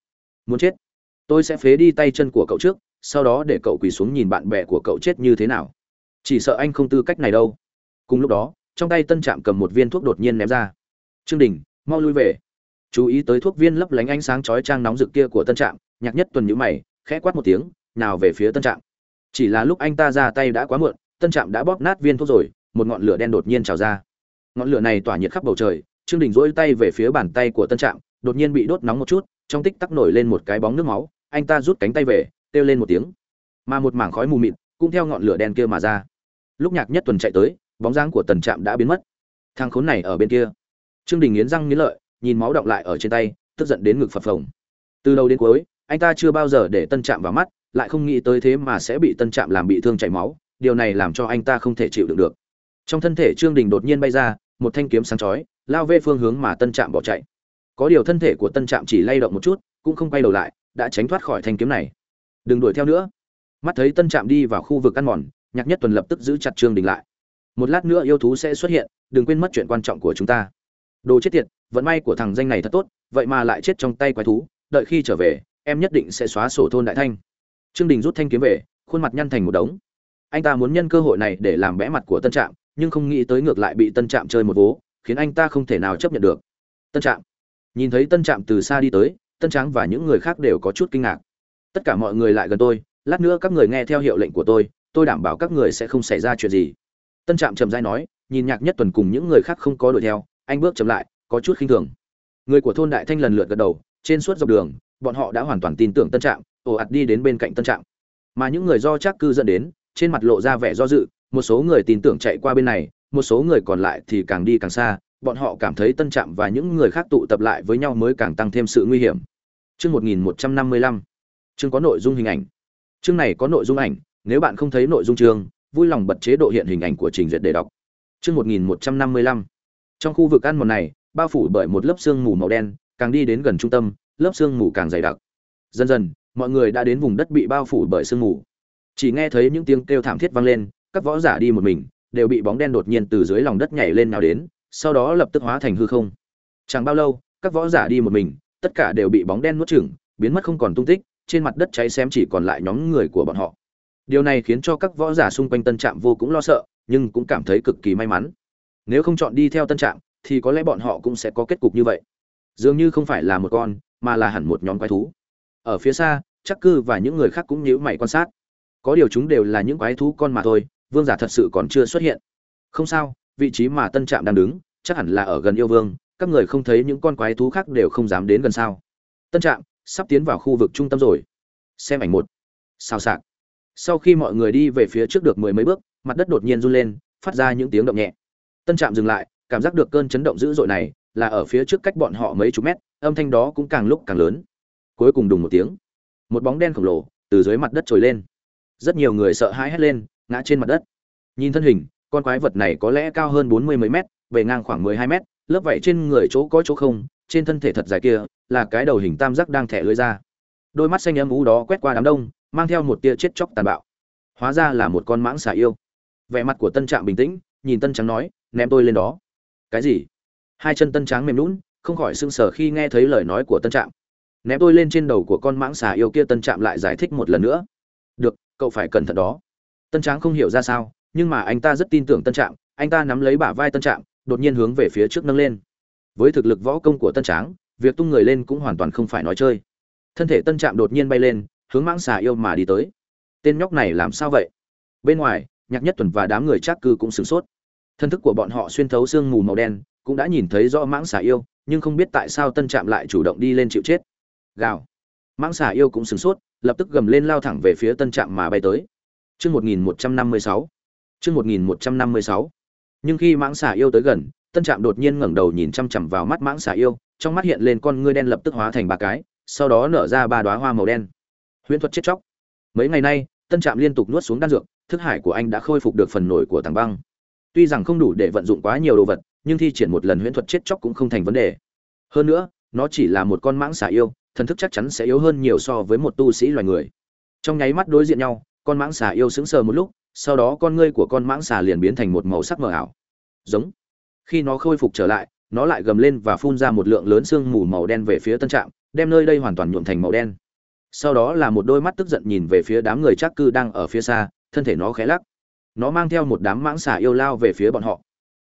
Muốn chết. Tôi sẽ phế đi tay chân của cậu trước, sau đó để cậu quỳ xuống nhìn bạn bè của cậu chết như thế nào. Chỉ sợ anh không tư cách này đâu cùng lúc đó, trong tay tân trạm cầm một viên thuốc đột nhiên ném ra. Trương đình, mau lui về. Chú ý tới thuốc viên lấp lánh ánh sáng chói trang nóng rực kia của tân trạm, nhạc nhất tuần nhữ mày, khẽ quát một tiếng, nào về phía tân trạm. Chỉ là lúc anh ta ra tay đã quá muộn, tân trạm đã bóp nát viên thuốc rồi, một ngọn lửa đen đột nhiên trào ra. Ngọn lửa này tỏa nhiệt khắp bầu trời, trương đình dỗi tay về phía bàn tay của tân trạm, đột nhiên bị đốt nóng một chút, trong tích tắc nổi lên một cái bóng nước máu, anh ta rút cánh tay về, kêu lên một tiếng. Mà một mảng khói mù mịt cũng theo ngọn lửa đen kia mà ra. Lúc nhạc nhất tuần chạy tới bóng dáng của tần trạm đã biến mất. Thang khốn này ở bên kia. Trương đình nghiến răng nghiến lợi, nhìn máu động lại ở trên tay, tức giận đến ngực phập phồng. Từ đầu đến cuối, anh ta chưa bao giờ để tân trạm vào mắt, lại không nghĩ tới thế mà sẽ bị tân trạm làm bị thương chảy máu, điều này làm cho anh ta không thể chịu đựng được. Trong thân thể trương đình đột nhiên bay ra, một thanh kiếm sáng chói, lao về phương hướng mà tân trạm bỏ chạy. Có điều thân thể của tân trạm chỉ lay động một chút, cũng không quay đầu lại, đã tránh thoát khỏi thanh kiếm này. Đừng đuổi theo nữa. Mắt thấy tân trạm đi vào khu vực ăn mòn, nhạc nhất tuần lập tức giữ chặt trương đình lại một lát nữa yêu thú sẽ xuất hiện, đừng quên mất chuyện quan trọng của chúng ta. Đồ chết tiệt, vận may của thằng danh này thật tốt, vậy mà lại chết trong tay quái thú, đợi khi trở về, em nhất định sẽ xóa sổ thôn đại thanh. Trương đình rút thanh kiếm về, khuôn mặt nhăn thành một đống. Anh ta muốn nhân cơ hội này để làm bẽ mặt của tân trạm, nhưng không nghĩ tới ngược lại bị tân trạm chơi một vố, khiến anh ta không thể nào chấp nhận được. Tân trạm. Nhìn thấy tân trạm từ xa đi tới, tân tráng và những người khác đều có chút kinh ngạc. Tất cả mọi người lại gần tôi, lát nữa các người nghe theo hiệu lệnh của tôi tôi đảm bảo các người sẽ không xảy ra chuyện gì tân trạm trầm dai nói, nhìn nhạc nhất tuần cùng những người khác không có đuổi theo, anh bước chậm lại, có chút khinh thường. Người của thôn đại thanh lần lượt gật đầu, trên suốt dọc đường, bọn họ đã hoàn toàn tin tưởng tân trạm, ồ ạt đi đến bên cạnh tân trạm. Mà những người do chắc cư dẫn đến, trên mặt lộ ra vẻ do dự, một số người tin tưởng chạy qua bên này, một số người còn lại thì càng đi càng xa, bọn họ cảm thấy tân trạm và những người khác tụ tập lại với nhau mới càng tăng thêm sự nguy hiểm. Chương một nghìn một trăm năm mươi lăm. Chương có nội dung hình ảnh. Chương này có nội dung ảnh, nếu bạn không thấy nội dung chương vui lòng bật chế độ hiện hình ảnh của trình duyệt để đọc. Chương một nghìn một trăm năm mươi lăm. Trong khu vực ăn mòn này, bao phủ bởi một lớp sương mù màu đen, càng đi đến gần trung tâm, lớp sương mù càng dày đặc. Dần dần, mọi người đã đến vùng đất bị bao phủ bởi sương mù. Chỉ nghe thấy những tiếng kêu thảm thiết vang lên, các võ giả đi một mình, đều bị bóng đen đột nhiên từ dưới lòng đất nhảy lên nào đến, sau đó lập tức hóa thành hư không. Chẳng bao lâu, các võ giả đi một mình, tất cả đều bị bóng đen nuốt chửng, biến mất không còn tung tích, trên mặt đất cháy xém chỉ còn lại nhóm người của bọn họ điều này khiến cho các võ giả xung quanh tân trạm vô cũng lo sợ, nhưng cũng cảm thấy cực kỳ may mắn. Nếu không chọn đi theo tân trạm, thì có lẽ bọn họ cũng sẽ có kết cục như vậy. Dường như không phải là một con, mà là hẳn một nhóm quái thú. Ở phía xa, chắc cư và những người khác cũng nhíu mày quan sát. Có điều chúng đều là những quái thú con mà thôi, vương giả thật sự còn chưa xuất hiện. Không sao, vị trí mà tân trạm đang đứng, chắc hẳn là ở gần yêu vương, các người không thấy những con quái thú khác đều không dám đến gần sao. Tân trạm sắp tiến vào khu vực trung tâm rồi. Xem ảnh một. Sao sạc sau khi mọi người đi về phía trước được mười mấy bước, mặt đất đột nhiên run lên, phát ra những tiếng động nhẹ. Tân trạm dừng lại, cảm giác được cơn chấn động dữ dội này là ở phía trước cách bọn họ mấy chục mét, âm thanh đó cũng càng lúc càng lớn. Cuối cùng đùng một tiếng, một bóng đen khổng lồ từ dưới mặt đất trồi lên. Rất nhiều người sợ hãi hét lên, ngã trên mặt đất. Nhìn thân hình, con quái vật này có lẽ cao hơn bốn mươi mấy mét về ngang khoảng mười hai mét, lớp vảy trên người chỗ có chỗ không, trên thân thể thật dài kia là cái đầu hình tam giác đang thẻ lưới ra. Đôi mắt xanh âm ú đó quét qua đám đông mang theo một tia chết chóc tàn bạo. Hóa ra là một con mãng xà yêu. Vẻ mặt của tân trạm bình tĩnh, nhìn tân trắng nói, ném tôi lên đó. Cái gì? Hai chân tân trắng mềm lún không khỏi sưng sờ khi nghe thấy lời nói của tân trạm. Ném tôi lên trên đầu của con mãng xà yêu kia, tân trạm lại giải thích một lần nữa. Được, cậu phải cẩn thận đó. Tân tráng không hiểu ra sao, nhưng mà anh ta rất tin tưởng tân trạm, anh ta nắm lấy bả vai tân trạm, đột nhiên hướng về phía trước nâng lên. Với thực lực võ công của tân tráng, việc tung người lên cũng hoàn toàn không phải nói chơi. Thân thể tân trạm đột nhiên bay lên hướng mãng xà yêu mà đi tới. Tên nhóc này làm sao vậy? Bên ngoài, nhạc nhất tuần và đám người trác cư cũng sửng sốt. Thân thức của bọn họ xuyên thấu sương mù màu đen, cũng đã nhìn thấy rõ mãng xà yêu, nhưng không biết tại sao tân trạm lại chủ động đi lên chịu chết. Gào. Mãng xà yêu cũng sửng sốt, lập tức gầm lên lao thẳng về phía tân trạm mà bay tới. Chương một nghìn một trăm năm mươi sáu. Chương một nghìn một trăm năm mươi sáu. Nhưng khi mãng xà yêu tới gần, tân trạm đột nhiên ngẩng đầu nhìn chăm chằm vào mắt mãng xà yêu, trong mắt hiện lên con ngươi đen lập tức hóa thành ba cái, sau đó nở ra ba đoá hoa màu đen huyễn thuật chết chóc. Mấy ngày nay, tân trạm liên tục nuốt xuống đan dược, thức hải của anh đã khôi phục được phần nổi của tảng băng. Tuy rằng không đủ để vận dụng quá nhiều đồ vật, nhưng thi triển một lần huyễn thuật chết chóc cũng không thành vấn đề. Hơn nữa, nó chỉ là một con mãng xà yêu, thần thức chắc chắn sẽ yếu hơn nhiều so với một tu sĩ loài người. Trong nháy mắt đối diện nhau, con mãng xà yêu sững sờ một lúc, sau đó con ngươi của con mãng xà liền biến thành một màu sắc mờ ảo. Giống. Khi nó khôi phục trở lại, nó lại gầm lên và phun ra một lượng lớn sương mù màu đen về phía tân trạm, đem nơi đây hoàn toàn nhuộm thành màu đen sau đó là một đôi mắt tức giận nhìn về phía đám người chắc cư đang ở phía xa, thân thể nó khẽ lắc. Nó mang theo một đám mãng xà yêu lao về phía bọn họ.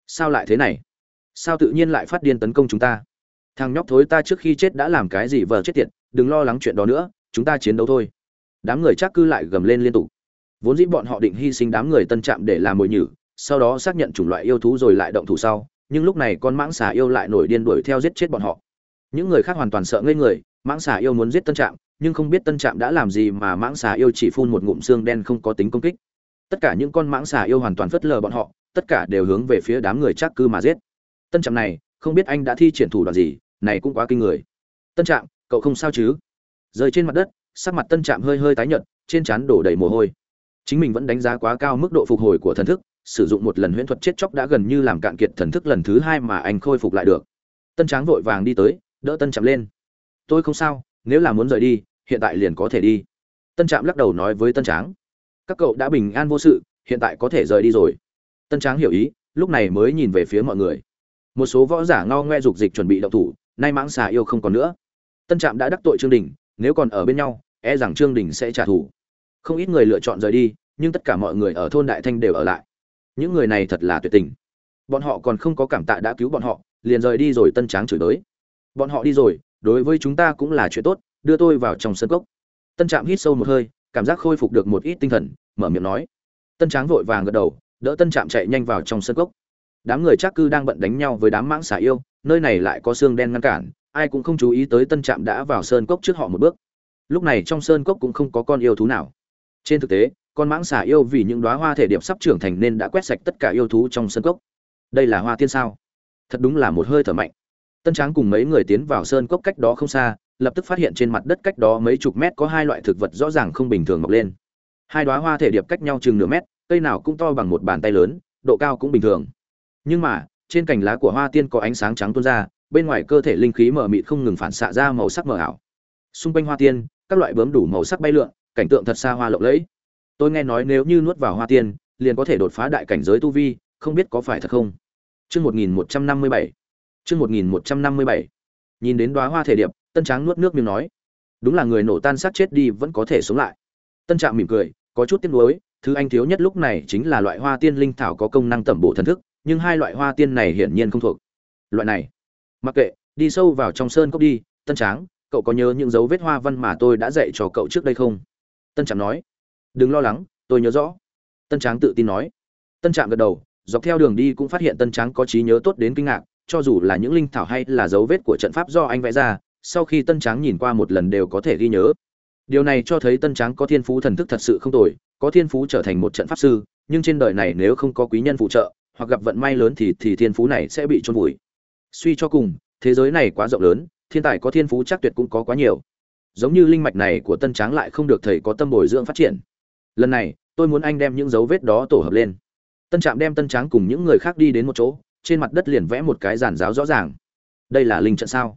Sao lại thế này? Sao tự nhiên lại phát điên tấn công chúng ta? Thằng nhóc thối ta trước khi chết đã làm cái gì vờ chết tiệt, đừng lo lắng chuyện đó nữa, chúng ta chiến đấu thôi. Đám người chắc cư lại gầm lên liên tục. Vốn dĩ bọn họ định hy sinh đám người tân trạm để làm mồi nhử, sau đó xác nhận chủng loại yêu thú rồi lại động thủ sau, nhưng lúc này con mãng xà yêu lại nổi điên đuổi theo giết chết bọn họ. Những người khác hoàn toàn sợ ngây người mãng xà yêu muốn giết tân trạm, nhưng không biết tân trạm đã làm gì mà mãng xà yêu chỉ phun một ngụm xương đen không có tính công kích. Tất cả những con mãng xà yêu hoàn toàn phớt lờ bọn họ, tất cả đều hướng về phía đám người chắc cư mà giết. Tân trạm này, không biết anh đã thi triển thủ đoạn gì, này cũng quá kinh người. Tân trạm, cậu không sao chứ? Rơi trên mặt đất, sắc mặt tân trạm hơi hơi tái nhợt, trên trán đổ đầy mồ hôi. Chính mình vẫn đánh giá quá cao mức độ phục hồi của thần thức, sử dụng một lần huyễn thuật chết chóc đã gần như làm cạn kiệt thần thức lần thứ hai mà anh khôi phục lại được. Tân tráng vội vàng đi tới, đỡ tân trạm lên tôi không sao, nếu là muốn rời đi, hiện tại liền có thể đi. Tân trạm lắc đầu nói với tân tráng. Các cậu đã bình an vô sự, hiện tại có thể rời đi rồi. Tân tráng hiểu ý, lúc này mới nhìn về phía mọi người. Một số võ giả ngao ngoe dục dịch chuẩn bị động thủ, nay mãng xà yêu không còn nữa. Tân trạm đã đắc tội trương đình, nếu còn ở bên nhau e rằng trương đình sẽ trả thù. Không ít người lựa chọn rời đi, nhưng tất cả mọi người ở thôn đại thanh đều ở lại. Những người này thật là tuyệt tình. Bọn họ còn không có cảm tạ đã cứu bọn họ, liền rời đi rồi tân tráng chửi tới bọn họ đi rồi đối với chúng ta cũng là chuyện tốt, đưa tôi vào trong sân cốc. Tân trạm hít sâu một hơi, cảm giác khôi phục được một ít tinh thần, mở miệng nói. Tân tráng vội vàng gật đầu, đỡ tân trạm chạy nhanh vào trong sân cốc. Đám người chắc cư đang bận đánh nhau với đám mãng xà yêu, nơi này lại có xương đen ngăn cản, ai cũng không chú ý tới tân trạm đã vào sơn cốc trước họ một bước. Lúc này trong sơn cốc cũng không có con yêu thú nào. Trên thực tế, con mãng xà yêu vì những đoá hoa thể điệp sắp trưởng thành nên đã quét sạch tất cả yêu thú trong sân cốc. Đây là hoa tiên sao? Thật đúng là một hơi thở mạnh tân tráng cùng mấy người tiến vào sơn cốc cách đó không xa lập tức phát hiện trên mặt đất cách đó mấy chục mét có hai loại thực vật rõ ràng không bình thường mọc lên. Hai đóa hoa thể điệp cách nhau chừng nửa mét cây nào cũng to bằng một bàn tay lớn độ cao cũng bình thường. Nhưng mà trên cành lá của hoa tiên có ánh sáng trắng tuôn ra bên ngoài cơ thể linh khí mờ mịt không ngừng phản xạ ra màu sắc mờ ảo. Xung quanh hoa tiên các loại bướm đủ màu sắc bay lượn cảnh tượng thật xa hoa lộng lẫy. Tôi nghe nói nếu như nuốt vào hoa tiên liền có thể đột phá đại cảnh giới tu vi không biết có phải thật không? Trước 1157, chương một nghìn một trăm năm mươi bảy. Nhìn đến đóa hoa thể điệp, tân tráng nuốt nước miếng nói, đúng là người nổ tan xác chết đi vẫn có thể sống lại. Tân trạm mỉm cười, có chút tiếc nuối, thứ anh thiếu nhất lúc này chính là loại hoa tiên linh thảo có công năng tẩm bổ thần thức, nhưng hai loại hoa tiên này hiển nhiên không thuộc. Loại này, mặc kệ, đi sâu vào trong sơn cốc đi, tân tráng, cậu có nhớ những dấu vết hoa văn mà tôi đã dạy cho cậu trước đây không? Tân trạm nói, đừng lo lắng, tôi nhớ rõ. Tân tráng tự tin nói. Tân trạm gật đầu, dọc theo đường đi cũng phát hiện tân tráng có trí nhớ tốt đến kinh ngạc cho dù là những linh thảo hay là dấu vết của trận pháp do anh vẽ ra, sau khi tân tráng nhìn qua một lần đều có thể ghi nhớ. Điều này cho thấy tân tráng có thiên phú thần thức thật sự không tồi, có thiên phú trở thành một trận pháp sư, nhưng trên đời này nếu không có quý nhân phụ trợ, hoặc gặp vận may lớn thì thì thiên phú này sẽ bị trôn vùi. Suy cho cùng, thế giới này quá rộng lớn, thiên tài có thiên phú chắc tuyệt cũng có quá nhiều. Giống như linh mạch này của tân tráng lại không được thầy có tâm bồi dưỡng phát triển. Lần này, tôi muốn anh đem những dấu vết đó tổ hợp lên. Tân trạm đem tân tráng cùng những người khác đi đến một chỗ trên mặt đất liền vẽ một cái giản giáo rõ ràng. Đây là linh trận sao?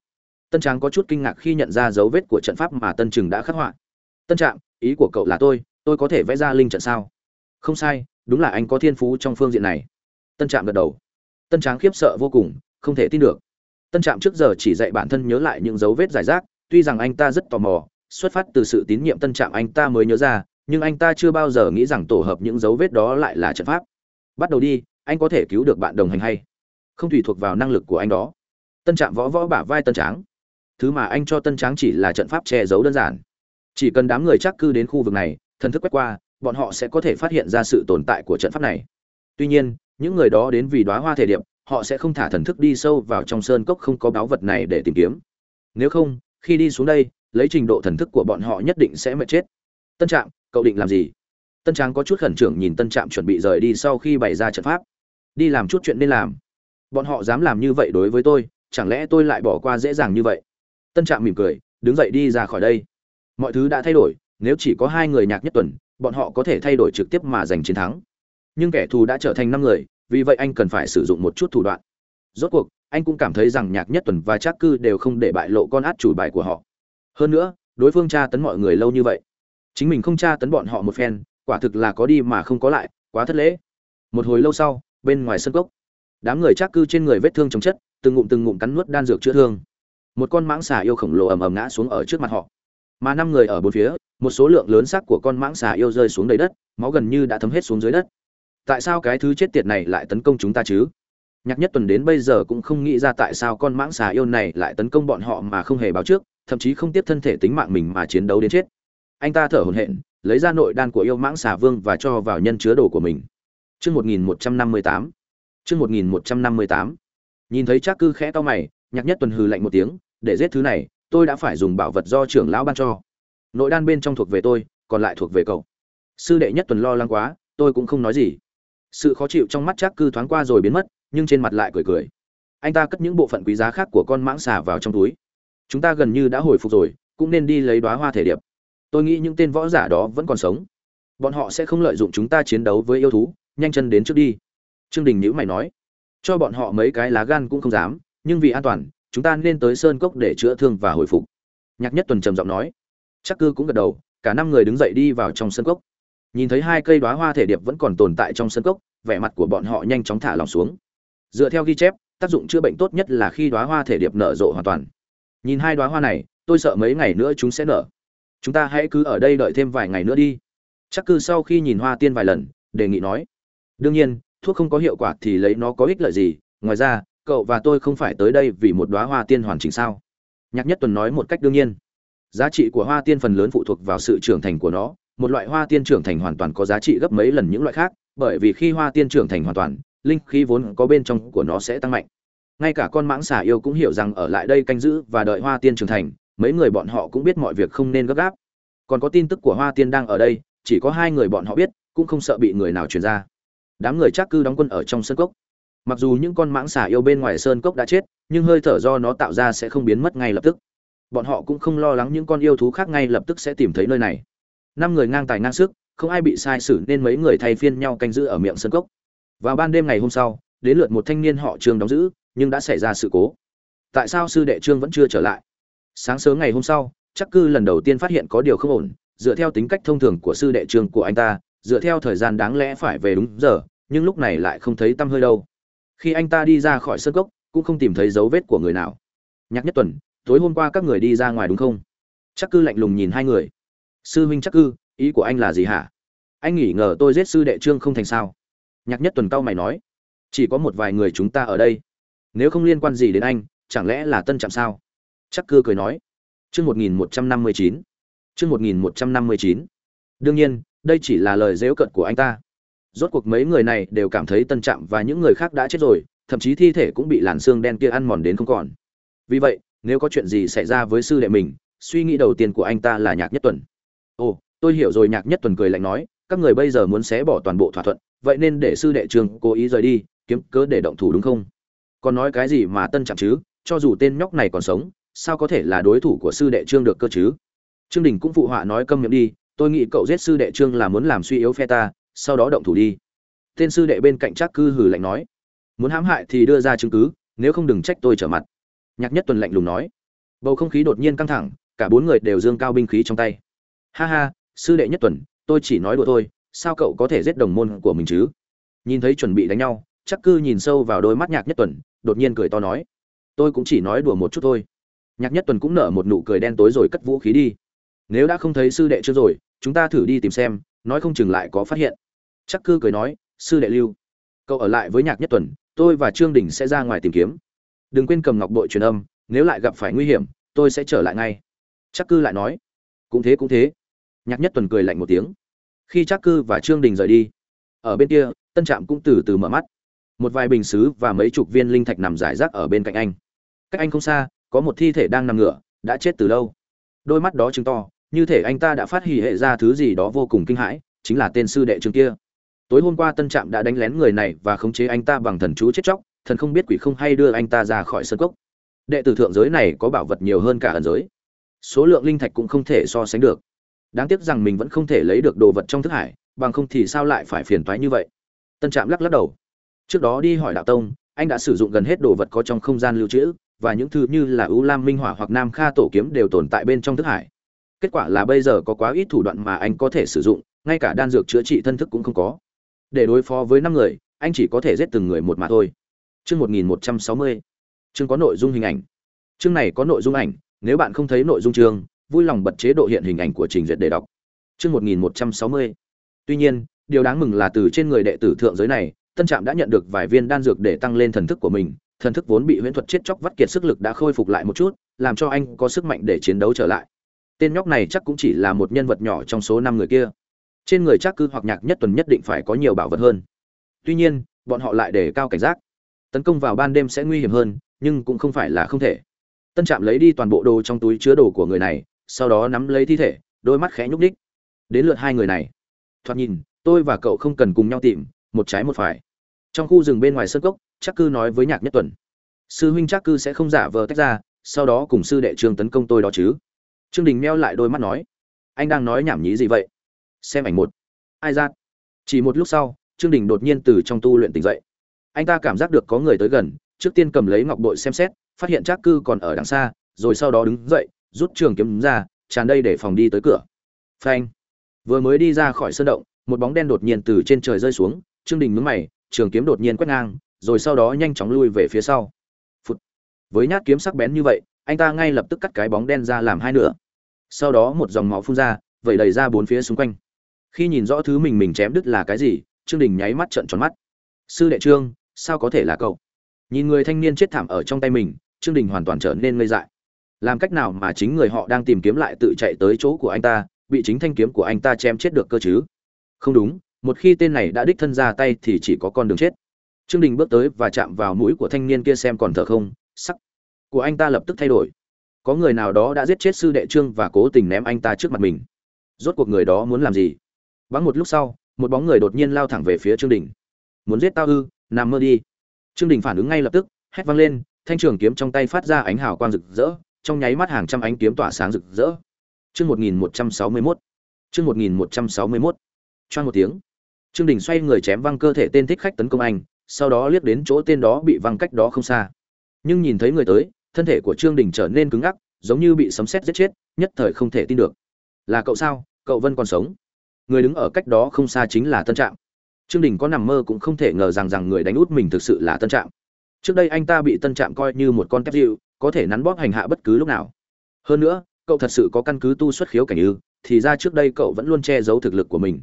Tân tráng có chút kinh ngạc khi nhận ra dấu vết của trận pháp mà tân trừng đã khắc họa. Tân trạm, ý của cậu là tôi tôi có thể vẽ ra linh trận sao? Không sai, đúng là anh có thiên phú trong phương diện này. Tân trạm gật đầu. Tân tráng khiếp sợ vô cùng, không thể tin được. Tân trạm trước giờ chỉ dạy bản thân nhớ lại những dấu vết giải rác, tuy rằng anh ta rất tò mò, xuất phát từ sự tín nhiệm tân trạm anh ta mới nhớ ra, nhưng anh ta chưa bao giờ nghĩ rằng tổ hợp những dấu vết đó lại là trận pháp. Bắt đầu đi, anh có thể cứu được bạn đồng hành hay? Không tùy thuộc vào năng lực của anh đó. Tân trạm võ võ bả vai tân tráng. Thứ mà anh cho tân tráng chỉ là trận pháp che giấu đơn giản. Chỉ cần đám người chắc cư đến khu vực này, thần thức quét qua, bọn họ sẽ có thể phát hiện ra sự tồn tại của trận pháp này. Tuy nhiên, những người đó đến vì đoá hoa thể điệp, họ sẽ không thả thần thức đi sâu vào trong sơn cốc không có báu vật này để tìm kiếm. Nếu không, khi đi xuống đây, lấy trình độ thần thức của bọn họ nhất định sẽ mệt chết. Tân trạm, cậu định làm gì? Tân tráng có chút khẩn trương nhìn tân trạm chuẩn bị rời đi sau khi bày ra trận pháp. Đi làm chút chuyện nên làm bọn họ dám làm như vậy đối với tôi, chẳng lẽ tôi lại bỏ qua dễ dàng như vậy? Tân trạm mỉm cười, đứng dậy đi ra khỏi đây. Mọi thứ đã thay đổi, nếu chỉ có hai người nhạc nhất tuần, bọn họ có thể thay đổi trực tiếp mà giành chiến thắng. Nhưng kẻ thù đã trở thành năm người, vì vậy anh cần phải sử dụng một chút thủ đoạn. Rốt cuộc, anh cũng cảm thấy rằng nhạc nhất tuần và trác cư đều không để bại lộ con át chủ bài của họ. Hơn nữa, đối phương tra tấn mọi người lâu như vậy. Chính mình không tra tấn bọn họ một phen, quả thực là có đi mà không có lại, quá thất lễ. Một hồi lâu sau, bên ngoài sân cốc đám người chắc cư trên người vết thương chống chất từng ngụm từng ngụm cắn nuốt đan dược chữa thương. Một con mãng xà yêu khổng lồ ầm ầm ngã xuống ở trước mặt họ. Mà năm người ở bốn phía một số lượng lớn xác của con mãng xà yêu rơi xuống đầy đất máu gần như đã thấm hết xuống dưới đất. Tại sao cái thứ chết tiệt này lại tấn công chúng ta chứ? Nhạc nhất tuần đến bây giờ cũng không nghĩ ra tại sao con mãng xà yêu này lại tấn công bọn họ mà không hề báo trước thậm chí không tiếp thân thể tính mạng mình mà chiến đấu đến chết. Anh ta thở hổn hển lấy ra nội đan của yêu mãng xà vương và cho vào nhân chứa đồ của mình. Trước 1158, chương một nghìn một trăm năm mươi tám. Nhìn thấy Trác cư khẽ to mày, nhạc nhất tuần hừ lạnh một tiếng, để giết thứ này, tôi đã phải dùng bảo vật do trưởng lão ban cho. Nội đan bên trong thuộc về tôi, còn lại thuộc về cậu. Sư đệ nhất tuần lo lắng quá, tôi cũng không nói gì. Sự khó chịu trong mắt Trác cư thoáng qua rồi biến mất, nhưng trên mặt lại cười cười. Anh ta cất những bộ phận quý giá khác của con mãng xà vào trong túi. Chúng ta gần như đã hồi phục rồi, cũng nên đi lấy đoá hoa thể điệp. Tôi nghĩ những tên võ giả đó vẫn còn sống. Bọn họ sẽ không lợi dụng chúng ta chiến đấu với yêu thú, nhanh chân đến trước đi trương đình nhữ mày nói, cho bọn họ mấy cái lá gan cũng không dám, nhưng vì an toàn, chúng ta nên tới sơn cốc để chữa thương và hồi phục. Nhạc nhất tuần trầm giọng nói, chắc cư cũng gật đầu, cả năm người đứng dậy đi vào trong sơn cốc. Nhìn thấy hai cây đoá hoa thể điệp vẫn còn tồn tại trong sơn cốc, vẻ mặt của bọn họ nhanh chóng thả lòng xuống. Dựa theo ghi chép, tác dụng chữa bệnh tốt nhất là khi đoá hoa thể điệp nở rộ hoàn toàn. Nhìn hai đoá hoa này, tôi sợ mấy ngày nữa chúng sẽ nở. Chúng ta hãy cứ ở đây đợi thêm vài ngày nữa đi. Chắc cư sau khi nhìn hoa tiên vài lần, đề nghị nói, đương nhiên thuốc không có hiệu quả thì lấy nó có ích lợi gì? Ngoài ra, cậu và tôi không phải tới đây vì một đoá hoa tiên hoàn chỉnh sao? Nhạc nhất tuần nói một cách đương nhiên. Giá trị của hoa tiên phần lớn phụ thuộc vào sự trưởng thành của nó. Một loại hoa tiên trưởng thành hoàn toàn có giá trị gấp mấy lần những loại khác, bởi vì khi hoa tiên trưởng thành hoàn toàn, linh khí vốn có bên trong của nó sẽ tăng mạnh. Ngay cả con mãng xà yêu cũng hiểu rằng ở lại đây canh giữ và đợi hoa tiên trưởng thành, mấy người bọn họ cũng biết mọi việc không nên gấp gáp. Còn có tin tức của hoa tiên đang ở đây, chỉ có hai người bọn họ biết, cũng không sợ bị người nào truyền ra đám người chắc cư đóng quân ở trong sân cốc. Mặc dù những con mãng xà yêu bên ngoài sơn cốc đã chết, nhưng hơi thở do nó tạo ra sẽ không biến mất ngay lập tức. Bọn họ cũng không lo lắng những con yêu thú khác ngay lập tức sẽ tìm thấy nơi này. Năm người ngang tài ngang sức, không ai bị sai sử nên mấy người thay phiên nhau canh giữ ở miệng sân cốc. Vào ban đêm ngày hôm sau, đến lượt một thanh niên họ trương đóng giữ, nhưng đã xảy ra sự cố. Tại sao sư đệ trương vẫn chưa trở lại? Sáng sớm ngày hôm sau, chắc cư lần đầu tiên phát hiện có điều không ổn, dựa theo tính cách thông thường của sư đệ trương của anh ta dựa theo thời gian đáng lẽ phải về đúng giờ, nhưng lúc này lại không thấy tăm hơi đâu. Khi anh ta đi ra khỏi sân cốc, cũng không tìm thấy dấu vết của người nào. Nhạc nhất tuần, tối hôm qua các người đi ra ngoài đúng không? Chắc cư lạnh lùng nhìn hai người. Sư huynh chắc cư, ý của anh là gì hả? Anh nghĩ ngờ tôi giết sư đệ trương không thành sao? Nhạc nhất tuần cao mày nói. Chỉ có một vài người chúng ta ở đây. Nếu không liên quan gì đến anh, chẳng lẽ là tân trạm sao? Chắc cư cười nói. Chương một nghìn một trăm năm mươi chín. Chương một nghìn một trăm năm mươi chín. Đương nhiên đây chỉ là lời dễu cận của anh ta. Rốt cuộc mấy người này đều cảm thấy tân trạm và những người khác đã chết rồi, thậm chí thi thể cũng bị làn xương đen kia ăn mòn đến không còn. Vì vậy, nếu có chuyện gì xảy ra với sư đệ mình, suy nghĩ đầu tiên của anh ta là nhạc nhất tuần. Ồ, tôi hiểu rồi, nhạc nhất tuần cười lạnh nói, các người bây giờ muốn xé bỏ toàn bộ thỏa thuận, vậy nên để sư đệ trường cố ý rời đi, kiếm cớ để động thủ đúng không? Còn nói cái gì mà tân trạm chứ? Cho dù tên nhóc này còn sống, sao có thể là đối thủ của sư đệ trương được cơ chứ? Trương đình cũng phụ họa nói câm miệng đi tôi nghĩ cậu giết sư đệ trương là muốn làm suy yếu phe ta, sau đó động thủ đi. Tên sư đệ bên cạnh chắc cư hử lạnh nói. Muốn hãm hại thì đưa ra chứng cứ, nếu không đừng trách tôi trở mặt. Nhạc nhất tuần lạnh lùng nói. Bầu không khí đột nhiên căng thẳng, cả bốn người đều dương cao binh khí trong tay. Ha ha, sư đệ nhất tuần, tôi chỉ nói đùa thôi, sao cậu có thể giết đồng môn của mình chứ? Nhìn thấy chuẩn bị đánh nhau, chắc cư nhìn sâu vào đôi mắt nhạc nhất tuần, đột nhiên cười to nói. Tôi cũng chỉ nói đùa một chút thôi. Nhạc nhất tuần cũng nở một nụ cười đen tối rồi cất vũ khí đi nếu đã không thấy sư đệ chưa rồi, chúng ta thử đi tìm xem, nói không chừng lại có phát hiện. Chắc cư cười nói, sư đệ lưu, cậu ở lại với nhạc nhất tuần, tôi và trương đình sẽ ra ngoài tìm kiếm. Đừng quên cầm ngọc bội truyền âm, nếu lại gặp phải nguy hiểm, tôi sẽ trở lại ngay. Chắc cư lại nói. Cũng thế cũng thế. Nhạc nhất tuần cười lạnh một tiếng. Khi chắc cư và trương đình rời đi, ở bên kia, tân trạm cũng từ từ mở mắt. Một vài bình xứ và mấy chục viên linh thạch nằm rải rác ở bên cạnh anh. Cách anh không xa, có một thi thể đang nằm ngửa, đã chết từ lâu. Đôi mắt đó chứng to như thể anh ta đã phát hỉ hệ ra thứ gì đó vô cùng kinh hãi, chính là tên sư đệ trường kia. Tối hôm qua tân trạm đã đánh lén người này và khống chế anh ta bằng thần chú chết chóc, thần không biết quỷ không hay đưa anh ta ra khỏi sân cốc. Đệ tử thượng giới này có bảo vật nhiều hơn cả ẩn giới. Số lượng linh thạch cũng không thể so sánh được. Đáng tiếc rằng mình vẫn không thể lấy được đồ vật trong thức hải, bằng không thì sao lại phải phiền toái như vậy? Tân trạm lắc lắc đầu. Trước đó đi hỏi đạo tông, anh đã sử dụng gần hết đồ vật có trong không gian lưu trữ, và những thứ như là ưu lam minh hỏa hoặc nam kha tổ kiếm đều tồn tại bên trong thức hải kết quả là bây giờ có quá ít thủ đoạn mà anh có thể sử dụng, ngay cả đan dược chữa trị thân thức cũng không có. Để đối phó với năm người, anh chỉ có thể giết từng người một mà thôi. Chương một nghìn một trăm sáu mươi. Chương có nội dung hình ảnh. Chương này có nội dung ảnh, nếu bạn không thấy nội dung chương, vui lòng bật chế độ hiện hình ảnh của trình duyệt để đọc. Chương một nghìn một trăm sáu mươi. Tuy nhiên, điều đáng mừng là từ trên người đệ tử thượng giới này, tân trạm đã nhận được vài viên đan dược để tăng lên thần thức của mình. Thần thức vốn bị huyễn thuật chết chóc vắt kiệt sức lực đã khôi phục lại một chút, làm cho anh có sức mạnh để chiến đấu trở lại tên nhóc này chắc cũng chỉ là một nhân vật nhỏ trong số năm người kia. Trên người chắc cư hoặc nhạc nhất tuần nhất định phải có nhiều bảo vật hơn. Tuy nhiên, bọn họ lại để cao cảnh giác. Tấn công vào ban đêm sẽ nguy hiểm hơn, nhưng cũng không phải là không thể. Tân trạm lấy đi toàn bộ đồ trong túi chứa đồ của người này, sau đó nắm lấy thi thể, đôi mắt khẽ nhúc đích đến lượt hai người này. Thoạt nhìn, tôi và cậu không cần cùng nhau tìm, một trái một phải. Trong khu rừng bên ngoài sân cốc, chắc cư nói với nhạc nhất tuần. Sư huynh chắc cư sẽ không giả vờ tách ra, sau đó cùng sư đệ trường tấn công tôi đó chứ trương đình meo lại đôi mắt nói, anh đang nói nhảm nhí gì vậy? Xem ảnh một. Ai ra? Chỉ một lúc sau, trương đình đột nhiên từ trong tu luyện tỉnh dậy. Anh ta cảm giác được có người tới gần, trước tiên cầm lấy ngọc bội xem xét, phát hiện trác cư còn ở đằng xa, rồi sau đó đứng dậy, rút trường kiếm ra, tràn đây để phòng đi tới cửa. Phanh! Vừa mới đi ra khỏi sơn động, một bóng đen đột nhiên từ trên trời rơi xuống, trương đình mướn mày, trường kiếm đột nhiên quét ngang, rồi sau đó nhanh chóng lui về phía sau. Phụt. với nhát kiếm sắc bén như vậy, anh ta ngay lập tức cắt cái bóng đen ra làm hai nửa sau đó một dòng máu phun ra, vẩy đầy ra bốn phía xung quanh. Khi nhìn rõ thứ mình mình chém đứt là cái gì, trương đình nháy mắt trợn tròn mắt. Sư đệ trương, sao có thể là cậu? Nhìn người thanh niên chết thảm ở trong tay mình, trương đình hoàn toàn trở nên ngây dại. Làm cách nào mà chính người họ đang tìm kiếm lại tự chạy tới chỗ của anh ta, bị chính thanh kiếm của anh ta chém chết được cơ chứ? Không đúng, một khi tên này đã đích thân ra tay thì chỉ có con đường chết. Trương đình bước tới và chạm vào mũi của thanh niên kia xem còn thở không, sắc. Của anh ta lập tức thay đổi có người nào đó đã giết chết sư đệ trương và cố tình ném anh ta trước mặt mình. Rốt cuộc người đó muốn làm gì? Vắng một lúc sau, một bóng người đột nhiên lao thẳng về phía trương đình. Muốn giết tao ư? Nằm mơ đi. Trương đình phản ứng ngay lập tức, hét vang lên, thanh trường kiếm trong tay phát ra ánh hào quang rực rỡ, trong nháy mắt hàng trăm ánh kiếm tỏa sáng rực rỡ. Chương một nghìn một trăm sáu mươi mốt. Chương một nghìn một trăm sáu mươi mốt. Choan một tiếng. Trương đình xoay người chém văng cơ thể tên thích khách tấn công anh, sau đó liếc đến chỗ tên đó bị văng cách đó không xa. Nhưng nhìn thấy người tới thân thể của trương đình trở nên cứng ngắc, giống như bị sấm sét giết chết, nhất thời không thể tin được. Là cậu sao? Cậu vân còn sống. Người đứng ở cách đó không xa chính là tân trạm. Trương đình có nằm mơ cũng không thể ngờ rằng rằng người đánh út mình thực sự là tân trạm. Trước đây anh ta bị tân trạm coi như một con tép dịu, có thể nắn bóp hành hạ bất cứ lúc nào. Hơn nữa, cậu thật sự có căn cứ tu xuất khiếu cảnh ư, thì ra trước đây cậu vẫn luôn che giấu thực lực của mình.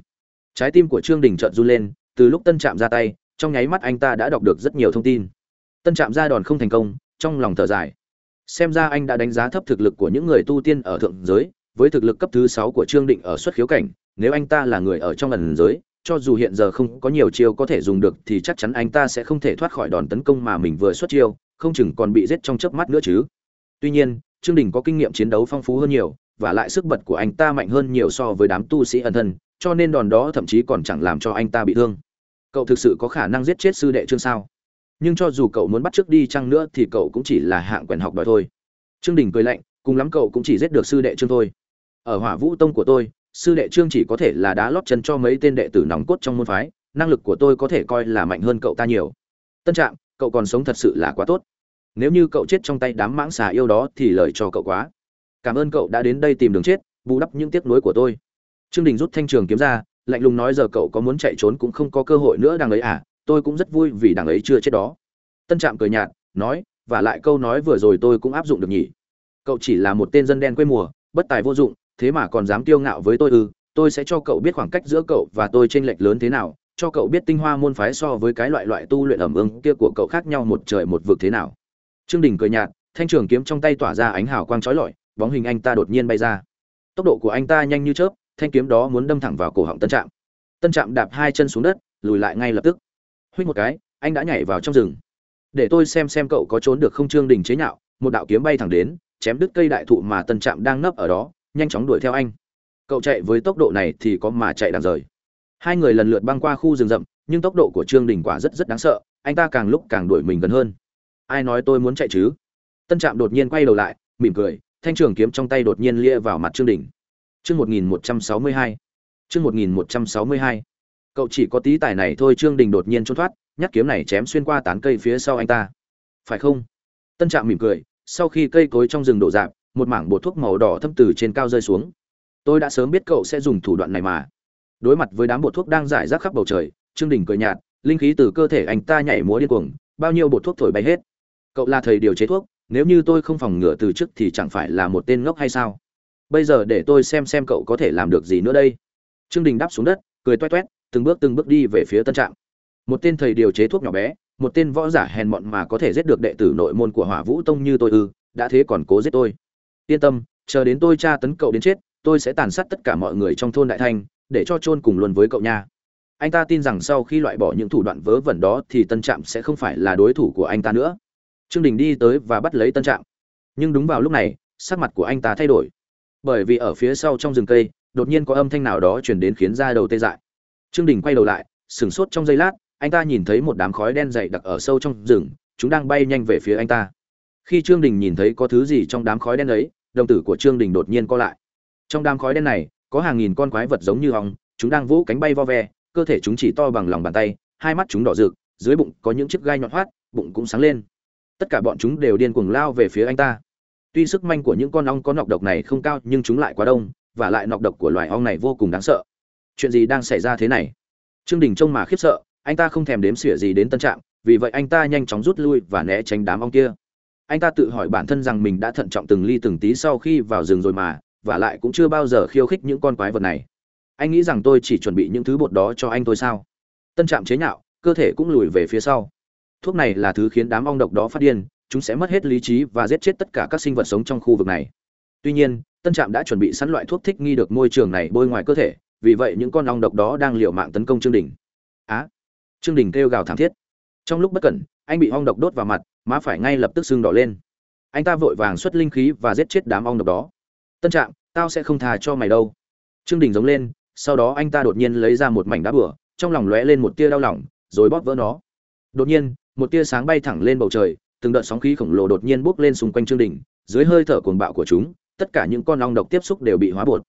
Trái tim của trương đình trợn run lên, từ lúc tân trạm ra tay, trong nháy mắt anh ta đã đọc được rất nhiều thông tin. Tân trạm ra đòn không thành công, trong lòng thở dài xem ra anh đã đánh giá thấp thực lực của những người tu tiên ở thượng giới, với thực lực cấp thứ sáu của trương định ở xuất khiếu cảnh, nếu anh ta là người ở trong ẩn giới, cho dù hiện giờ không có nhiều chiêu có thể dùng được thì chắc chắn anh ta sẽ không thể thoát khỏi đòn tấn công mà mình vừa xuất chiêu, không chừng còn bị giết trong chớp mắt nữa chứ. Tuy nhiên, trương đình có kinh nghiệm chiến đấu phong phú hơn nhiều, và lại sức bật của anh ta mạnh hơn nhiều so với đám tu sĩ ẩn thân, cho nên đòn đó thậm chí còn chẳng làm cho anh ta bị thương. Cậu thực sự có khả năng giết chết sư đệ trương sao? Nhưng cho dù cậu muốn bắt trước đi chăng nữa thì cậu cũng chỉ là hạng quèn học đòi thôi. Trương đình cười lạnh cùng lắm cậu cũng chỉ giết được sư đệ trương thôi. Ở hỏa vũ tông của tôi sư đệ trương chỉ có thể là đá lót chân cho mấy tên đệ tử nòng cốt trong môn phái năng lực của tôi có thể coi là mạnh hơn cậu ta nhiều. Tân trạng, cậu còn sống thật sự là quá tốt. Nếu như cậu chết trong tay đám mãng xà yêu đó thì lời cho cậu quá. Cảm ơn cậu đã đến đây tìm đường chết bù đắp những tiếc nuối của tôi. Trương đình rút thanh trường kiếm ra lạnh lùng nói giờ cậu có muốn chạy trốn cũng không có cơ hội nữa đang ấy à? Tôi cũng rất vui vì đảng ấy chưa chết đó. Tân trạm cười nhạt, nói, và lại câu nói vừa rồi tôi cũng áp dụng được nhỉ? Cậu chỉ là một tên dân đen quê mùa, bất tài vô dụng, thế mà còn dám kiêu ngạo với tôi ư? Tôi sẽ cho cậu biết khoảng cách giữa cậu và tôi chênh lệch lớn thế nào, cho cậu biết tinh hoa môn phái so với cái loại loại tu luyện ẩm ương kia của cậu khác nhau một trời một vực thế nào. Trương đình cười nhạt, thanh trường kiếm trong tay tỏa ra ánh hào quang chói lọi, bóng hình anh ta đột nhiên bay ra. Tốc độ của anh ta nhanh như chớp, thanh kiếm đó muốn đâm thẳng vào cổ họng tân trạm. Tân trạm đạp hai chân xuống đất, lùi lại ngay lập tức huých một cái, anh đã nhảy vào trong rừng. Để tôi xem xem cậu có trốn được không trương đình chế nhạo, một đạo kiếm bay thẳng đến, chém đứt cây đại thụ mà tân trạm đang nấp ở đó, nhanh chóng đuổi theo anh. Cậu chạy với tốc độ này thì có mà chạy đằng rời. Hai người lần lượt băng qua khu rừng rậm, nhưng tốc độ của trương đình quả rất rất đáng sợ, anh ta càng lúc càng đuổi mình gần hơn. Ai nói tôi muốn chạy chứ? Tân trạm đột nhiên quay đầu lại, mỉm cười, thanh trường kiếm trong tay đột nhiên lia vào mặt trương đình. Chương một nghìn một trăm sáu mươi hai. Chương một nghìn một trăm sáu mươi hai cậu chỉ có tí tài này thôi, trương đình đột nhiên trốn thoát, nhát kiếm này chém xuyên qua tán cây phía sau anh ta. Phải không? Tân trạm mỉm cười, sau khi cây cối trong rừng đổ dạp một mảng bột thuốc màu đỏ thâm từ trên cao rơi xuống. Tôi đã sớm biết cậu sẽ dùng thủ đoạn này mà. Đối mặt với đám bột thuốc đang rải rác khắp bầu trời, trương đình cười nhạt, linh khí từ cơ thể anh ta nhảy múa điên cuồng, bao nhiêu bột thuốc thổi bay hết. Cậu là thầy điều chế thuốc, nếu như tôi không phòng ngừa từ trước thì chẳng phải là một tên ngốc hay sao? Bây giờ để tôi xem xem cậu có thể làm được gì nữa đây. Trương đình đáp xuống đất, cười toét toét từng bước từng bước đi về phía tân trạm. Một tên thầy điều chế thuốc nhỏ bé, một tên võ giả hèn mọn mà có thể giết được đệ tử nội môn của hỏa vũ tông như tôi ư, đã thế còn cố giết tôi. Yên tâm, chờ đến tôi tra tấn cậu đến chết, tôi sẽ tàn sát tất cả mọi người trong thôn đại thanh, để cho chôn cùng luôn với cậu nha. Anh ta tin rằng sau khi loại bỏ những thủ đoạn vớ vẩn đó thì tân trạm sẽ không phải là đối thủ của anh ta nữa. Trương đình đi tới và bắt lấy tân trạm. Nhưng đúng vào lúc này, sắc mặt của anh ta thay đổi. Bởi vì ở phía sau trong rừng cây, đột nhiên có âm thanh nào đó chuyển đến khiến da đầu tê dại trương đình quay đầu lại sửng sốt trong giây lát anh ta nhìn thấy một đám khói đen dày đặc ở sâu trong rừng chúng đang bay nhanh về phía anh ta. Khi trương đình nhìn thấy có thứ gì trong đám khói đen ấy đồng tử của trương đình đột nhiên co lại. Trong đám khói đen này có hàng nghìn con quái vật giống như ong, chúng đang vỗ cánh bay vo ve cơ thể chúng chỉ to bằng lòng bàn tay hai mắt chúng đỏ rực dưới bụng có những chiếc gai nhọn hoắt bụng cũng sáng lên. Tất cả bọn chúng đều điên cuồng lao về phía anh ta. Tuy sức manh của những con ong có nọc độc này không cao nhưng chúng lại quá đông và lại nọc độc của loài ong này vô cùng đáng sợ chuyện gì đang xảy ra thế này? Trương đình trông mà khiếp sợ, anh ta không thèm đếm xỉa gì đến tân trạng, vì vậy anh ta nhanh chóng rút lui và né tránh đám ong kia. Anh ta tự hỏi bản thân rằng mình đã thận trọng từng ly từng tí sau khi vào rừng rồi mà, và lại cũng chưa bao giờ khiêu khích những con quái vật này. Anh nghĩ rằng tôi chỉ chuẩn bị những thứ bột đó cho anh tôi sao? Tân trạm chế nhạo, cơ thể cũng lùi về phía sau. Thuốc này là thứ khiến đám ong độc đó phát điên, chúng sẽ mất hết lý trí và giết chết tất cả các sinh vật sống trong khu vực này. Tuy nhiên, tân trạm đã chuẩn bị sẵn loại thuốc thích nghi được môi trường này bôi ngoài cơ thể vì vậy những con ong độc đó đang liều mạng tấn công trương đình. Á! Trương đình kêu gào thảm thiết. Trong lúc bất cẩn, anh bị ong độc đốt vào mặt, má phải ngay lập tức sưng đỏ lên. Anh ta vội vàng xuất linh khí và giết chết đám ong độc đó. Tân trạm, tao sẽ không tha cho mày đâu. Trương đình giống lên, sau đó anh ta đột nhiên lấy ra một mảnh đá bừa trong lòng lóe lên một tia đau lòng, rồi bóp vỡ nó. Đột nhiên, một tia sáng bay thẳng lên bầu trời, từng đợt sóng khí khổng lồ đột nhiên bốc lên xung quanh trương đình, dưới hơi thở cuồng bạo của chúng, tất cả những con ong độc tiếp xúc đều bị hóa bột.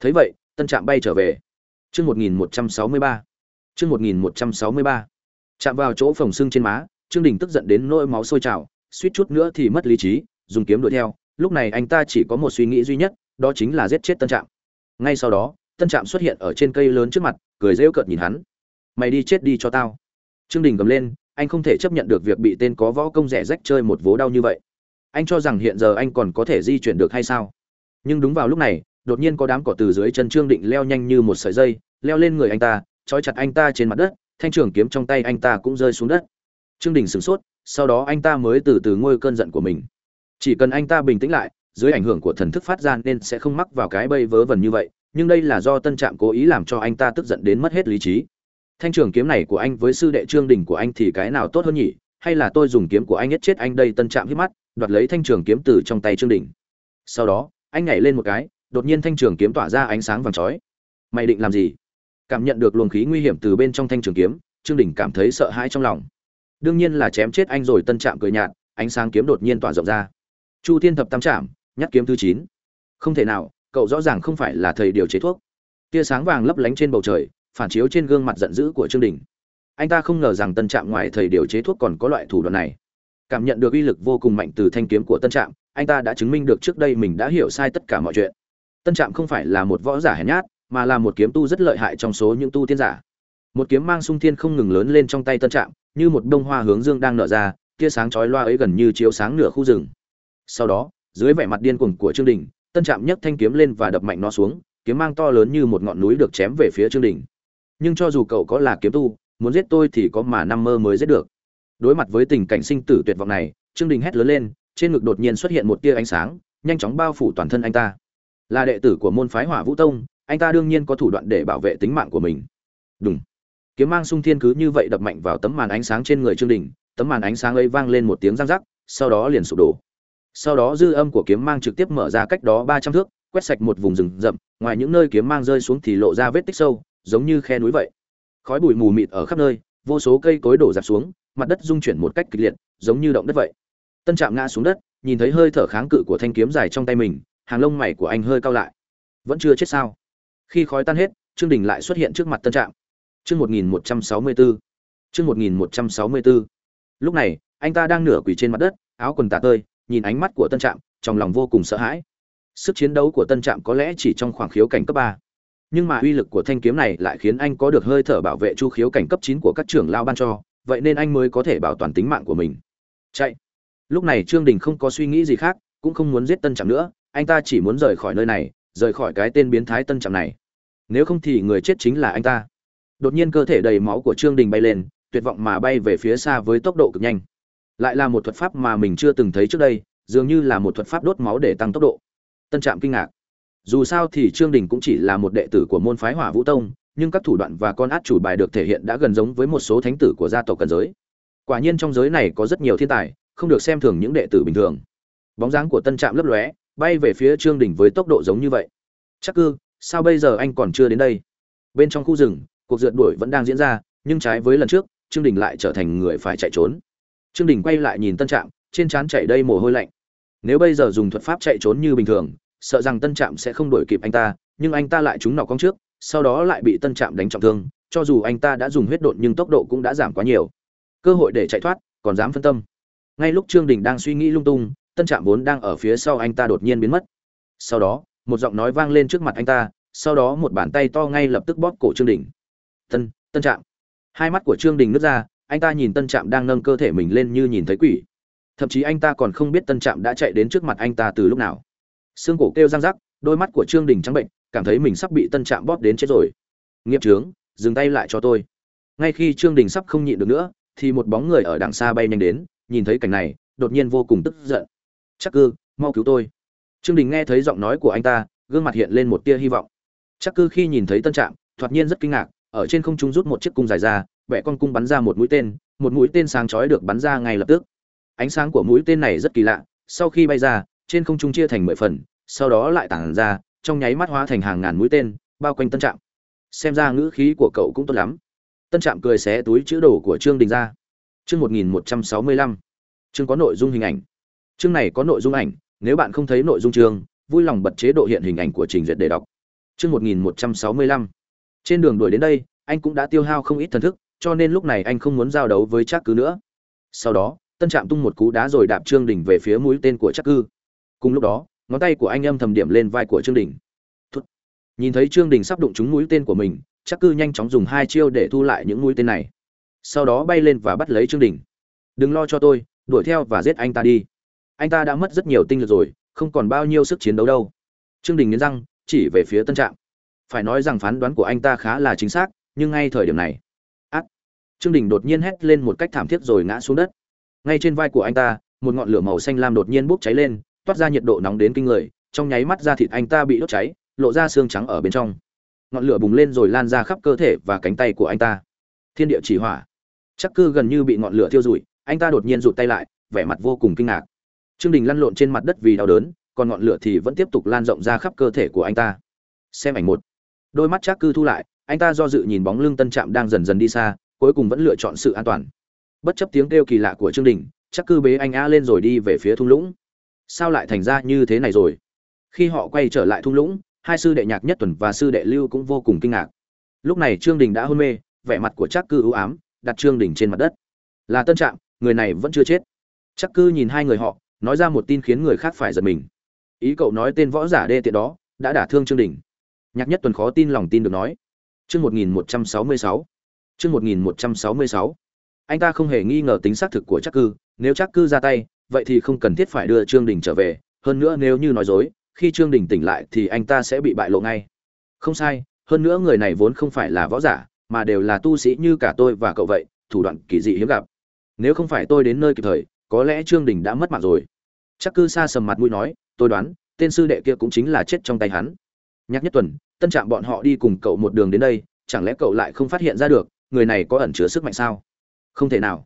Thấy vậy tân trạm bay trở về. Chương một nghìn một trăm sáu mươi ba. Chương một nghìn một trăm sáu mươi ba. Chạm vào chỗ phồng sưng trên má, trương đình tức giận đến nỗi máu sôi trào, suýt chút nữa thì mất lý trí, dùng kiếm đuổi theo. Lúc này anh ta chỉ có một suy nghĩ duy nhất, đó chính là giết chết tân trạm. Ngay sau đó, tân trạm xuất hiện ở trên cây lớn trước mặt, cười rêu cợt nhìn hắn. Mày đi chết đi cho tao. Trương đình gầm lên, anh không thể chấp nhận được việc bị tên có võ công rẻ rách chơi một vố đau như vậy. Anh cho rằng hiện giờ anh còn có thể di chuyển được hay sao? Nhưng đúng vào lúc này đột nhiên có đám cỏ từ dưới chân trương định leo nhanh như một sợi dây, leo lên người anh ta, trói chặt anh ta trên mặt đất, thanh trường kiếm trong tay anh ta cũng rơi xuống đất. Trương đình sửng sốt, sau đó anh ta mới từ từ ngôi cơn giận của mình. Chỉ cần anh ta bình tĩnh lại, dưới ảnh hưởng của thần thức phát ra nên sẽ không mắc vào cái bây vớ vẩn như vậy, nhưng đây là do tân trạm cố ý làm cho anh ta tức giận đến mất hết lý trí. Thanh trường kiếm này của anh với sư đệ trương đình của anh thì cái nào tốt hơn nhỉ? Hay là tôi dùng kiếm của anh nhất chết anh đây? Tân trạm hít mắt, đoạt lấy thanh trường kiếm từ trong tay trương đình sau đó, anh nhảy lên một cái đột nhiên thanh trường kiếm tỏa ra ánh sáng vàng chói. Mày định làm gì? Cảm nhận được luồng khí nguy hiểm từ bên trong thanh trường kiếm, trương đình cảm thấy sợ hãi trong lòng. Đương nhiên là chém chết anh rồi, tân trạm cười nhạt, ánh sáng kiếm đột nhiên tỏa rộng ra. Chu thiên thập tam trạm, nhát kiếm thứ chín. Không thể nào, cậu rõ ràng không phải là thầy điều chế thuốc. Tia sáng vàng lấp lánh trên bầu trời, phản chiếu trên gương mặt giận dữ của trương đình. Anh ta không ngờ rằng tân trạm ngoài thầy điều chế thuốc còn có loại thủ đoạn này. Cảm nhận được uy lực vô cùng mạnh từ thanh kiếm của tân trạm, anh ta đã chứng minh được trước đây mình đã hiểu sai tất cả mọi chuyện tân trạm không phải là một võ giả hèn nhát, mà là một kiếm tu rất lợi hại trong số những tu tiên giả. Một kiếm mang sung thiên không ngừng lớn lên trong tay tân trạm, như một bông hoa hướng dương đang nở ra, tia sáng chói loa ấy gần như chiếu sáng nửa khu rừng. Sau đó, dưới vẻ mặt điên cuồng của trương đình, tân trạm nhấc thanh kiếm lên và đập mạnh nó xuống, kiếm mang to lớn như một ngọn núi được chém về phía trương đình. Nhưng cho dù cậu có là kiếm tu, muốn giết tôi thì có mà năm mơ mới giết được. Đối mặt với tình cảnh sinh tử tuyệt vọng này, trương đình hét lớn lên, trên ngực đột nhiên xuất hiện một tia ánh sáng, nhanh chóng bao phủ toàn thân anh ta là đệ tử của môn phái hỏa vũ tông, anh ta đương nhiên có thủ đoạn để bảo vệ tính mạng của mình. Đúng kiếm mang sung thiên cứ như vậy đập mạnh vào tấm màn ánh sáng trên người trương đình, tấm màn ánh sáng ấy vang lên một tiếng răng rắc, sau đó liền sụp đổ. Sau đó dư âm của kiếm mang trực tiếp mở ra cách đó ba trăm thước, quét sạch một vùng rừng rậm, ngoài những nơi kiếm mang rơi xuống thì lộ ra vết tích sâu, giống như khe núi vậy. Khói bụi mù mịt ở khắp nơi, vô số cây cối đổ dạp xuống, mặt đất rung chuyển một cách kịch liệt, giống như động đất vậy. Tân trạm ngã xuống đất, nhìn thấy hơi thở kháng cự của thanh kiếm dài trong tay mình hàng lông mày của anh hơi cao lại. Vẫn chưa chết sao? Khi khói tan hết, trương đình lại xuất hiện trước mặt tân trạm. Chương một nghìn một trăm sáu mươi bốn chương một nghìn một trăm sáu mươi bốn lúc này, anh ta đang nửa quỳ trên mặt đất, áo quần tả tơi, nhìn ánh mắt của tân trạm, trong lòng vô cùng sợ hãi. Sức chiến đấu của tân trạm có lẽ chỉ trong khoảng khiếu cảnh cấp ba. Nhưng mà uy lực của thanh kiếm này lại khiến anh có được hơi thở bảo vệ chu khiếu cảnh cấp chín của các trưởng lao ban cho, vậy nên anh mới có thể bảo toàn tính mạng của mình. Chạy. Lúc này trương đình không có suy nghĩ gì khác, cũng không muốn giết tân trạm nữa anh ta chỉ muốn rời khỏi nơi này, rời khỏi cái tên biến thái tân trạm này. Nếu không thì người chết chính là anh ta. Đột nhiên cơ thể đầy máu của trương đình bay lên, tuyệt vọng mà bay về phía xa với tốc độ cực nhanh. Lại là một thuật pháp mà mình chưa từng thấy trước đây, dường như là một thuật pháp đốt máu để tăng tốc độ. Tân trạm kinh ngạc. Dù sao thì trương đình cũng chỉ là một đệ tử của môn phái hỏa vũ tông, nhưng các thủ đoạn và con át chủ bài được thể hiện đã gần giống với một số thánh tử của gia tộc cần giới. Quả nhiên trong giới này có rất nhiều thiên tài, không được xem thường những đệ tử bình thường. Bóng dáng của tân trạm lấp lóe bay về phía trương đình với tốc độ giống như vậy. Chắc cư sao bây giờ anh còn chưa đến đây? Bên trong khu rừng, cuộc rượt đuổi vẫn đang diễn ra, nhưng trái với lần trước, trương đình lại trở thành người phải chạy trốn. Trương đình quay lại nhìn tân trạm, trên trán chạy đây mồ hôi lạnh. Nếu bây giờ dùng thuật pháp chạy trốn như bình thường, sợ rằng tân trạm sẽ không đuổi kịp anh ta, nhưng anh ta lại trúng nọc cong trước, sau đó lại bị tân trạm đánh trọng thương, cho dù anh ta đã dùng huyết độn nhưng tốc độ cũng đã giảm quá nhiều. Cơ hội để chạy thoát, còn dám phân tâm. Ngay lúc trương đình đang suy nghĩ lung tung tân trạm vốn đang ở phía sau anh ta đột nhiên biến mất. Sau đó, một giọng nói vang lên trước mặt anh ta, sau đó một bàn tay to ngay lập tức bóp cổ trương đình. Tân tân trạm. Hai mắt của trương đình nứt ra, anh ta nhìn tân trạm đang nâng cơ thể mình lên như nhìn thấy quỷ. Thậm chí anh ta còn không biết tân trạm đã chạy đến trước mặt anh ta từ lúc nào. Xương cổ kêu răng rắc, đôi mắt của trương đình trắng bệnh, cảm thấy mình sắp bị tân trạm bóp đến chết rồi. Nghiệp trướng, dừng tay lại cho tôi. Ngay khi trương đình sắp không nhịn được nữa, thì một bóng người ở đằng xa bay nhanh đến, nhìn thấy cảnh này, đột nhiên vô cùng tức giận chắc cư, mau cứu tôi. Trương đình nghe thấy giọng nói của anh ta, gương mặt hiện lên một tia hy vọng. Chắc cư khi nhìn thấy tân trạm, thoạt nhiên rất kinh ngạc, ở trên không trung rút một chiếc cung dài ra vẽ con cung bắn ra một mũi tên, một mũi tên sáng chói được bắn ra ngay lập tức. Ánh sáng của mũi tên này rất kỳ lạ, sau khi bay ra, trên không trung chia thành mười phần, sau đó lại tản ra, trong nháy mắt hóa thành hàng ngàn mũi tên, bao quanh tân trạm. Xem ra ngữ khí của cậu cũng tốt lắm. Tân trạm cười xé túi chữ đồ của trương đình ra. Chương một nghìn một trăm sáu mươi lăm. Chương có nội dung hình ảnh chương này có nội dung ảnh, nếu bạn không thấy nội dung chương, vui lòng bật chế độ hiện hình ảnh của trình duyệt để đọc. Chương một nghìn một trăm sáu mươi lăm. Trên đường đuổi đến đây, anh cũng đã tiêu hao không ít thần thức, cho nên lúc này anh không muốn giao đấu với trác cứ nữa. Sau đó, tân trạm tung một cú đá rồi đạp trương đình về phía mũi tên của trác cư. Cùng lúc đó, ngón tay của anh âm thầm điểm lên vai của trương đình. Thút. nhìn thấy trương đình sắp đụng trúng mũi tên của mình, trác cư nhanh chóng dùng hai chiêu để thu lại những mũi tên này. Sau đó bay lên và bắt lấy trương đình. Đừng lo cho tôi, đuổi theo và giết anh ta đi anh ta đã mất rất nhiều tinh lực rồi, không còn bao nhiêu sức chiến đấu đâu. Trương đình nghiến răng, chỉ về phía tân trạm. Phải nói rằng phán đoán của anh ta khá là chính xác, nhưng ngay thời điểm này, át. Trương đình đột nhiên hét lên một cách thảm thiết rồi ngã xuống đất. Ngay trên vai của anh ta, một ngọn lửa màu xanh lam đột nhiên bốc cháy lên, toát ra nhiệt độ nóng đến kinh người, trong nháy mắt da thịt anh ta bị đốt cháy, lộ ra xương trắng ở bên trong. Ngọn lửa bùng lên rồi lan ra khắp cơ thể và cánh tay của anh ta. Thiên địa chỉ hỏa. Chắc cư gần như bị ngọn lửa thiêu rụi, anh ta đột nhiên rụt tay lại, vẻ mặt vô cùng kinh ngạc trương đình lăn lộn trên mặt đất vì đau đớn, còn ngọn lửa thì vẫn tiếp tục lan rộng ra khắp cơ thể của anh ta. Xem ảnh một. Đôi mắt chắc cư thu lại, anh ta do dự nhìn bóng lưng tân trạm đang dần dần đi xa, cuối cùng vẫn lựa chọn sự an toàn. Bất chấp tiếng kêu kỳ lạ của trương đình, chắc cư bế anh a lên rồi đi về phía thung lũng. Sao lại thành ra như thế này rồi? Khi họ quay trở lại thung lũng, hai sư đệ nhạc nhất tuần và sư đệ lưu cũng vô cùng kinh ngạc. Lúc này trương đình đã hôn mê, vẻ mặt của chắc cư ưu ám, đặt trương đình trên mặt đất. Là tân trạm, người này vẫn chưa chết. Chắc cư nhìn hai người họ nói ra một tin khiến người khác phải giật mình. Ý cậu nói tên võ giả đê tiện đó, đã đả thương trương đình. Nhạc nhất tuần khó tin lòng tin được nói. Chương một nghìn một trăm sáu mươi sáu. Chương một nghìn một trăm sáu mươi sáu. Anh ta không hề nghi ngờ tính xác thực của chắc cư, nếu chắc cư ra tay, vậy thì không cần thiết phải đưa trương đình trở về. Hơn nữa nếu như nói dối, khi trương đình tỉnh lại thì anh ta sẽ bị bại lộ ngay. Không sai, hơn nữa người này vốn không phải là võ giả, mà đều là tu sĩ như cả tôi và cậu vậy, thủ đoạn kỳ dị hiếm gặp. Nếu không phải tôi đến nơi kịp thời, có lẽ trương đình đã mất mạng rồi chắc cư xa sầm mặt mũi nói, tôi đoán, tên sư đệ kia cũng chính là chết trong tay hắn. Nhắc nhất tuần, tân trạm bọn họ đi cùng cậu một đường đến đây, chẳng lẽ cậu lại không phát hiện ra được, người này có ẩn chứa sức mạnh sao? Không thể nào.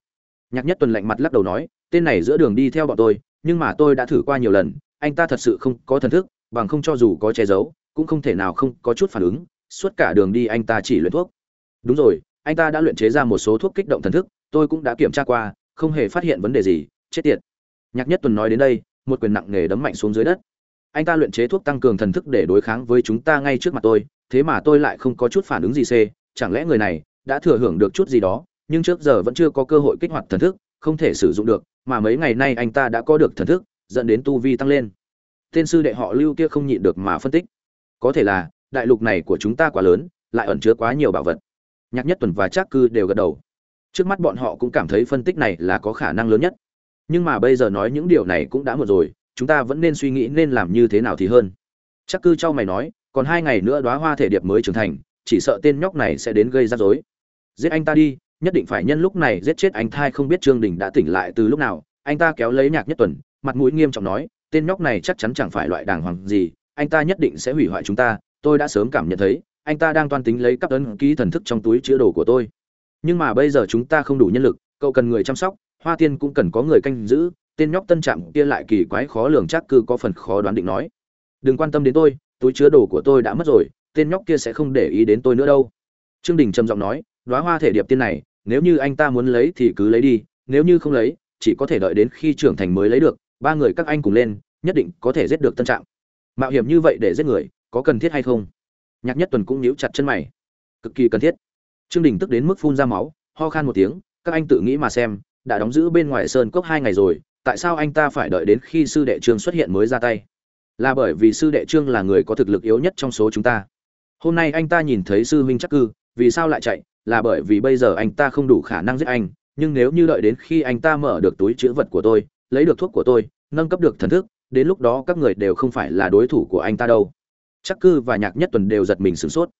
Nhạc nhất tuần lạnh mặt lắc đầu nói, tên này giữa đường đi theo bọn tôi, nhưng mà tôi đã thử qua nhiều lần, anh ta thật sự không có thần thức, bằng không cho dù có che giấu, cũng không thể nào không có chút phản ứng, suốt cả đường đi anh ta chỉ luyện thuốc. Đúng rồi, anh ta đã luyện chế ra một số thuốc kích động thần thức, tôi cũng đã kiểm tra qua, không hề phát hiện vấn đề gì, chết tiệt nhạc nhất tuần nói đến đây, một quyền nặng nề đấm mạnh xuống dưới đất. Anh ta luyện chế thuốc tăng cường thần thức để đối kháng với chúng ta ngay trước mặt tôi, thế mà tôi lại không có chút phản ứng gì c chẳng lẽ người này đã thừa hưởng được chút gì đó, nhưng trước giờ vẫn chưa có cơ hội kích hoạt thần thức, không thể sử dụng được, mà mấy ngày nay anh ta đã có được thần thức, dẫn đến tu vi tăng lên. Tên sư đệ họ lưu kia không nhịn được mà phân tích. Có thể là, đại lục này của chúng ta quá lớn, lại ẩn chứa quá nhiều bảo vật. Nhạc nhất tuần và trác cư đều gật đầu. Trước mắt bọn họ cũng cảm thấy phân tích này là có khả năng lớn nhất nhưng mà bây giờ nói những điều này cũng đã muộn rồi, chúng ta vẫn nên suy nghĩ nên làm như thế nào thì hơn. Chắc cư châu mày nói, còn hai ngày nữa đoá hoa thể điệp mới trưởng thành, chỉ sợ tên nhóc này sẽ đến gây rắc rối. Giết anh ta đi, nhất định phải nhân lúc này giết chết anh thai không biết trương đình đã tỉnh lại từ lúc nào. Anh ta kéo lấy nhạc nhất tuần, mặt mũi nghiêm trọng nói, tên nhóc này chắc chắn chẳng phải loại đàng hoàng gì, anh ta nhất định sẽ hủy hoại chúng ta. Tôi đã sớm cảm nhận thấy, anh ta đang toan tính lấy các ấn ký thần thức trong túi chứa đồ của tôi. Nhưng mà bây giờ chúng ta không đủ nhân lực, cậu cần người chăm sóc hoa tiên cũng cần có người canh giữ, tên nhóc tân trạm kia lại kỳ quái khó lường chắc cư có phần khó đoán định nói. Đừng quan tâm đến tôi, túi chứa đồ của tôi đã mất rồi, tên nhóc kia sẽ không để ý đến tôi nữa đâu. Trương đình trầm giọng nói đoá hoa thể điệp tiên này, nếu như anh ta muốn lấy thì cứ lấy đi, nếu như không lấy, chỉ có thể đợi đến khi trưởng thành mới lấy được, ba người các anh cùng lên, nhất định có thể giết được tân trạm. Mạo hiểm như vậy để giết người, có cần thiết hay không? Nhạc nhất tuần cũng nhíu chặt chân mày. Cực kỳ cần thiết. Trương đình tức đến mức phun ra máu, ho khan một tiếng, các anh tự nghĩ mà xem đã đóng giữ bên ngoài sơn cốc hai ngày rồi, tại sao anh ta phải đợi đến khi sư đệ trương xuất hiện mới ra tay? Là bởi vì sư đệ trương là người có thực lực yếu nhất trong số chúng ta. Hôm nay anh ta nhìn thấy sư huynh chắc cư, vì sao lại chạy? Là bởi vì bây giờ anh ta không đủ khả năng giết anh, nhưng nếu như đợi đến khi anh ta mở được túi chữ vật của tôi, lấy được thuốc của tôi, nâng cấp được thần thức, đến lúc đó các người đều không phải là đối thủ của anh ta đâu. Chắc cư và nhạc nhất tuần đều giật mình sửng sốt.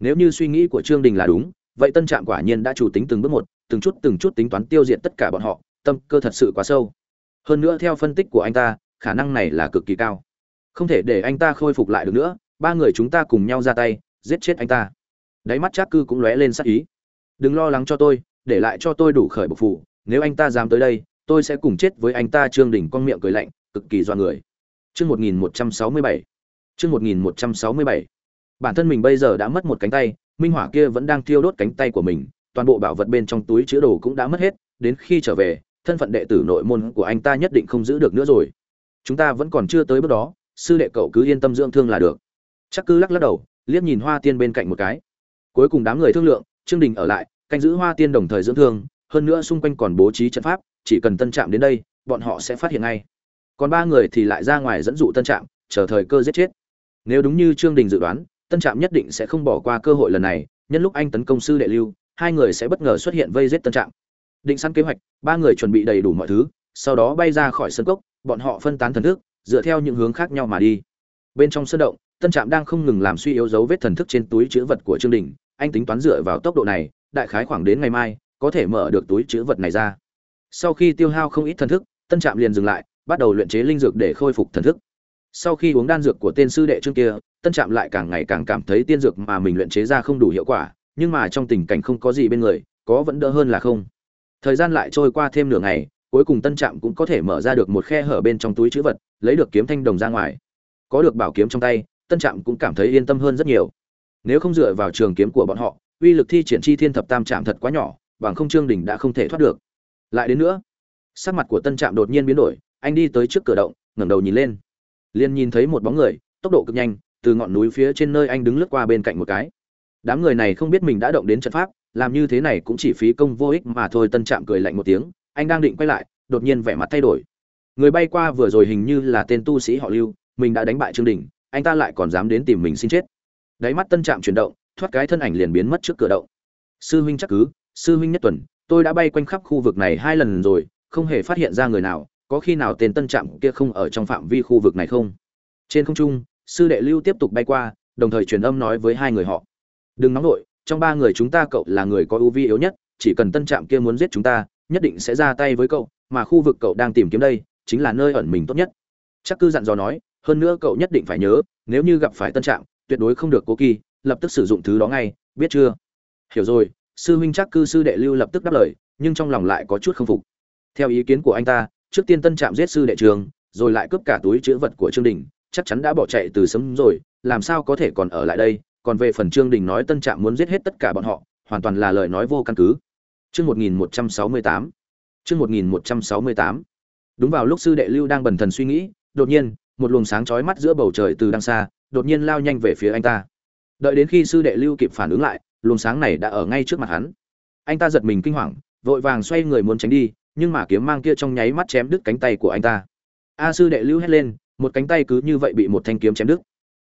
Nếu như suy nghĩ của trương đình là đúng vậy tân trạm quả nhiên đã chủ tính từng bước một, từng chút từng chút tính toán tiêu diệt tất cả bọn họ, tâm cơ thật sự quá sâu. Hơn nữa theo phân tích của anh ta, khả năng này là cực kỳ cao. Không thể để anh ta khôi phục lại được nữa, ba người chúng ta cùng nhau ra tay, giết chết anh ta. Đáy mắt trác cư cũng lóe lên sắc ý. Đừng lo lắng cho tôi, để lại cho tôi đủ khởi bộc phụ nếu anh ta dám tới đây, tôi sẽ cùng chết với anh ta, trương đình con miệng cười lạnh, cực kỳ do người. Chương một nghìn một trăm sáu mươi bảy. Chương một nghìn một trăm sáu mươi bảy. Bản thân mình bây giờ đã mất một cánh tay minh hỏa kia vẫn đang thiêu đốt cánh tay của mình, toàn bộ bảo vật bên trong túi chứa đồ cũng đã mất hết, đến khi trở về, thân phận đệ tử nội môn của anh ta nhất định không giữ được nữa rồi. Chúng ta vẫn còn chưa tới bước đó, sư đệ cậu cứ yên tâm dưỡng thương là được. Chắc cứ lắc lắc đầu, liếc nhìn hoa tiên bên cạnh một cái. Cuối cùng đám người thương lượng, trương đình ở lại, canh giữ hoa tiên đồng thời dưỡng thương, hơn nữa xung quanh còn bố trí trận pháp, chỉ cần tân trạm đến đây, bọn họ sẽ phát hiện ngay. Còn ba người thì lại ra ngoài dẫn dụ tân trạm, chờ thời cơ giết chết. Nếu đúng như trương đình dự đoán tân trạm nhất định sẽ không bỏ qua cơ hội lần này, nhân lúc anh tấn công sư đệ lưu, hai người sẽ bất ngờ xuất hiện vây giết tân trạm. Định sẵn kế hoạch, ba người chuẩn bị đầy đủ mọi thứ, sau đó bay ra khỏi sân cốc, bọn họ phân tán thần thức, dựa theo những hướng khác nhau mà đi. Bên trong sân động, tân trạm đang không ngừng làm suy yếu dấu vết thần thức trên túi chữ vật của trương đình, anh tính toán dựa vào tốc độ này, đại khái khoảng đến ngày mai, có thể mở được túi chữ vật này ra. Sau khi tiêu hao không ít thần thức, tân trạm liền dừng lại, bắt đầu luyện chế linh dược để khôi phục thần thức. Sau khi uống đan dược của tên sư đệ trương kia tân trạm lại càng ngày càng cảm thấy tiên dược mà mình luyện chế ra không đủ hiệu quả, nhưng mà trong tình cảnh không có gì bên người, có vẫn đỡ hơn là không. Thời gian lại trôi qua thêm nửa ngày, cuối cùng tân trạm cũng có thể mở ra được một khe hở bên trong túi chữ vật, lấy được kiếm thanh đồng ra ngoài. Có được bảo kiếm trong tay, tân trạm cũng cảm thấy yên tâm hơn rất nhiều. Nếu không dựa vào trường kiếm của bọn họ, uy lực thi triển chi thiên thập tam trạm thật quá nhỏ, bằng không trương đình đã không thể thoát được. Lại đến nữa, sắc mặt của tân trạm đột nhiên biến đổi, anh đi tới trước cửa động, ngẩng đầu nhìn lên. Liền nhìn thấy một bóng người, tốc độ cực nhanh từ ngọn núi phía trên nơi anh đứng lướt qua bên cạnh một cái. Đám người này không biết mình đã động đến trận pháp, làm như thế này cũng chỉ phí công vô ích mà thôi, tân trạm cười lạnh một tiếng, anh đang định quay lại, đột nhiên vẻ mặt thay đổi. Người bay qua vừa rồi hình như là tên tu sĩ họ lưu, mình đã đánh bại trương đình, anh ta lại còn dám đến tìm mình xin chết. Đáy mắt tân trạm chuyển động, thoát cái thân ảnh liền biến mất trước cửa động. Sư huynh chắc cứ, sư huynh nhất tuần, tôi đã bay quanh khắp khu vực này hai lần rồi, không hề phát hiện ra người nào, có khi nào tên tân trạm kia không ở trong phạm vi khu vực này không? Trên không trung sư đệ lưu tiếp tục bay qua, đồng thời truyền âm nói với hai người họ. Đừng nóng nổi trong ba người chúng ta cậu là người có ưu vi yếu nhất, chỉ cần tân trạm kia muốn giết chúng ta, nhất định sẽ ra tay với cậu, mà khu vực cậu đang tìm kiếm đây, chính là nơi ẩn mình tốt nhất. Chắc cư dặn dò nói, hơn nữa cậu nhất định phải nhớ, nếu như gặp phải tân trạm, tuyệt đối không được cố kỳ lập tức sử dụng thứ đó ngay, biết chưa? Hiểu rồi, sư huynh chắc cư sư đệ lưu lập tức đáp lời, nhưng trong lòng lại có chút không phục. Theo ý kiến của anh ta, trước tiên tân trạm giết sư đệ trường, rồi lại cướp cả túi chữ vật của trương đình chắc chắn đã bỏ chạy từ sớm rồi, làm sao có thể còn ở lại đây? Còn về phần trương đình nói tân trạm muốn giết hết tất cả bọn họ, hoàn toàn là lời nói vô căn cứ. Chương một nghìn một trăm sáu mươi tám. Chương một nghìn một trăm sáu mươi tám. Đúng vào lúc sư đệ lưu đang bần thần suy nghĩ, đột nhiên, một luồng sáng chói mắt giữa bầu trời từ đằng xa, đột nhiên lao nhanh về phía anh ta. Đợi đến khi sư đệ lưu kịp phản ứng lại, luồng sáng này đã ở ngay trước mặt hắn. Anh ta giật mình kinh hoàng, vội vàng xoay người muốn tránh đi, nhưng mà kiếm mang kia trong nháy mắt chém đứt cánh tay của anh ta. A, sư đệ lưu hét lên một cánh tay cứ như vậy bị một thanh kiếm chém đứt.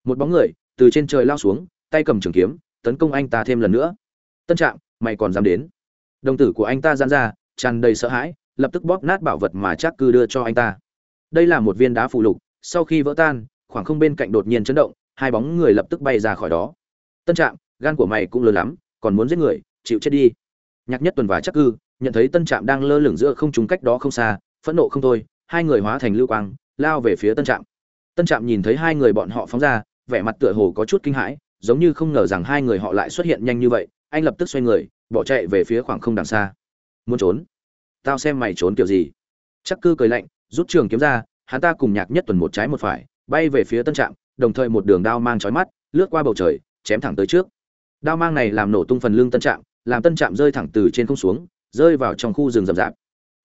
Một bóng người từ trên trời lao xuống, tay cầm trường kiếm, tấn công anh ta thêm lần nữa. Tân trạng mày còn dám đến? Đồng tử của anh ta giãn ra, tràn đầy sợ hãi, lập tức bóp nát bảo vật mà chắc cư đưa cho anh ta. Đây là một viên đá phụ lục, sau khi vỡ tan, khoảng không bên cạnh đột nhiên chấn động, hai bóng người lập tức bay ra khỏi đó. Tân trạm, gan của mày cũng lớn lắm, còn muốn giết người, chịu chết đi. Nhạc nhất tuần và chắc cư nhận thấy tân trạm đang lơ lửng giữa không trung cách đó không xa, phẫn nộ không thôi, hai người hóa thành lưu quang lao về phía tân trạm. Tân trạm nhìn thấy hai người bọn họ phóng ra, vẻ mặt tựa hồ có chút kinh hãi, giống như không ngờ rằng hai người họ lại xuất hiện nhanh như vậy, anh lập tức xoay người, bỏ chạy về phía khoảng không đằng xa. Muốn trốn? Tao xem mày trốn kiểu gì? Chắc cư cười lạnh, rút trường kiếm ra, hắn ta cùng nhạc nhất tuần một trái một phải, bay về phía tân trạm, đồng thời một đường đao mang chói mắt, lướt qua bầu trời, chém thẳng tới trước. Đao mang này làm nổ tung phần lưng tân trạm, làm tân trạm rơi thẳng từ trên không xuống, rơi vào trong khu rừng rậm rạp.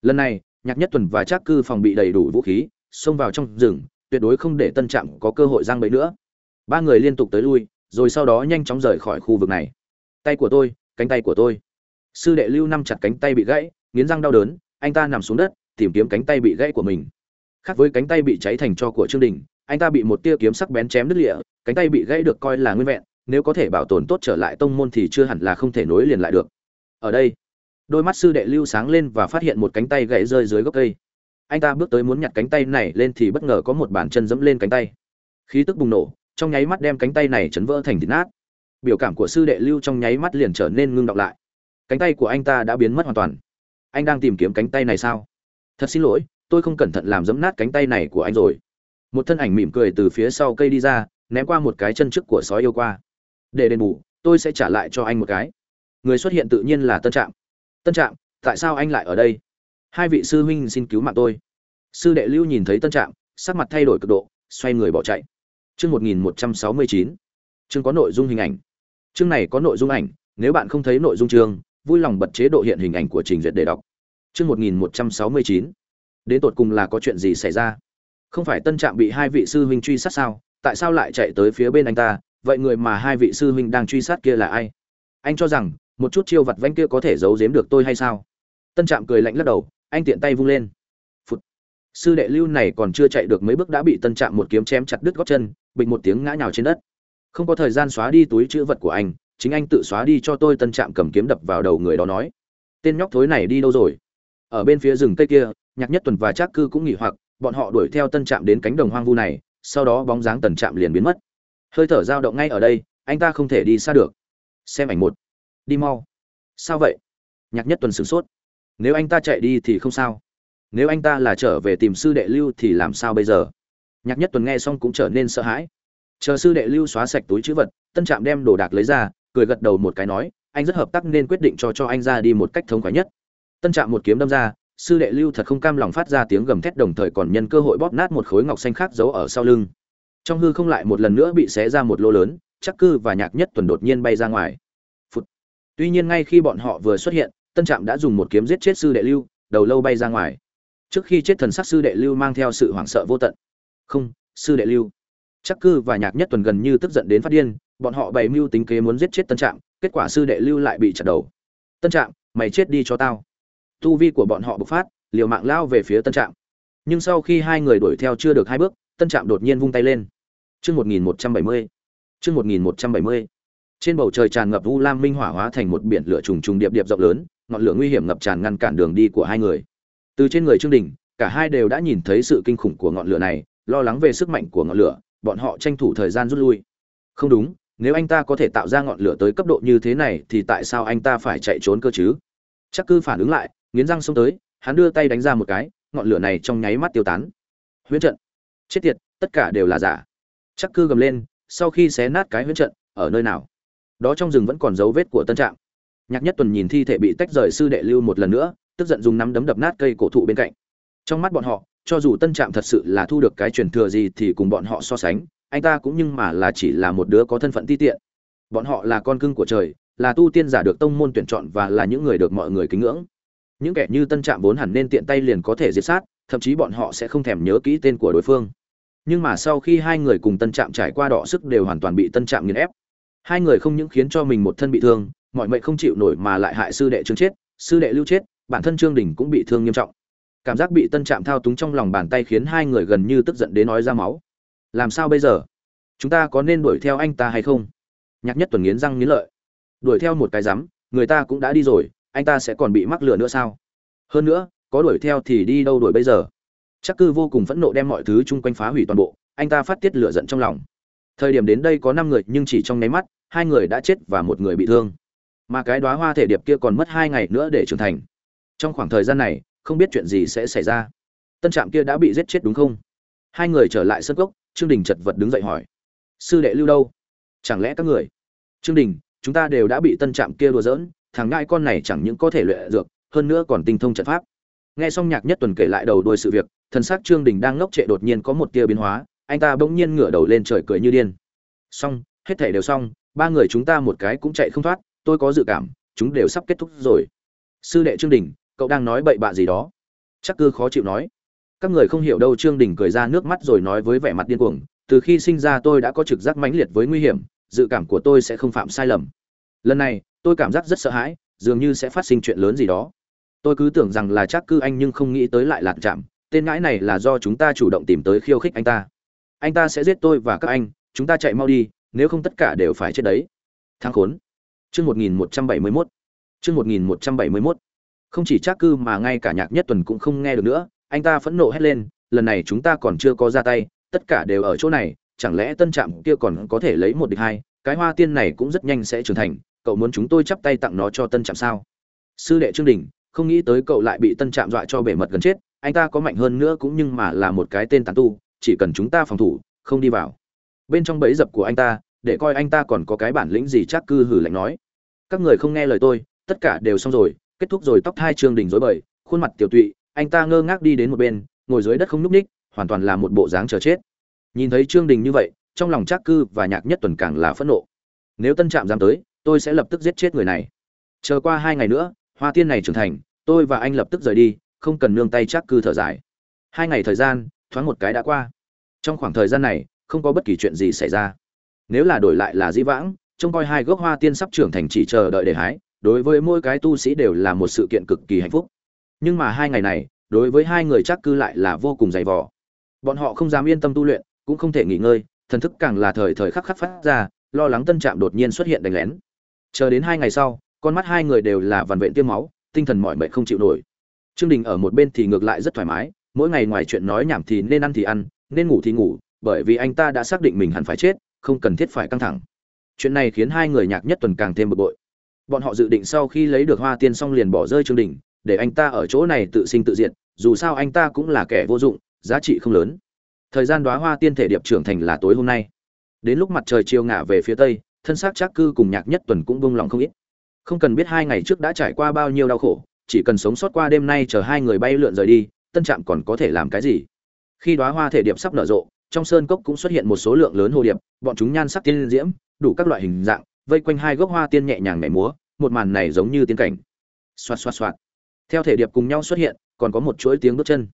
Lần này, nhạc nhất tuần và trác cư phòng bị đầy đủ vũ khí xông vào trong rừng, tuyệt đối không để tân trạm có cơ hội giang bẫy nữa. Ba người liên tục tới lui, rồi sau đó nhanh chóng rời khỏi khu vực này. Tay của tôi, cánh tay của tôi. Sư đệ lưu năm chặt cánh tay bị gãy, nghiến răng đau đớn, anh ta nằm xuống đất, tìm kiếm cánh tay bị gãy của mình. Khác với cánh tay bị cháy thành cho của trương đình, anh ta bị một tia kiếm sắc bén chém đứt lịa cánh tay bị gãy được coi là nguyên vẹn, nếu có thể bảo tồn tốt trở lại tông môn thì chưa hẳn là không thể nối liền lại được. Ở đây, đôi mắt sư đệ lưu sáng lên và phát hiện một cánh tay gãy rơi dưới gốc cây anh ta bước tới muốn nhặt cánh tay này lên thì bất ngờ có một bàn chân dẫm lên cánh tay. Khí tức bùng nổ, trong nháy mắt đem cánh tay này chấn vỡ thành thịt nát. Biểu cảm của sư đệ lưu trong nháy mắt liền trở nên ngưng đọng lại. Cánh tay của anh ta đã biến mất hoàn toàn. Anh đang tìm kiếm cánh tay này sao? Thật xin lỗi, tôi không cẩn thận làm dẫm nát cánh tay này của anh rồi. Một thân ảnh mỉm cười từ phía sau cây đi ra, ném qua một cái chân trước của sói yêu qua. Để đền bù, tôi sẽ trả lại cho anh một cái. Người xuất hiện tự nhiên là tân trạm. Tân trạm, tại sao anh lại ở đây? Hai vị sư huynh xin cứu mạng tôi. Sư đệ lưu nhìn thấy tân trạng sắc mặt thay đổi cực độ, xoay người bỏ chạy. Chương một nghìn một trăm sáu mươi chín. Chương có nội dung hình ảnh. Chương này có nội dung ảnh, nếu bạn không thấy nội dung chương, vui lòng bật chế độ hiện hình ảnh của trình duyệt để đọc. Chương một nghìn một trăm sáu mươi chín. Đến tột cùng là có chuyện gì xảy ra? Không phải tân trạm bị hai vị sư huynh truy sát sao? Tại sao lại chạy tới phía bên anh ta? Vậy người mà hai vị sư huynh đang truy sát kia là ai? Anh cho rằng, một chút chiêu vật vanh kia có thể giấu giếm được tôi hay sao? Tân trạm cười lạnh lắc đầu anh tiện tay vung lên. Phụt. sư đệ lưu này còn chưa chạy được mấy bước đã bị tân trạm một kiếm chém chặt đứt gót chân, bịch một tiếng ngã nhào trên đất. Không có thời gian xóa đi túi chữ vật của anh, chính anh tự xóa đi cho tôi, tân trạm cầm kiếm đập vào đầu người đó nói. Tên nhóc thối này đi đâu rồi? Ở bên phía rừng cây kia, nhạc nhất tuần và trác cư cũng nghỉ hoặc, bọn họ đuổi theo tân trạm đến cánh đồng hoang vu này, sau đó bóng dáng tần trạm liền biến mất. Hơi thở dao động ngay ở đây, anh ta không thể đi xa được. Xem ảnh một. Đi mau. Sao vậy? Nhạc nhất tuần sửng sốt nếu anh ta chạy đi thì không sao. Nếu anh ta là trở về tìm sư đệ lưu thì làm sao bây giờ? Nhạc nhất tuần nghe xong cũng trở nên sợ hãi. Chờ sư đệ lưu xóa sạch túi chữ vật, tân trạm đem đồ đạc lấy ra, cười gật đầu một cái nói, anh rất hợp tác nên quyết định cho cho anh ra đi một cách thống khoái nhất. Tân trạm một kiếm đâm ra, sư đệ lưu thật không cam lòng phát ra tiếng gầm thét đồng thời còn nhân cơ hội bóp nát một khối ngọc xanh khác giấu ở sau lưng. Trong hư không lại một lần nữa bị xé ra một lô lớn, chắc cư và nhạc nhất tuần đột nhiên bay ra ngoài. Phụt. tuy nhiên ngay khi bọn họ vừa xuất hiện tân trạm đã dùng một kiếm giết chết sư đệ lưu, đầu lâu bay ra ngoài. Trước khi chết thần sắc sư đệ lưu mang theo sự hoảng sợ vô tận. Không, sư đệ lưu. Chắc cư và nhạc nhất tuần gần như tức giận đến phát điên, bọn họ bày mưu tính kế muốn giết chết tân trạm, kết quả sư đệ lưu lại bị chặt đầu. Tân trạm, mày chết đi cho tao. Tu vi của bọn họ bộc phát, liều mạng lao về phía tân trạm. Nhưng sau khi hai người đuổi theo chưa được hai bước, tân trạm đột nhiên vung tay lên. Chương một nghìn một trăm bảy mươi. Chương một nghìn một trăm bảy mươi. Trên bầu trời tràn ngập u lam minh hỏa hóa thành một biển lửa trùng trùng điệp điệp rộng lớn ngọn lửa nguy hiểm ngập tràn ngăn cản đường đi của hai người. Từ trên người trương đình, cả hai đều đã nhìn thấy sự kinh khủng của ngọn lửa này, lo lắng về sức mạnh của ngọn lửa, bọn họ tranh thủ thời gian rút lui. Không đúng, nếu anh ta có thể tạo ra ngọn lửa tới cấp độ như thế này thì tại sao anh ta phải chạy trốn cơ chứ? Chắc cư phản ứng lại, nghiến răng xông tới, hắn đưa tay đánh ra một cái, ngọn lửa này trong nháy mắt tiêu tán. Huyễn trận. Chết tiệt, tất cả đều là giả. Chắc cư gầm lên, sau khi xé nát cái huyễn trận, ở nơi nào? Đó trong rừng vẫn còn dấu vết của tân trạm nhạc nhất tuần nhìn thi thể bị tách rời sư đệ lưu một lần nữa, tức giận dùng nắm đấm đập nát cây cổ thụ bên cạnh. Trong mắt bọn họ, cho dù tân trạm thật sự là thu được cái truyền thừa gì thì cùng bọn họ so sánh, anh ta cũng nhưng mà là chỉ là một đứa có thân phận ti tiện. Bọn họ là con cưng của trời, là tu tiên giả được tông môn tuyển chọn và là những người được mọi người kính ngưỡng. Những kẻ như tân trạm vốn hẳn nên tiện tay liền có thể diệt sát, thậm chí bọn họ sẽ không thèm nhớ kỹ tên của đối phương. Nhưng mà sau khi hai người cùng tân trạm trải qua đọ sức đều hoàn toàn bị tân trạm nghiền ép. Hai người không những khiến cho mình một thân bị thương mọi mệnh không chịu nổi mà lại hại sư đệ trương chết, sư đệ lưu chết, bản thân trương đình cũng bị thương nghiêm trọng. Cảm giác bị tân trạm thao túng trong lòng bàn tay khiến hai người gần như tức giận đến nói ra máu. Làm sao bây giờ? Chúng ta có nên đuổi theo anh ta hay không? Nhạc nhất tuần nghiến răng nghiến lợi. Đuổi theo một cái rắm người ta cũng đã đi rồi, anh ta sẽ còn bị mắc lửa nữa sao? Hơn nữa, có đuổi theo thì đi đâu đuổi bây giờ? Chắc cư vô cùng phẫn nộ đem mọi thứ chung quanh phá hủy toàn bộ, anh ta phát tiết lửa giận trong lòng. Thời điểm đến đây có năm người, nhưng chỉ trong nháy mắt, hai người đã chết và một người bị thương mà cái đóa hoa thể điệp kia còn mất hai ngày nữa để trưởng thành. Trong khoảng thời gian này, không biết chuyện gì sẽ xảy ra. Tân trạm kia đã bị giết chết đúng không? Hai người trở lại sân cốc, trương đình chật vật đứng dậy hỏi. Sư đệ lưu đâu? Chẳng lẽ các người? Trương đình, chúng ta đều đã bị tân trạm kia đùa giỡn, thằng ngại con này chẳng những có thể luyện dược, hơn nữa còn tinh thông trận pháp. Nghe xong nhạc nhất tuần kể lại đầu đuôi sự việc, thần s ắ c trương đình đang ngốc trệ đột nhiên có một tia biến hóa, anh ta bỗng nhiên ngửa đầu lên trời cười như điên. Xong, hết thể đều xong, ba người chúng ta một cái cũng chạy không thoát tôi có dự cảm, chúng đều sắp kết thúc rồi. Sư đệ trương đình, cậu đang nói bậy bạ gì đó? Chắc cư khó chịu nói. Các người không hiểu đâu, trương đình cười ra nước mắt rồi nói với vẻ mặt điên cuồng, từ khi sinh ra tôi đã có trực giác mãnh liệt với nguy hiểm, dự cảm của tôi sẽ không phạm sai lầm. Lần này, tôi cảm giác rất sợ hãi, dường như sẽ phát sinh chuyện lớn gì đó. Tôi cứ tưởng rằng là chắc cư anh nhưng không nghĩ tới lại lạc chạm, tên ngãi này là do chúng ta chủ động tìm tới khiêu khích anh ta. Anh ta sẽ giết tôi và các anh, chúng ta chạy mau đi, nếu không tất cả đều phải chết đấy. Thang khốn chương một nghìn một trăm bảy mươi mốt. Chương một nghìn một trăm bảy mươi mốt. Không chỉ Trác cư mà ngay cả nhạc nhất tuần cũng không nghe được nữa, anh ta phẫn nộ hét lên, lần này chúng ta còn chưa có ra tay, tất cả đều ở chỗ này, chẳng lẽ tân trạm kia còn có thể lấy một địch hai? Cái hoa tiên này cũng rất nhanh sẽ trưởng thành, cậu muốn chúng tôi chắp tay tặng nó cho tân trạm sao? Sư đệ trương đình, không nghĩ tới cậu lại bị tân trạm dọa cho bể mật gần chết, anh ta có mạnh hơn nữa cũng nhưng mà là một cái tên tàn tu, chỉ cần chúng ta phòng thủ, không đi vào. Bên trong bẫy dập của anh ta để coi anh ta còn có cái bản lĩnh gì chắc cư hử lạnh nói. Các người không nghe lời tôi, tất cả đều xong rồi, kết thúc rồi tóc hai trương đình rối bời, khuôn mặt tiểu tụy, anh ta ngơ ngác đi đến một bên, ngồi dưới đất không nhúc ních hoàn toàn là một bộ dáng chờ chết. Nhìn thấy trương đình như vậy, trong lòng trác cư và nhạc nhất tuần càng là phẫn nộ. Nếu tân trạm dám tới, tôi sẽ lập tức giết chết người này. Chờ qua hai ngày nữa, hoa tiên này trưởng thành, tôi và anh lập tức rời đi, không cần nương tay trác cư thở dài. Hai ngày thời gian, thoáng một cái đã qua. Trong khoảng thời gian này, không có bất kỳ chuyện gì xảy ra nếu là đổi lại là dĩ vãng, trông coi hai gốc hoa tiên sắp trưởng thành chỉ chờ đợi để hái, đối với mỗi cái tu sĩ đều là một sự kiện cực kỳ hạnh phúc. Nhưng mà hai ngày này, đối với hai người chắc cư lại là vô cùng dày vò. Bọn họ không dám yên tâm tu luyện, cũng không thể nghỉ ngơi, thần thức càng là thời thời khắc khắc phát ra, lo lắng tân trạm đột nhiên xuất hiện đánh lén. Chờ đến hai ngày sau, con mắt hai người đều là vằn vện tiêm máu, tinh thần mỏi mệt không chịu nổi. Trương đình ở một bên thì ngược lại rất thoải mái, mỗi ngày ngoài chuyện nói nhảm thì nên ăn thì ăn, nên ngủ thì ngủ, bởi vì anh ta đã xác định mình hẳn phải chết không cần thiết phải căng thẳng. Chuyện này khiến hai người nhạc nhất tuần càng thêm bực bội. Bọn họ dự định sau khi lấy được hoa tiên xong liền bỏ rơi trương đình, để anh ta ở chỗ này tự sinh tự diệt, dù sao anh ta cũng là kẻ vô dụng, giá trị không lớn. Thời gian đoá hoa tiên thể điệp trưởng thành là tối hôm nay. Đến lúc mặt trời chiều ngả về phía tây, thân xác trác cư cùng nhạc nhất tuần cũng vung lòng không ít. Không cần biết hai ngày trước đã trải qua bao nhiêu đau khổ, chỉ cần sống sót qua đêm nay chờ hai người bay lượn rời đi, tân trạm còn có thể làm cái gì? Khi đoá hoa thể điệp sắp nở rộ trong sơn cốc cũng xuất hiện một số lượng lớn hồ điệp, bọn chúng nhan sắc tiên diễm, đủ các loại hình dạng, vây quanh hai gốc hoa tiên nhẹ nhàng nhảy múa, một màn này giống như tiên cảnh. Xoạt xoạt xoạt. Theo thể điệp cùng nhau xuất hiện, còn có một chuỗi tiếng bước chân.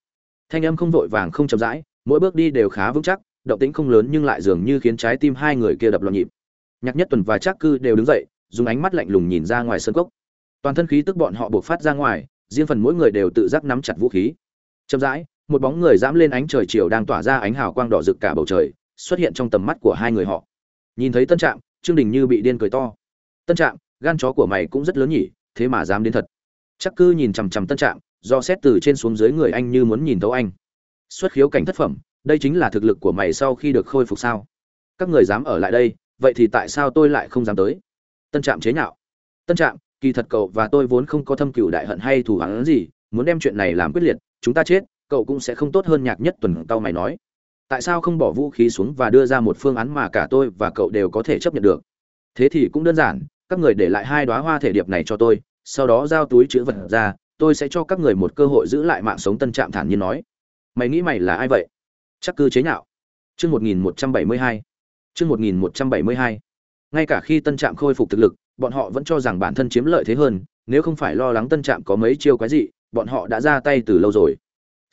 Thanh âm không vội vàng, không chậm rãi, mỗi bước đi đều khá vững chắc, động tĩnh không lớn nhưng lại dường như khiến trái tim hai người kia đập loạn nhịp. Nhạc nhất tuần và trác cư đều đứng dậy, dùng ánh mắt lạnh lùng nhìn ra ngoài sân cốc. Toàn thân khí tức bọn họ buộc phát ra ngoài, riêng phần mỗi người đều tự giác nắm chặt vũ khí. Chậm rãi một bóng người dám lên ánh trời chiều đang tỏa ra ánh hào quang đỏ rực cả bầu trời, xuất hiện trong tầm mắt của hai người họ. Nhìn thấy tân trạm, trương đình như bị điên cười to. Tân trạm, gan chó của mày cũng rất lớn nhỉ, thế mà dám đến thật. Chắc cư nhìn chằm chằm tân trạm, do xét từ trên xuống dưới người anh như muốn nhìn thấu anh. Xuất khiếu cảnh thất phẩm, đây chính là thực lực của mày sau khi được khôi phục sao? Các người dám ở lại đây, vậy thì tại sao tôi lại không dám tới? Tân trạm chế nhạo. Tân trạm, kỳ thật cậu và tôi vốn không có thâm cửu đại hận hay thủ hẳn gì, muốn đem chuyện này làm quyết liệt, chúng ta chết cậu cũng sẽ không tốt hơn nhạc nhất tuần tao mày nói. Tại sao không bỏ vũ khí xuống và đưa ra một phương án mà cả tôi và cậu đều có thể chấp nhận được? Thế thì cũng đơn giản, các người để lại hai đoá hoa thể điệp này cho tôi, sau đó giao túi chữ vật ra, tôi sẽ cho các người một cơ hội giữ lại mạng sống tân trạm thản nhiên nói. Mày nghĩ mày là ai vậy? Chắc cư chế nhạo. Chương một nghìn một trăm bảy mươi hai. Chương một nghìn một trăm bảy mươi hai. Ngay cả khi tân trạm khôi phục thực lực, bọn họ vẫn cho rằng bản thân chiếm lợi thế hơn, nếu không phải lo lắng tân trạm có mấy chiêu quái dị, bọn họ đã ra tay từ lâu rồi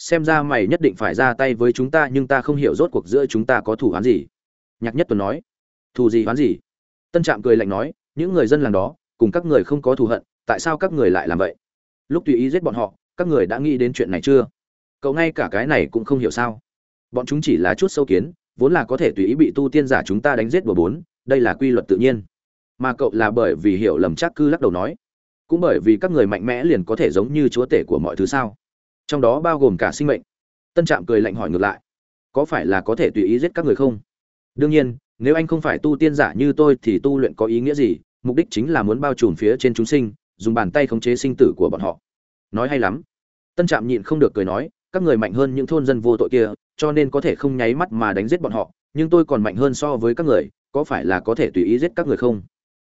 xem ra mày nhất định phải ra tay với chúng ta, nhưng ta không hiểu rốt cuộc giữa chúng ta có thủ án gì. Nhạc nhất tuấn nói thù gì hoán gì? Tân trạm cười lạnh nói, những người dân làng đó, cùng các người không có thù hận, tại sao các người lại làm vậy? Lúc tùy ý giết bọn họ, các người đã nghĩ đến chuyện này chưa? Cậu ngay cả cái này cũng không hiểu sao? Bọn chúng chỉ là chút sâu kiến, vốn là có thể tùy ý bị tu tiên giả chúng ta đánh giết bừa bốn, đây là quy luật tự nhiên. Mà cậu là bởi vì hiểu lầm chắc cư lắc đầu nói, cũng bởi vì các người mạnh mẽ liền có thể giống như chúa tể của mọi thứ sao? Trong đó bao gồm cả sinh mệnh. Tân trạm cười lạnh hỏi ngược lại, có phải là có thể tùy ý giết các người không? Đương nhiên, nếu anh không phải tu tiên giả như tôi thì tu luyện có ý nghĩa gì? Mục đích chính là muốn bao trùm phía trên chúng sinh, dùng bàn tay khống chế sinh tử của bọn họ. Nói hay lắm. Tân trạm nhịn không được cười nói, các người mạnh hơn những thôn dân vô tội kia, cho nên có thể không nháy mắt mà đánh giết bọn họ, nhưng tôi còn mạnh hơn so với các người, có phải là có thể tùy ý giết các người không?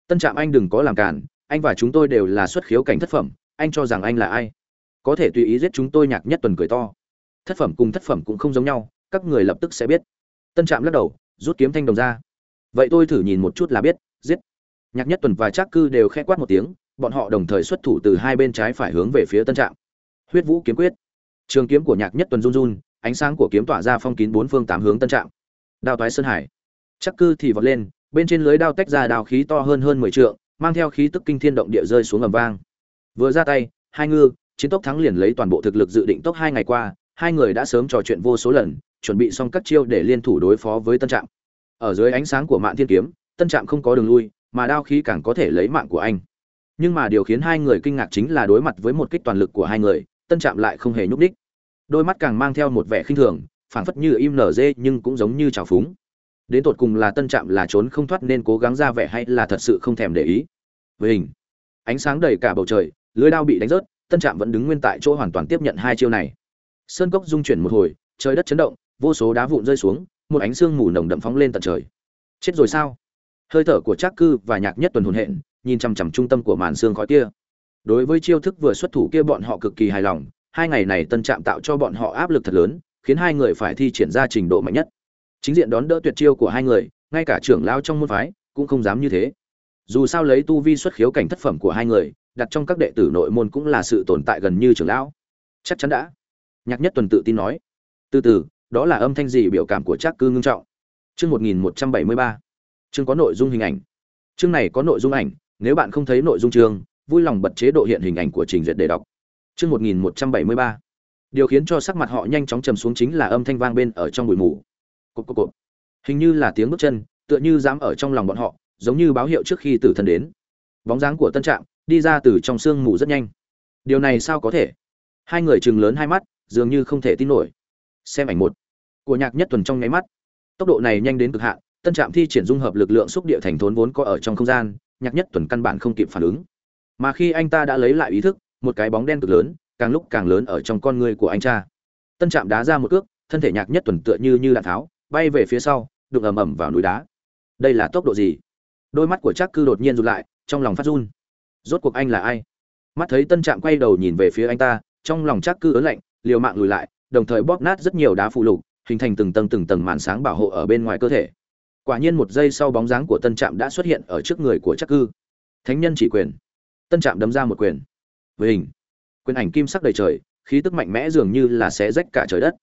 Tân trạm, anh đừng có làm cản anh và chúng tôi đều là xuất khiếu cảnh thất phẩm, anh cho rằng anh là ai? Có thể tùy ý giết chúng tôi nhạc nhất tuần cười to. Thất phẩm cùng thất phẩm cũng không giống nhau, các người lập tức sẽ biết. Tân trạm lắc đầu, rút kiếm thanh đồng ra. Vậy tôi thử nhìn một chút là biết, giết. Nhạc nhất tuần và trác cư đều khẽ quát một tiếng, bọn họ đồng thời xuất thủ từ hai bên trái phải hướng về phía tân trạm. Huyết vũ kiếm quyết. Trường kiếm của nhạc nhất tuần run run, ánh sáng của kiếm tỏa ra phong kín bốn phương tám hướng tân trạm. Đao toái sơn hải. Chắc cư thì vọt lên, bên trên lưới đao tách ra đao khí to hơn hơn mười trượng, mang theo khí tức kinh thiên động địa rơi xuống ầm vang. Vừa ra tay, hai ngư chiến tốc thắng liền lấy toàn bộ thực lực dự định tốc hai ngày qua, hai người đã sớm trò chuyện vô số lần, chuẩn bị xong các chiêu để liên thủ đối phó với tân trạm. Ở dưới ánh sáng của mạng thiên kiếm, tân trạm không có đường lui, mà đao khí càng có thể lấy mạng của anh. Nhưng mà điều khiến hai người kinh ngạc chính là đối mặt với một kích toàn lực của hai người, tân trạm lại không hề nhúc đích đôi mắt càng mang theo một vẻ khinh thường, phảng phất như im nở dê nhưng cũng giống như trào phúng. Đến tột cùng là tân trạm là trốn không thoát nên cố gắng ra vẻ hay là thật sự không thèm để ý. Với hình. Ánh sáng đầy cả bầu trời, lưới đao bị đánh rớt tân trạm vẫn đứng nguyên tại chỗ hoàn toàn tiếp nhận hai chiêu này. Sơn cốc dung chuyển một hồi, trời đất chấn động, vô số đá vụn rơi xuống, một ánh sương mù nồng đậm phóng lên tận trời. Chết rồi sao? Hơi thở của trác cư và nhạc nhất tuần hồn hện, nhìn chằm chằm trung tâm của màn xương khói kia. Đối với chiêu thức vừa xuất thủ kia bọn họ cực kỳ hài lòng, hai ngày này tân trạm tạo cho bọn họ áp lực thật lớn, khiến hai người phải thi triển ra trình độ mạnh nhất. Chính diện đón đỡ tuyệt chiêu của hai người, ngay cả trưởng lao trong môn phái cũng không dám như thế. Dù sao lấy tu vi xuất khiếu cảnh thất phẩm của hai người đặt trong các đệ tử nội môn cũng là sự tồn tại gần như trưởng lão. Chắc chắn đã. Nhạc nhất tuần tự tin nói. Từ từ, đó là âm thanh gì biểu cảm của trác cư ngưng trọng? Chương một nghìn một trăm bảy mươi ba. Chương có nội dung hình ảnh. Chương này có nội dung ảnh, nếu bạn không thấy nội dung chương, vui lòng bật chế độ hiện hình ảnh của trình duyệt để đọc. Chương một nghìn một trăm bảy mươi ba. Điều khiến cho sắc mặt họ nhanh chóng trầm xuống chính là âm thanh vang bên ở trong bụi mù. Cộp cộp cộp. Hình như là tiếng bước chân, tựa như dám ở trong lòng bọn họ, giống như báo hiệu trước khi tử thần đến. Bóng dáng của tân trạm đi ra từ trong sương mù rất nhanh. Điều này sao có thể? Hai người chừng lớn hai mắt, dường như không thể tin nổi. Xem ảnh một của nhạc nhất tuần trong nháy mắt. Tốc độ này nhanh đến cực hạn, tân trạm thi triển dung hợp lực lượng xúc địa thành thốn vốn có ở trong không gian, nhạc nhất tuần căn bản không kịp phản ứng. Mà khi anh ta đã lấy lại ý thức, một cái bóng đen cực lớn, càng lúc càng lớn ở trong con người của anh cha. Tân trạm đá ra một cước, thân thể nhạc nhất tuần tựa như như đạn tháo, bay về phía sau, đụng ầm ầm vào núi đá. Đây là tốc độ gì? Đôi mắt của trác cư đột nhiên rụt lại, trong lòng phát run rốt cuộc anh là ai? Mắt thấy tân trạm quay đầu nhìn về phía anh ta, trong lòng chắc cư ớn lạnh, liều mạng lùi lại, đồng thời bóp nát rất nhiều đá phụ lục, hình thành từng tầng từng tầng màn sáng bảo hộ ở bên ngoài cơ thể. Quả nhiên một giây sau bóng dáng của tân trạm đã xuất hiện ở trước người của chắc cư thánh nhân chỉ quyền. Tân trạm đấm ra một quyền. Với hình quyền ảnh kim sắc đầy trời, khí tức mạnh mẽ dường như là xé rách cả trời đất.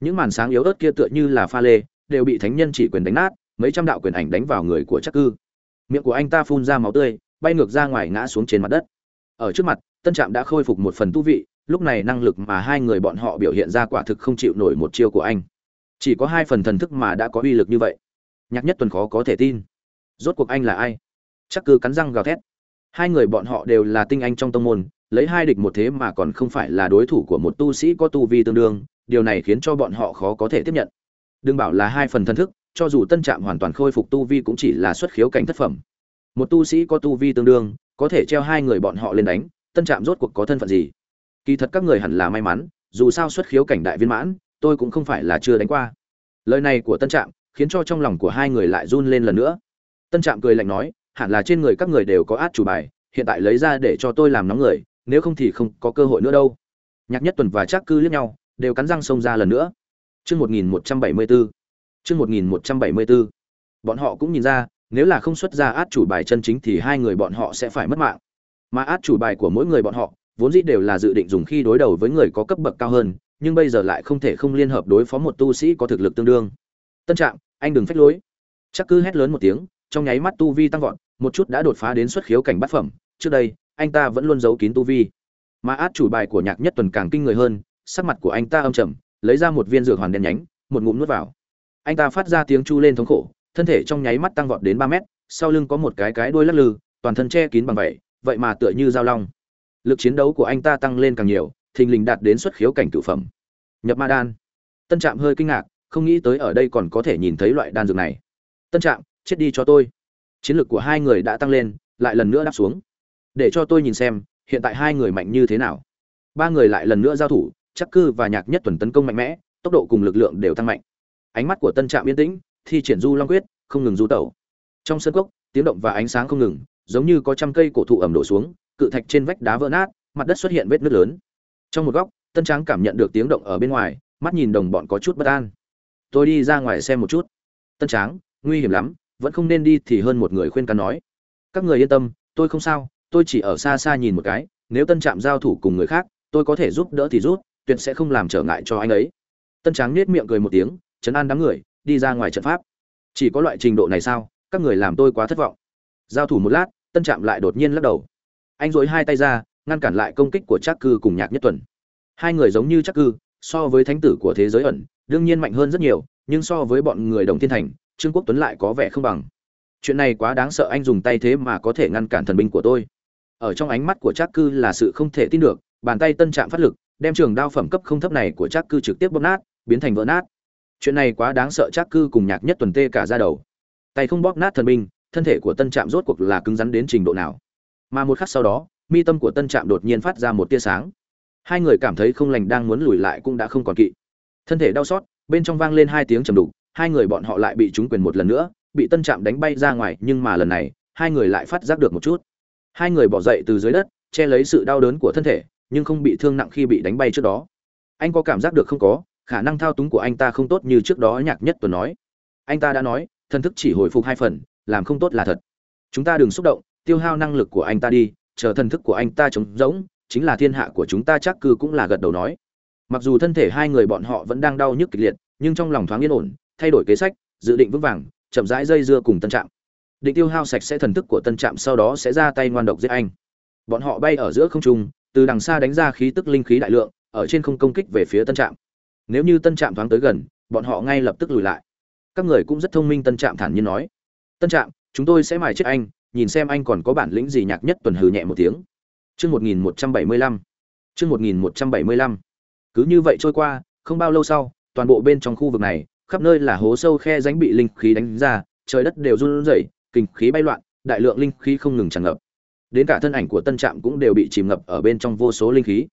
Những màn sáng yếu ớt kia tựa như là pha lê, đều bị thánh nhân chỉ quyền đánh nát, mấy trăm đạo quyền ảnh đánh vào người của chắc cư miệng của anh ta phun ra máu tươi bay ngược ra ngoài ngã xuống trên mặt đất. Ở trước mặt, tân trạm đã khôi phục một phần tu vị, lúc này năng lực mà hai người bọn họ biểu hiện ra quả thực không chịu nổi một chiêu của anh. Chỉ có hai phần thần thức mà đã có uy lực như vậy. Nhạc nhất tuần khó có thể tin. Rốt cuộc anh là ai? Chắc cứ cắn răng gào thét. Hai người bọn họ đều là tinh anh trong tông môn, lấy hai địch một thế mà còn không phải là đối thủ của một tu sĩ có tu vi tương đương, điều này khiến cho bọn họ khó có thể tiếp nhận. Đừng bảo là hai phần thần thức, cho dù tân trạm hoàn toàn khôi phục tu vi cũng chỉ là xuất khiếu cảnh thất phẩm một tu sĩ có tu vi tương đương có thể treo hai người bọn họ lên đánh tân trạm rốt cuộc có thân phận gì? Kỳ thật các người hẳn là may mắn dù sao xuất khiếu cảnh đại viên mãn tôi cũng không phải là chưa đánh qua. Lời này của tân trạm khiến cho trong lòng của hai người lại run lên lần nữa. Tân trạm cười lạnh nói hẳn là trên người các người đều có át chủ bài hiện tại lấy ra để cho tôi làm nóng người nếu không thì không có cơ hội nữa đâu. Nhạc nhất tuần và trác cư liếc nhau đều cắn răng xông ra lần nữa. Chương 1174. Chương 1174. Bọn họ cũng nhìn ra, nếu là không xuất ra át chủ bài chân chính thì hai người bọn họ sẽ phải mất mạng. Mà át chủ bài của mỗi người bọn họ, vốn dĩ đều là dự định dùng khi đối đầu với người có cấp bậc cao hơn, nhưng bây giờ lại không thể không liên hợp đối phó một tu sĩ có thực lực tương đương. Tân trạng, anh đừng phách lối. Chắc cứ hét lớn một tiếng, trong nháy mắt tu vi tăng vọt, một chút đã đột phá đến xuất khiếu cảnh bát phẩm, trước đây, anh ta vẫn luôn giấu kín tu vi. Mà át chủ bài của Nhạc Nhất Tuần càng kinh người hơn, sắc mặt của anh ta âm trầm, lấy ra một viên dược hoàn đen nhánh, một ngụm nuốt vào. Anh ta phát ra tiếng chu lên thống khổ, thân thể trong nháy mắt tăng vọt đến ba mét, sau lưng có một cái cái đuôi lắc lư, toàn thân che kín bằng vậy, vậy mà tựa như dao long. Lực chiến đấu của anh ta tăng lên càng nhiều, thình lình đạt đến xuất khiếu cảnh cửu phẩm. Nhập ma đan. Tân Trạm hơi kinh ngạc, không nghĩ tới ở đây còn có thể nhìn thấy loại đan dược này. Tân Trạm, chết đi cho tôi. Chiến lực của hai người đã tăng lên, lại lần nữa đáp xuống. Để cho tôi nhìn xem, hiện tại hai người mạnh như thế nào. Ba người lại lần nữa giao thủ, chắc cư và nhạc nhất tuần tấn công mạnh mẽ tốc độ cùng lực lượng đều tăng mạnh ánh mắt của tân trạm yên tĩnh thi triển du long quyết, không ngừng du tẩu. Trong sân cốc, tiếng động và ánh sáng không ngừng, giống như có trăm cây cổ thụ ẩm đổ xuống, cự thạch trên vách đá vỡ nát, mặt đất xuất hiện vết nứt lớn. Trong một góc, tân tráng cảm nhận được tiếng động ở bên ngoài, mắt nhìn đồng bọn có chút bất an. Tôi đi ra ngoài xem một chút. Tân tráng, nguy hiểm lắm, vẫn không nên đi thì hơn một người khuyên can nói. Các người yên tâm, tôi không sao, tôi chỉ ở xa xa nhìn một cái, nếu tân trạm giao thủ cùng người khác, tôi có thể giúp đỡ thì rút tuyệt sẽ không làm trở ngại cho anh ấy. Tân tráng nết miệng cười một tiếng chấn an đám người đi ra ngoài trận pháp. Chỉ có loại trình độ này sao? Các người làm tôi quá thất vọng. Giao thủ một lát tân trạm lại đột nhiên lắc đầu. Anh dối hai tay ra ngăn cản lại công kích của trác cư cùng nhạc nhất tuần. Hai người giống như trác cư so với thánh tử của thế giới ẩn đương nhiên mạnh hơn rất nhiều nhưng so với bọn người đồng thiên thành trương quốc tuấn lại có vẻ không bằng. Chuyện này quá đáng sợ anh dùng tay thế mà có thể ngăn cản thần binh của tôi. Ở trong ánh mắt của trác cư là sự không thể tin được bàn tay tân trạm phát lực đem trường đao phẩm cấp không thấp này của Trác Cư trực tiếp bóp nát, biến thành vỡ nát. Chuyện này quá đáng sợ Trác Cư cùng Nhạc Nhất tuần tê cả ra đầu. Tay không bóp nát thần binh, thân thể của Tân Trạm rốt cuộc là cứng rắn đến trình độ nào. Mà một khắc sau đó, mi tâm của Tân Trạm đột nhiên phát ra một tia sáng. Hai người cảm thấy không lành đang muốn lùi lại cũng đã không còn kỵ. Thân thể đau xót, bên trong vang lên hai tiếng trầm đục, hai người bọn họ lại bị trúng quyền một lần nữa, bị Tân Trạm đánh bay ra ngoài, nhưng mà lần này, hai người lại phát giác được một chút. Hai người bỏ dậy từ dưới đất, che lấy sự đau đớn của thân thể, nhưng không bị thương nặng khi bị đánh bay trước đó anh có cảm giác được không có khả năng thao túng của anh ta không tốt như trước đó nhạc nhất tuần nói. Anh ta đã nói thân thức chỉ hồi phục hai phần, làm không tốt là thật. Chúng ta đừng xúc động, tiêu hao năng lực của anh ta đi, chờ thân thức của anh ta trống rỗng, chính là thiên hạ của chúng ta chắc cư cũng là gật đầu nói. Mặc dù thân thể hai người bọn họ vẫn đang đau nhức kịch liệt, nhưng trong lòng thoáng yên ổn, thay đổi kế sách, dự định vững vàng, chậm rãi dây dưa cùng tân trạm. Định tiêu hao sạch sẽ thần thức của tân trạm sau đó sẽ ra tay ngoan độc giết anh. Bọn họ bay ở giữa không trung, từ đằng xa đánh ra khí tức linh khí đại lượng, ở trên không công kích về phía tân trạm nếu như tân trạm thoáng tới gần, bọn họ ngay lập tức lùi lại. Các người cũng rất thông minh, tân trạm thản nhiên nói. Tân trạm, chúng tôi sẽ mài chết anh, nhìn xem anh còn có bản lĩnh gì nhạc nhất tuần hừ nhẹ một tiếng. Chương một nghìn một trăm bảy mươi lăm. Chương một nghìn một trăm bảy mươi lăm. Cứ như vậy trôi qua, không bao lâu sau, toàn bộ bên trong khu vực này, khắp nơi là hố sâu khe ránh bị linh khí đánh ra, trời đất đều run rẩy, kinh khí bay loạn, đại lượng linh khí không ngừng tràn ngập. Đến cả thân ảnh của tân trạm cũng đều bị chìm ngập ở bên trong vô số linh khí.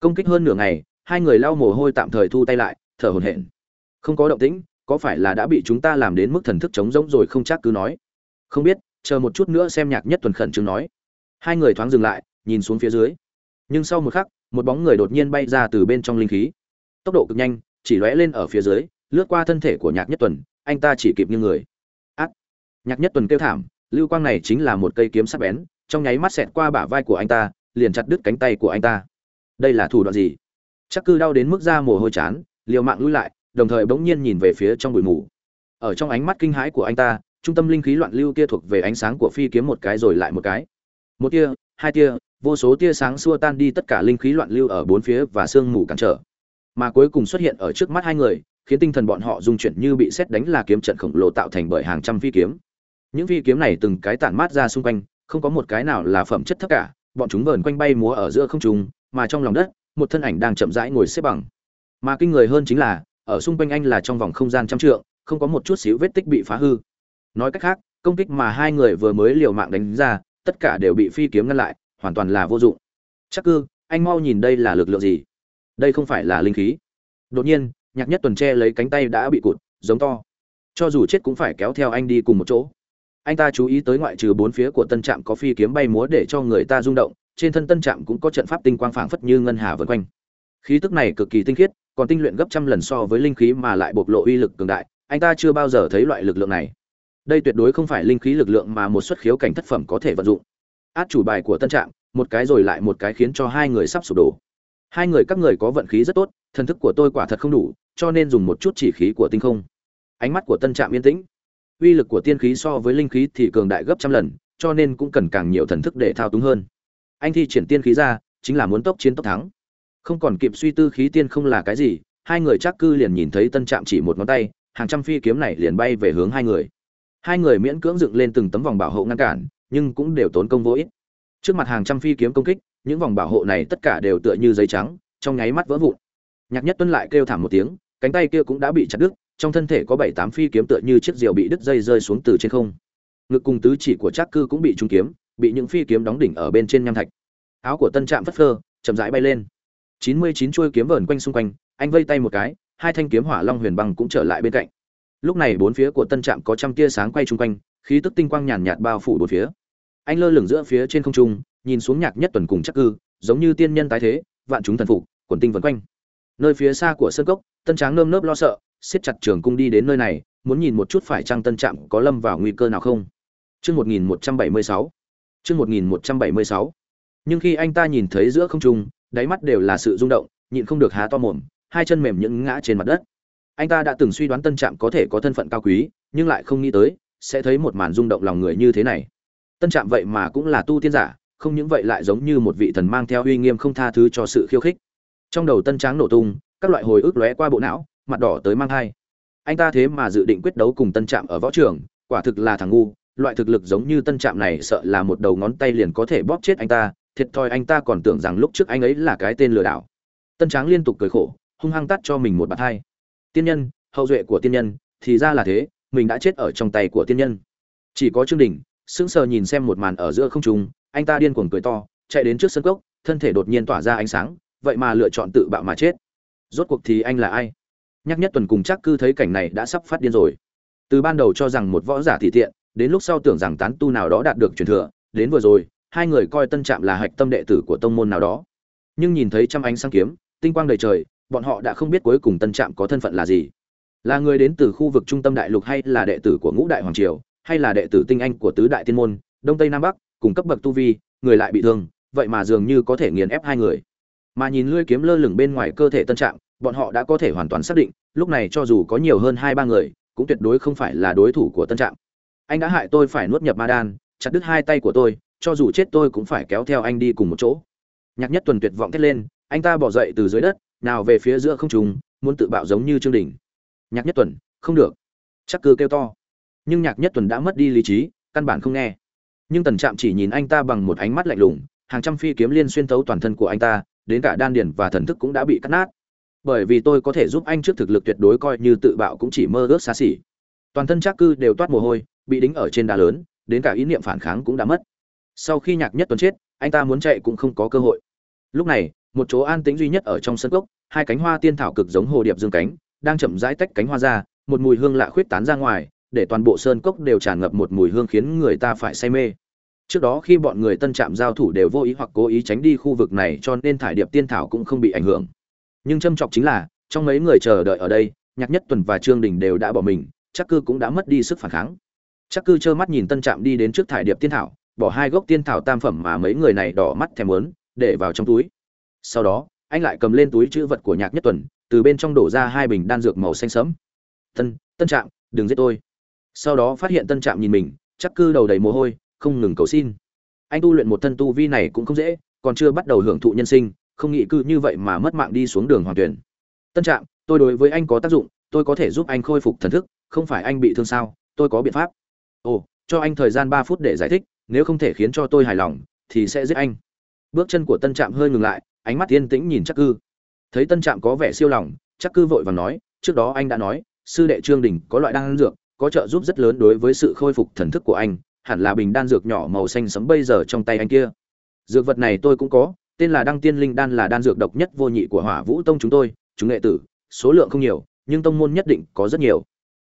Công kích hơn nửa ngày hai người lau mồ hôi tạm thời thu tay lại, thở hổn hển. Không có động tĩnh, có phải là đã bị chúng ta làm đến mức thần thức trống rỗng rồi không chắc cứ nói. Không biết, chờ một chút nữa xem nhạc nhất tuần khẩn trương nói. Hai người thoáng dừng lại, nhìn xuống phía dưới. Nhưng sau một khắc, một bóng người đột nhiên bay ra từ bên trong linh khí. Tốc độ cực nhanh, chỉ lóe lên ở phía dưới, lướt qua thân thể của nhạc nhất tuần, anh ta chỉ kịp như người. Ác! Nhạc nhất tuần kêu thảm, lưu quang này chính là một cây kiếm sắc bén, trong nháy mắt xẹt qua bả vai của anh ta, liền chặt đứt cánh tay của anh ta. Đây là thủ đoạn gì? Chắc cư đau đến mức ra mồ hôi chán, liều mạng lui lại, đồng thời bỗng nhiên nhìn về phía trong bụi mù. Ở trong ánh mắt kinh hãi của anh ta, trung tâm linh khí loạn lưu kia thuộc về ánh sáng của phi kiếm một cái rồi lại một cái. Một tia, hai tia, vô số tia sáng xua tan đi tất cả linh khí loạn lưu ở bốn phía và sương mù cản trở. Mà cuối cùng xuất hiện ở trước mắt hai người, khiến tinh thần bọn họ dung chuyển như bị xét đánh là kiếm trận khổng lồ tạo thành bởi hàng trăm phi kiếm. Những phi kiếm này từng cái tản mát ra xung quanh, không có một cái nào là phẩm chất thấp cả, bọn chúng vờn quanh bay múa ở giữa không trung, mà trong lòng đất một thân ảnh đang chậm rãi ngồi xếp bằng. Mà kinh người hơn chính là, ở xung quanh anh là trong vòng không gian trăm trượng, không có một chút xíu vết tích bị phá hư. Nói cách khác, công kích mà hai người vừa mới liều mạng đánh ra, tất cả đều bị phi kiếm ngăn lại, hoàn toàn là vô dụng. Chắc cư anh mau nhìn đây là lực lượng gì? Đây không phải là linh khí. Đột nhiên, nhạc nhất tuần tre lấy cánh tay đã bị cụt, giống to. Cho dù chết cũng phải kéo theo anh đi cùng một chỗ. Anh ta chú ý tới ngoại trừ bốn phía của tân trạm có phi kiếm bay múa để cho người ta rung động trên thân tân trạm cũng có trận pháp tinh quang phảng phất như ngân hà vần quanh. Khí tức này cực kỳ tinh khiết, còn tinh luyện gấp trăm lần so với linh khí mà lại bộc lộ uy lực cường đại, anh ta chưa bao giờ thấy loại lực lượng này. Đây tuyệt đối không phải linh khí lực lượng mà một xuất khiếu cảnh thất phẩm có thể vận dụng. Át chủ bài của tân trạm, một cái rồi lại một cái khiến cho hai người sắp sụp đổ. Hai người các người có vận khí rất tốt, thần thức của tôi quả thật không đủ, cho nên dùng một chút chỉ khí của tinh không. Ánh mắt của tân trạm yên tĩnh. Uy lực của tiên khí so với linh khí thì cường đại gấp trăm lần, cho nên cũng cần càng nhiều thần thức để thao túng hơn anh thi triển tiên khí ra, chính là muốn tốc chiến tốc thắng. Không còn kịp suy tư khí tiên không là cái gì, hai người chắc cư liền nhìn thấy tân trạm chỉ một ngón tay, hàng trăm phi kiếm này liền bay về hướng hai người. Hai người miễn cưỡng dựng lên từng tấm vòng bảo hộ ngăn cản, nhưng cũng đều tốn công vô ích. Trước mặt hàng trăm phi kiếm công kích, những vòng bảo hộ này tất cả đều tựa như giấy trắng, trong nháy mắt vỡ vụn. Nhạc nhất tuân lại kêu thảm một tiếng, cánh tay kia cũng đã bị chặt đứt, trong thân thể có bảy tám phi kiếm tựa như chiếc diều bị đứt dây rơi xuống từ trên không. Ngực cùng tứ chỉ của trác cư cũng bị trúng kiếm bị những phi kiếm đóng đỉnh ở bên trên nham thạch. Áo của tân trạm phất phơ, chậm rãi bay lên. Chín mươi chín chuôi kiếm vờn quanh xung quanh, anh vây tay một cái, hai thanh kiếm hỏa long huyền băng cũng trở lại bên cạnh. Lúc này bốn phía của tân trạm có trăm tia sáng quay chung quanh, khí tức tinh quang nhàn nhạt bao phủ bốn phía. Anh lơ lửng giữa phía trên không trung, nhìn xuống nhạc nhất tuần cùng chắc cư, giống như tiên nhân tái thế, vạn chúng thần phục, quần tinh vần quanh. Nơi phía xa của sân cốc, tân tráng nơm nớp lo sợ, siết chặt trường cung đi đến nơi này, muốn nhìn một chút phải chăng tân trạm có lâm vào nguy cơ nào không. Chương 1176. Chương 1176. Nhưng khi anh ta nhìn thấy giữa không trung, đáy mắt đều là sự rung động, nhịn không được há to mồm, hai chân mềm nhũn ngã trên mặt đất. Anh ta đã từng suy đoán Tân Trạm có thể có thân phận cao quý, nhưng lại không nghĩ tới sẽ thấy một màn rung động lòng người như thế này. Tân Trạm vậy mà cũng là tu tiên giả, không những vậy lại giống như một vị thần mang theo uy nghiêm không tha thứ cho sự khiêu khích. Trong đầu Tân Tráng nổ tung, các loại hồi ức lóe qua bộ não, mặt đỏ tới mang hai. Anh ta thế mà dự định quyết đấu cùng Tân Trạm ở võ trường, quả thực là thằng ngu, loại thực lực giống như tân trạm này sợ là một đầu ngón tay liền có thể bóp chết anh ta, thiệt thòi anh ta còn tưởng rằng lúc trước anh ấy là cái tên lừa đảo. Tân tráng liên tục cười khổ, hung hăng tắt cho mình một bạt hai. Tiên nhân, hậu duệ của tiên nhân, thì ra là thế, mình đã chết ở trong tay của tiên nhân. Chỉ có trương đình, sững sờ nhìn xem một màn ở giữa không trung, anh ta điên cuồng cười to, chạy đến trước sân cốc, thân thể đột nhiên tỏa ra ánh sáng, vậy mà lựa chọn tự bạo mà chết. Rốt cuộc thì anh là ai? Nhắc nhất tuần cùng chắc cư thấy cảnh này đã sắp phát điên rồi. Từ ban đầu cho rằng một võ giả thị tiện đến lúc sau tưởng rằng tán tu nào đó đạt được truyền thừa, đến vừa rồi, hai người coi Tân Trạm là hạch tâm đệ tử của tông môn nào đó. Nhưng nhìn thấy trăm ánh sáng kiếm, tinh quang đầy trời, bọn họ đã không biết cuối cùng Tân Trạm có thân phận là gì. Là người đến từ khu vực trung tâm đại lục hay là đệ tử của Ngũ Đại Hoàng triều, hay là đệ tử tinh anh của tứ đại tiên môn, Đông Tây Nam Bắc, cùng cấp bậc tu vi, người lại bị thương, vậy mà dường như có thể nghiền ép hai người. Mà nhìn lưỡi kiếm lơ lửng bên ngoài cơ thể Tân Trạm, bọn họ đã có thể hoàn toàn xác định, lúc này cho dù có nhiều hơn hai ba người, cũng tuyệt đối không phải là đối thủ của Tân Trạm anh đã hại tôi phải nuốt nhập ma đan, chặt đứt hai tay của tôi, cho dù chết tôi cũng phải kéo theo anh đi cùng một chỗ. Nhạc nhất tuần tuyệt vọng thét lên, anh ta bỏ dậy từ dưới đất, nào về phía giữa không trùng muốn tự bạo giống như trương đình. Nhạc nhất tuần, không được. Chắc cư kêu to. Nhưng nhạc nhất tuần đã mất đi lý trí, căn bản không nghe. Nhưng tần trạm chỉ nhìn anh ta bằng một ánh mắt lạnh lùng, hàng trăm phi kiếm liên xuyên thấu toàn thân của anh ta, đến cả đan điển và thần thức cũng đã bị cắt nát. Bởi vì tôi có thể giúp anh trước thực lực tuyệt đối coi như tự bạo cũng chỉ mơ ước xa xỉ toàn thân chắc cư đều toát mồ hôi, bị đính ở trên đá lớn, đến cả ý niệm phản kháng cũng đã mất. Sau khi nhạc nhất tuấn chết, anh ta muốn chạy cũng không có cơ hội. Lúc này, một chỗ an tĩnh duy nhất ở trong sân cốc, hai cánh hoa tiên thảo cực giống hồ điệp dương cánh, đang chậm rãi tách cánh hoa ra, một mùi hương lạ khuyết tán ra ngoài, để toàn bộ sơn cốc đều tràn ngập một mùi hương khiến người ta phải say mê. Trước đó khi bọn người tân trạm giao thủ đều vô ý hoặc cố ý tránh đi khu vực này cho nên thải điệp tiên thảo cũng không bị ảnh hưởng. Nhưng châm chọc chính là, trong mấy người chờ đợi ở đây, nhạc nhất tuần và trương đình đều đã bỏ mình chắc cư cũng đã mất đi sức phản kháng. Chắc cư trơ mắt nhìn tân trạm đi đến trước thải điệp tiên thảo, bỏ hai gốc tiên thảo tam phẩm mà mấy người này đỏ mắt thèm muốn, để vào trong túi. Sau đó, anh lại cầm lên túi chữ vật của nhạc nhất tuần, từ bên trong đổ ra hai bình đan dược màu xanh sẫm. Tân tân trạm, đừng giết tôi. Sau đó phát hiện tân trạm nhìn mình, chắc cư đầu đầy mồ hôi, không ngừng cầu xin. Anh tu luyện một thân tu vi này cũng không dễ, còn chưa bắt đầu hưởng thụ nhân sinh, không nghĩ cư như vậy mà mất mạng đi xuống đường hoàng tuyển. Tân trạm, tôi đối với anh có tác dụng, tôi có thể giúp anh khôi phục thần thức không phải anh bị thương sao, tôi có biện pháp. Ồ, cho anh thời gian ba phút để giải thích, nếu không thể khiến cho tôi hài lòng, thì sẽ giết anh. Bước chân của tân trạm hơi ngừng lại, ánh mắt yên tĩnh nhìn chắc cư. Thấy tân trạm có vẻ siêu lòng chắc cư vội vàng nói, trước đó anh đã nói, sư đệ trương đình có loại đan dược, có trợ giúp rất lớn đối với sự khôi phục thần thức của anh, hẳn là bình đan dược nhỏ màu xanh sẫm bây giờ trong tay anh kia. Dược vật này tôi cũng có, tên là đăng tiên linh đan là đan dược độc nhất vô nhị của hỏa vũ tông chúng tôi, chúng nghệ tử, số lượng không nhiều, nhưng tông môn nhất định có rất nhiều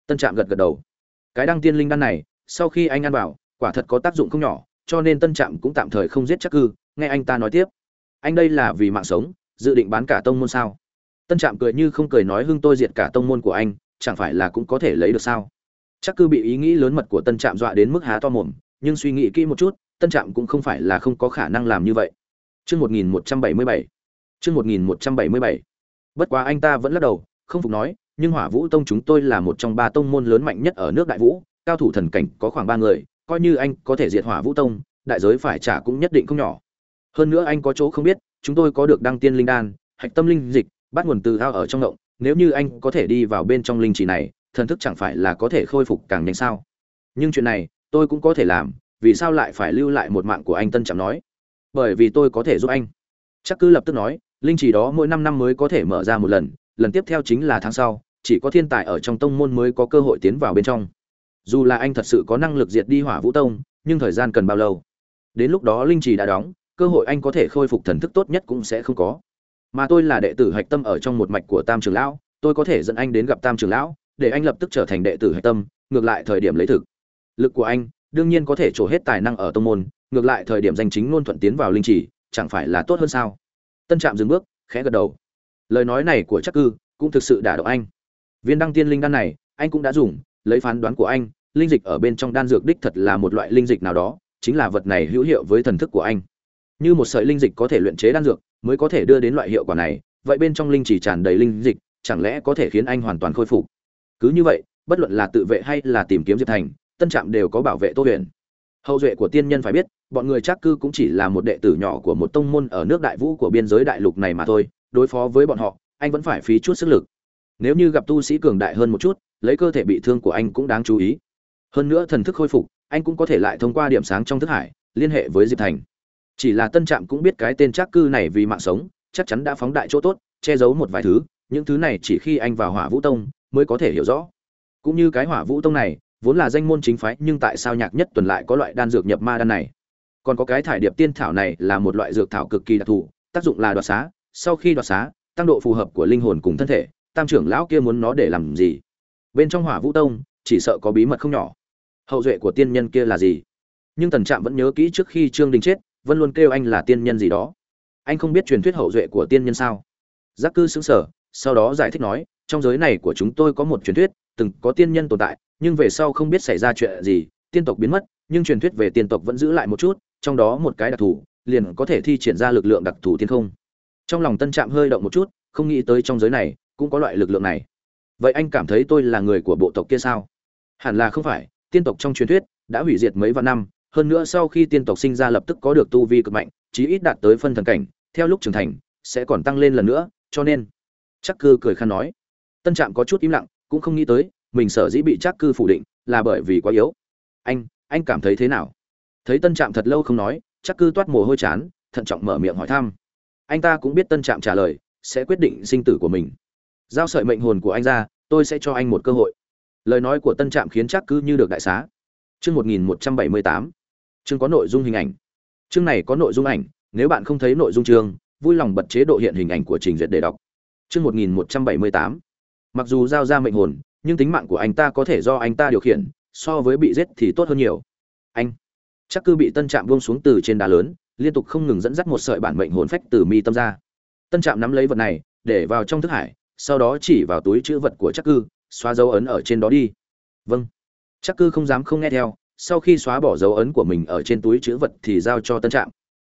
tân trạm gật gật đầu. Cái đăng tiên linh đan này sau khi anh ăn vào quả thật có tác dụng không nhỏ cho nên tân trạm cũng tạm thời không giết chắc cư. Nghe anh ta nói tiếp. Anh đây là vì mạng sống dự định bán cả tông môn sao? Tân trạm cười như không cười nói hưng tôi diệt cả tông môn của anh chẳng phải là cũng có thể lấy được sao? Chắc cư bị ý nghĩ lớn mật của tân trạm dọa đến mức há to mồm nhưng suy nghĩ kỹ một chút tân trạm cũng không phải là không có khả năng làm như vậy. Chương 1177. Chương 1177. Bất quá anh ta vẫn lắc đầu, không phục nói, nhưng Hỏa Vũ Tông chúng tôi là một trong ba tông môn lớn mạnh nhất ở nước Đại Vũ, cao thủ thần cảnh có khoảng ba người, coi như anh có thể diệt Hỏa Vũ Tông, đại giới phải trả cũng nhất định không nhỏ. Hơn nữa anh có chỗ không biết, chúng tôi có được đăng tiên linh đan, hạch tâm linh dịch, bắt nguồn từ ao ở trong động, nếu như anh có thể đi vào bên trong linh chỉ này, thần thức chẳng phải là có thể khôi phục càng nhanh sao? Nhưng chuyện này, tôi cũng có thể làm, vì sao lại phải lưu lại một mạng của anh Tân Trạm nói? Bởi vì tôi có thể giúp anh. Chắc cứ lập tức nói, linh chỉ đó mỗi 5 năm mới có thể mở ra một lần, lần tiếp theo chính là tháng sau, chỉ có thiên tài ở trong tông môn mới có cơ hội tiến vào bên trong. Dù là anh thật sự có năng lực diệt đi Hỏa Vũ Tông, nhưng thời gian cần bao lâu? Đến lúc đó linh chỉ đã đóng, cơ hội anh có thể khôi phục thần thức tốt nhất cũng sẽ không có mà tôi là đệ tử hạch tâm ở trong một mạch của tam trường lão tôi có thể dẫn anh đến gặp tam trường lão để anh lập tức trở thành đệ tử hạch tâm ngược lại thời điểm lấy thực lực của anh đương nhiên có thể trổ hết tài năng ở tông môn ngược lại thời điểm danh chính ngôn thuận tiến vào linh chỉ chẳng phải là tốt hơn sao tân trạm dừng bước khẽ gật đầu lời nói này của chắc cư cũng thực sự đả động anh. Viên đăng tiên linh đan này, anh cũng đã dùng, lấy phán đoán của anh, linh dịch ở bên trong đan dược đích thật là một loại linh dịch nào đó, chính là vật này hữu hiệu với thần thức của anh. Như một sợi linh dịch có thể luyện chế đan dược, mới có thể đưa đến loại hiệu quả này, vậy bên trong linh chỉ tràn đầy linh dịch, chẳng lẽ có thể khiến anh hoàn toàn khôi phục? Cứ như vậy, bất luận là tự vệ hay là tìm kiếm diệp thành, tân trạm đều có bảo vệ tô huyền. Hậu duệ của tiên nhân phải biết, bọn người trác cư cũng chỉ là một đệ tử nhỏ của một tông môn ở nước đại vũ của biên giới đại lục này mà thôi đối phó với bọn họ, anh vẫn phải phí chút sức lực. Nếu như gặp tu sĩ cường đại hơn một chút, lấy cơ thể bị thương của anh cũng đáng chú ý. Hơn nữa thần thức khôi phục, anh cũng có thể lại thông qua điểm sáng trong thức hải, liên hệ với diệp thành. Chỉ là tân trạm cũng biết cái tên trác cư này vì mạng sống, chắc chắn đã phóng đại chỗ tốt, che giấu một vài thứ, những thứ này chỉ khi anh vào hỏa vũ tông mới có thể hiểu rõ. Cũng như cái hỏa vũ tông này, vốn là danh môn chính phái, nhưng tại sao nhạc nhất tuần lại có loại đan dược nhập ma đan này? Còn có cái thải điệp tiên thảo này là một loại dược thảo cực kỳ đặc thù, tác dụng là đoạt xá sau khi đoạt xá, tăng độ phù hợp của linh hồn cùng thân thể, tam trưởng lão kia muốn nó để làm gì? Bên trong hỏa vũ tông, chỉ sợ có bí mật không nhỏ. Hậu duệ của tiên nhân kia là gì? Nhưng tần trạm vẫn nhớ kỹ trước khi trương đình chết, vẫn luôn kêu anh là tiên nhân gì đó. Anh không biết truyền thuyết hậu duệ của tiên nhân sao? Giác cư xứng sở sau đó giải thích nói, trong giới này của chúng tôi có một truyền thuyết, từng có tiên nhân tồn tại, nhưng về sau không biết xảy ra chuyện gì, tiên tộc biến mất, nhưng truyền thuyết về tiên tộc vẫn giữ lại một chút, trong đó một cái đặc thù, liền có thể thi triển ra lực lượng đặc thù thiên không trong lòng tân trạm hơi động một chút, không nghĩ tới trong giới này cũng có loại lực lượng này. Vậy anh cảm thấy tôi là người của bộ tộc kia sao? Hẳn là không phải, tiên tộc trong truyền thuyết đã hủy diệt mấy vạn năm, hơn nữa sau khi tiên tộc sinh ra lập tức có được tu vi cực mạnh, chí ít đạt tới phân thần cảnh, theo lúc trưởng thành sẽ còn tăng lên lần nữa, cho nên chắc cư cười khăn nói. Tân trạm có chút im lặng, cũng không nghĩ tới mình sở dĩ bị chắc cư phủ định là bởi vì quá yếu. Anh anh cảm thấy thế nào? Thấy tân trạm thật lâu không nói chắc cư toát mồ hôi chán, thận trọng mở miệng hỏi thăm anh ta cũng biết tân trạm trả lời, sẽ quyết định sinh tử của mình. Giao sợi mệnh hồn của anh ra, tôi sẽ cho anh một cơ hội. Lời nói của tân trạm khiến chắc cư như được đại xá. Chương một nghìn một trăm bảy mươi tám. Chương có nội dung hình ảnh. Chương này có nội dung ảnh, nếu bạn không thấy nội dung chương, vui lòng bật chế độ hiện hình ảnh của trình duyệt để đọc. Chương một nghìn một trăm bảy mươi tám. Mặc dù giao ra mệnh hồn, nhưng tính mạng của anh ta có thể do anh ta điều khiển, so với bị giết thì tốt hơn nhiều. Anh. Chắc cứ bị tân trạm buông xuống từ trên đá lớn liên tục không ngừng dẫn dắt một sợi bản mệnh hồn phách từ mi tâm ra. Tân trạm nắm lấy vật này, để vào trong thức hải, sau đó chỉ vào túi chữ vật của chắc cư, xóa dấu ấn ở trên đó đi. Vâng. Chắc cư không dám không nghe theo, sau khi xóa bỏ dấu ấn của mình ở trên túi chữ vật thì giao cho tân trạm.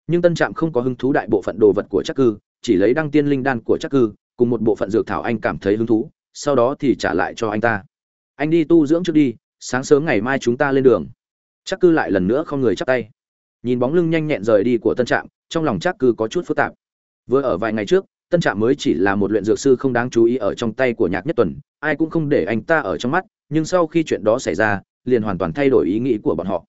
Nhưng tân trạm không có hứng thú đại bộ phận đồ vật của chắc cư, chỉ lấy đăng tiên linh đan của chắc cư, cùng một bộ phận dược thảo anh cảm thấy hứng thú, sau đó thì trả lại cho anh ta. Anh đi tu dưỡng trước đi, sáng sớm ngày mai chúng ta lên đường. Chắc cư lại lần nữa không người chắp tay nhìn bóng lưng nhanh nhẹn rời đi của tân trạm, trong lòng chắc cư có chút phức tạp. Vừa ở vài ngày trước, tân trạm mới chỉ là một luyện dược sư không đáng chú ý ở trong tay của nhạc nhất tuần, ai cũng không để anh ta ở trong mắt, nhưng sau khi chuyện đó xảy ra, liền hoàn toàn thay đổi ý nghĩ của bọn họ.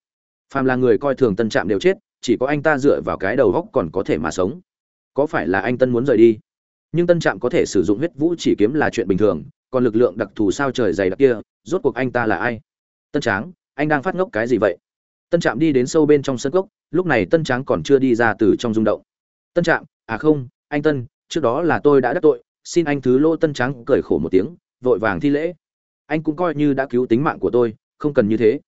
Phàm là người coi thường tân trạm đều chết, chỉ có anh ta dựa vào cái đầu góc còn có thể mà sống. Có phải là anh tân muốn rời đi? Nhưng tân trạm có thể sử dụng huyết vũ chỉ kiếm là chuyện bình thường, còn lực lượng đặc thù sao trời dày đặc kia, rốt cuộc anh ta là ai? Tân tráng, anh đang phát ngốc cái gì vậy? Tân trạm đi đến sâu bên trong sân cốc, lúc này tân tráng còn chưa đi ra từ trong rung động. Tân trạm à không, anh tân, trước đó là tôi đã đắc tội, xin anh thứ lỗ. Tân tráng cười khổ một tiếng, vội vàng thi lễ. Anh cũng coi như đã cứu tính mạng của tôi, không cần như thế.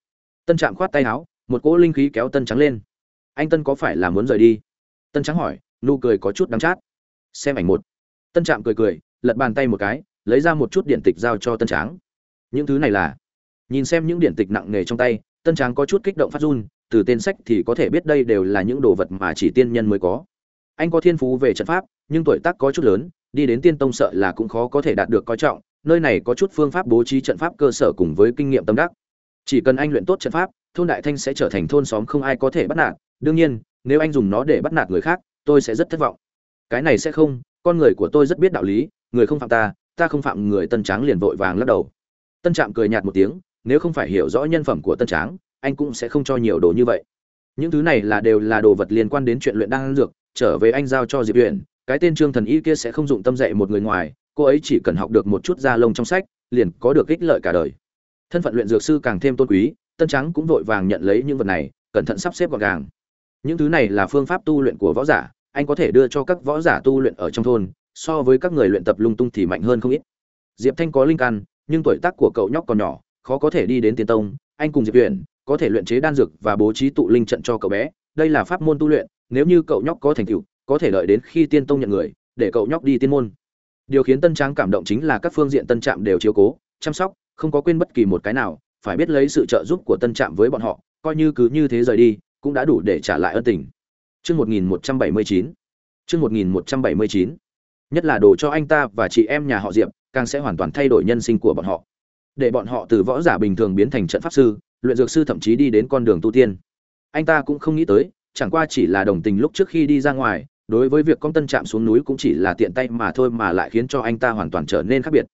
Tân trạm khoát tay áo, một cỗ linh khí kéo tân trắng lên. Anh tân có phải là muốn rời đi? Tân trắng hỏi, nụ cười có chút đắng chát. Xem ảnh một. Tân trạm cười cười, lật bàn tay một cái, lấy ra một chút điện tịch giao cho tân tráng. Những thứ này là nhìn xem những điện tịch nặng nề trong tay tân tráng có chút kích động phát run, từ tên sách thì có thể biết đây đều là những đồ vật mà chỉ tiên nhân mới có. Anh có thiên phú về trận pháp, nhưng tuổi tác có chút lớn, đi đến tiên tông sợ là cũng khó có thể đạt được coi trọng, nơi này có chút phương pháp bố trí trận pháp cơ sở cùng với kinh nghiệm tâm đắc. Chỉ cần anh luyện tốt trận pháp, thôn đại thanh sẽ trở thành thôn xóm không ai có thể bắt nạt, đương nhiên, nếu anh dùng nó để bắt nạt người khác, tôi sẽ rất thất vọng. Cái này sẽ không, con người của tôi rất biết đạo lý, người không phạm ta ta không phạm người tân tráng liền vội vàng lắc đầu. Tân trạm cười nhạt một tiếng nếu không phải hiểu rõ nhân phẩm của tân tráng, anh cũng sẽ không cho nhiều đồ như vậy. Những thứ này là đều là đồ vật liên quan đến chuyện luyện đan dược, trở về anh giao cho diệp luyện cái tên trương thần y kia sẽ không dụng tâm dạy một người ngoài, cô ấy chỉ cần học được một chút da lông trong sách, liền có được ích lợi cả đời. Thân phận luyện dược sư càng thêm tôn quý, tân trắng cũng vội vàng nhận lấy những vật này, cẩn thận sắp xếp gọn gàng. Những thứ này là phương pháp tu luyện của võ giả, anh có thể đưa cho các võ giả tu luyện ở trong thôn, so với các người luyện tập lung tung thì mạnh hơn không ít. Diệp thanh có linh căn, nhưng tuổi tác của cậu nhóc còn nhỏ khó có thể đi đến tiên tông anh cùng diệp tuyển có thể luyện chế đan dược và bố trí tụ linh trận cho cậu bé đây là pháp môn tu luyện nếu như cậu nhóc có thành tựu có thể đợi đến khi tiên tông nhận người để cậu nhóc đi tiên môn điều khiến tân tráng cảm động chính là các phương diện tân trạm đều chiếu cố chăm sóc không có quên bất kỳ một cái nào phải biết lấy sự trợ giúp của tân trạm với bọn họ coi như cứ như thế rời đi cũng đã đủ để trả lại ân tình Chương 1179. Chương 1179. Nhất là đồ cho anh ta và chị em nhà họ Diệp, càng sẽ hoàn toàn thay đổi nhân sinh của bọn họ. Để bọn họ từ võ giả bình thường biến thành trận pháp sư, luyện dược sư thậm chí đi đến con đường tu tiên. Anh ta cũng không nghĩ tới, chẳng qua chỉ là đồng tình lúc trước khi đi ra ngoài, đối với việc con tân chạm xuống núi cũng chỉ là tiện tay mà thôi mà lại khiến cho anh ta hoàn toàn trở nên khác biệt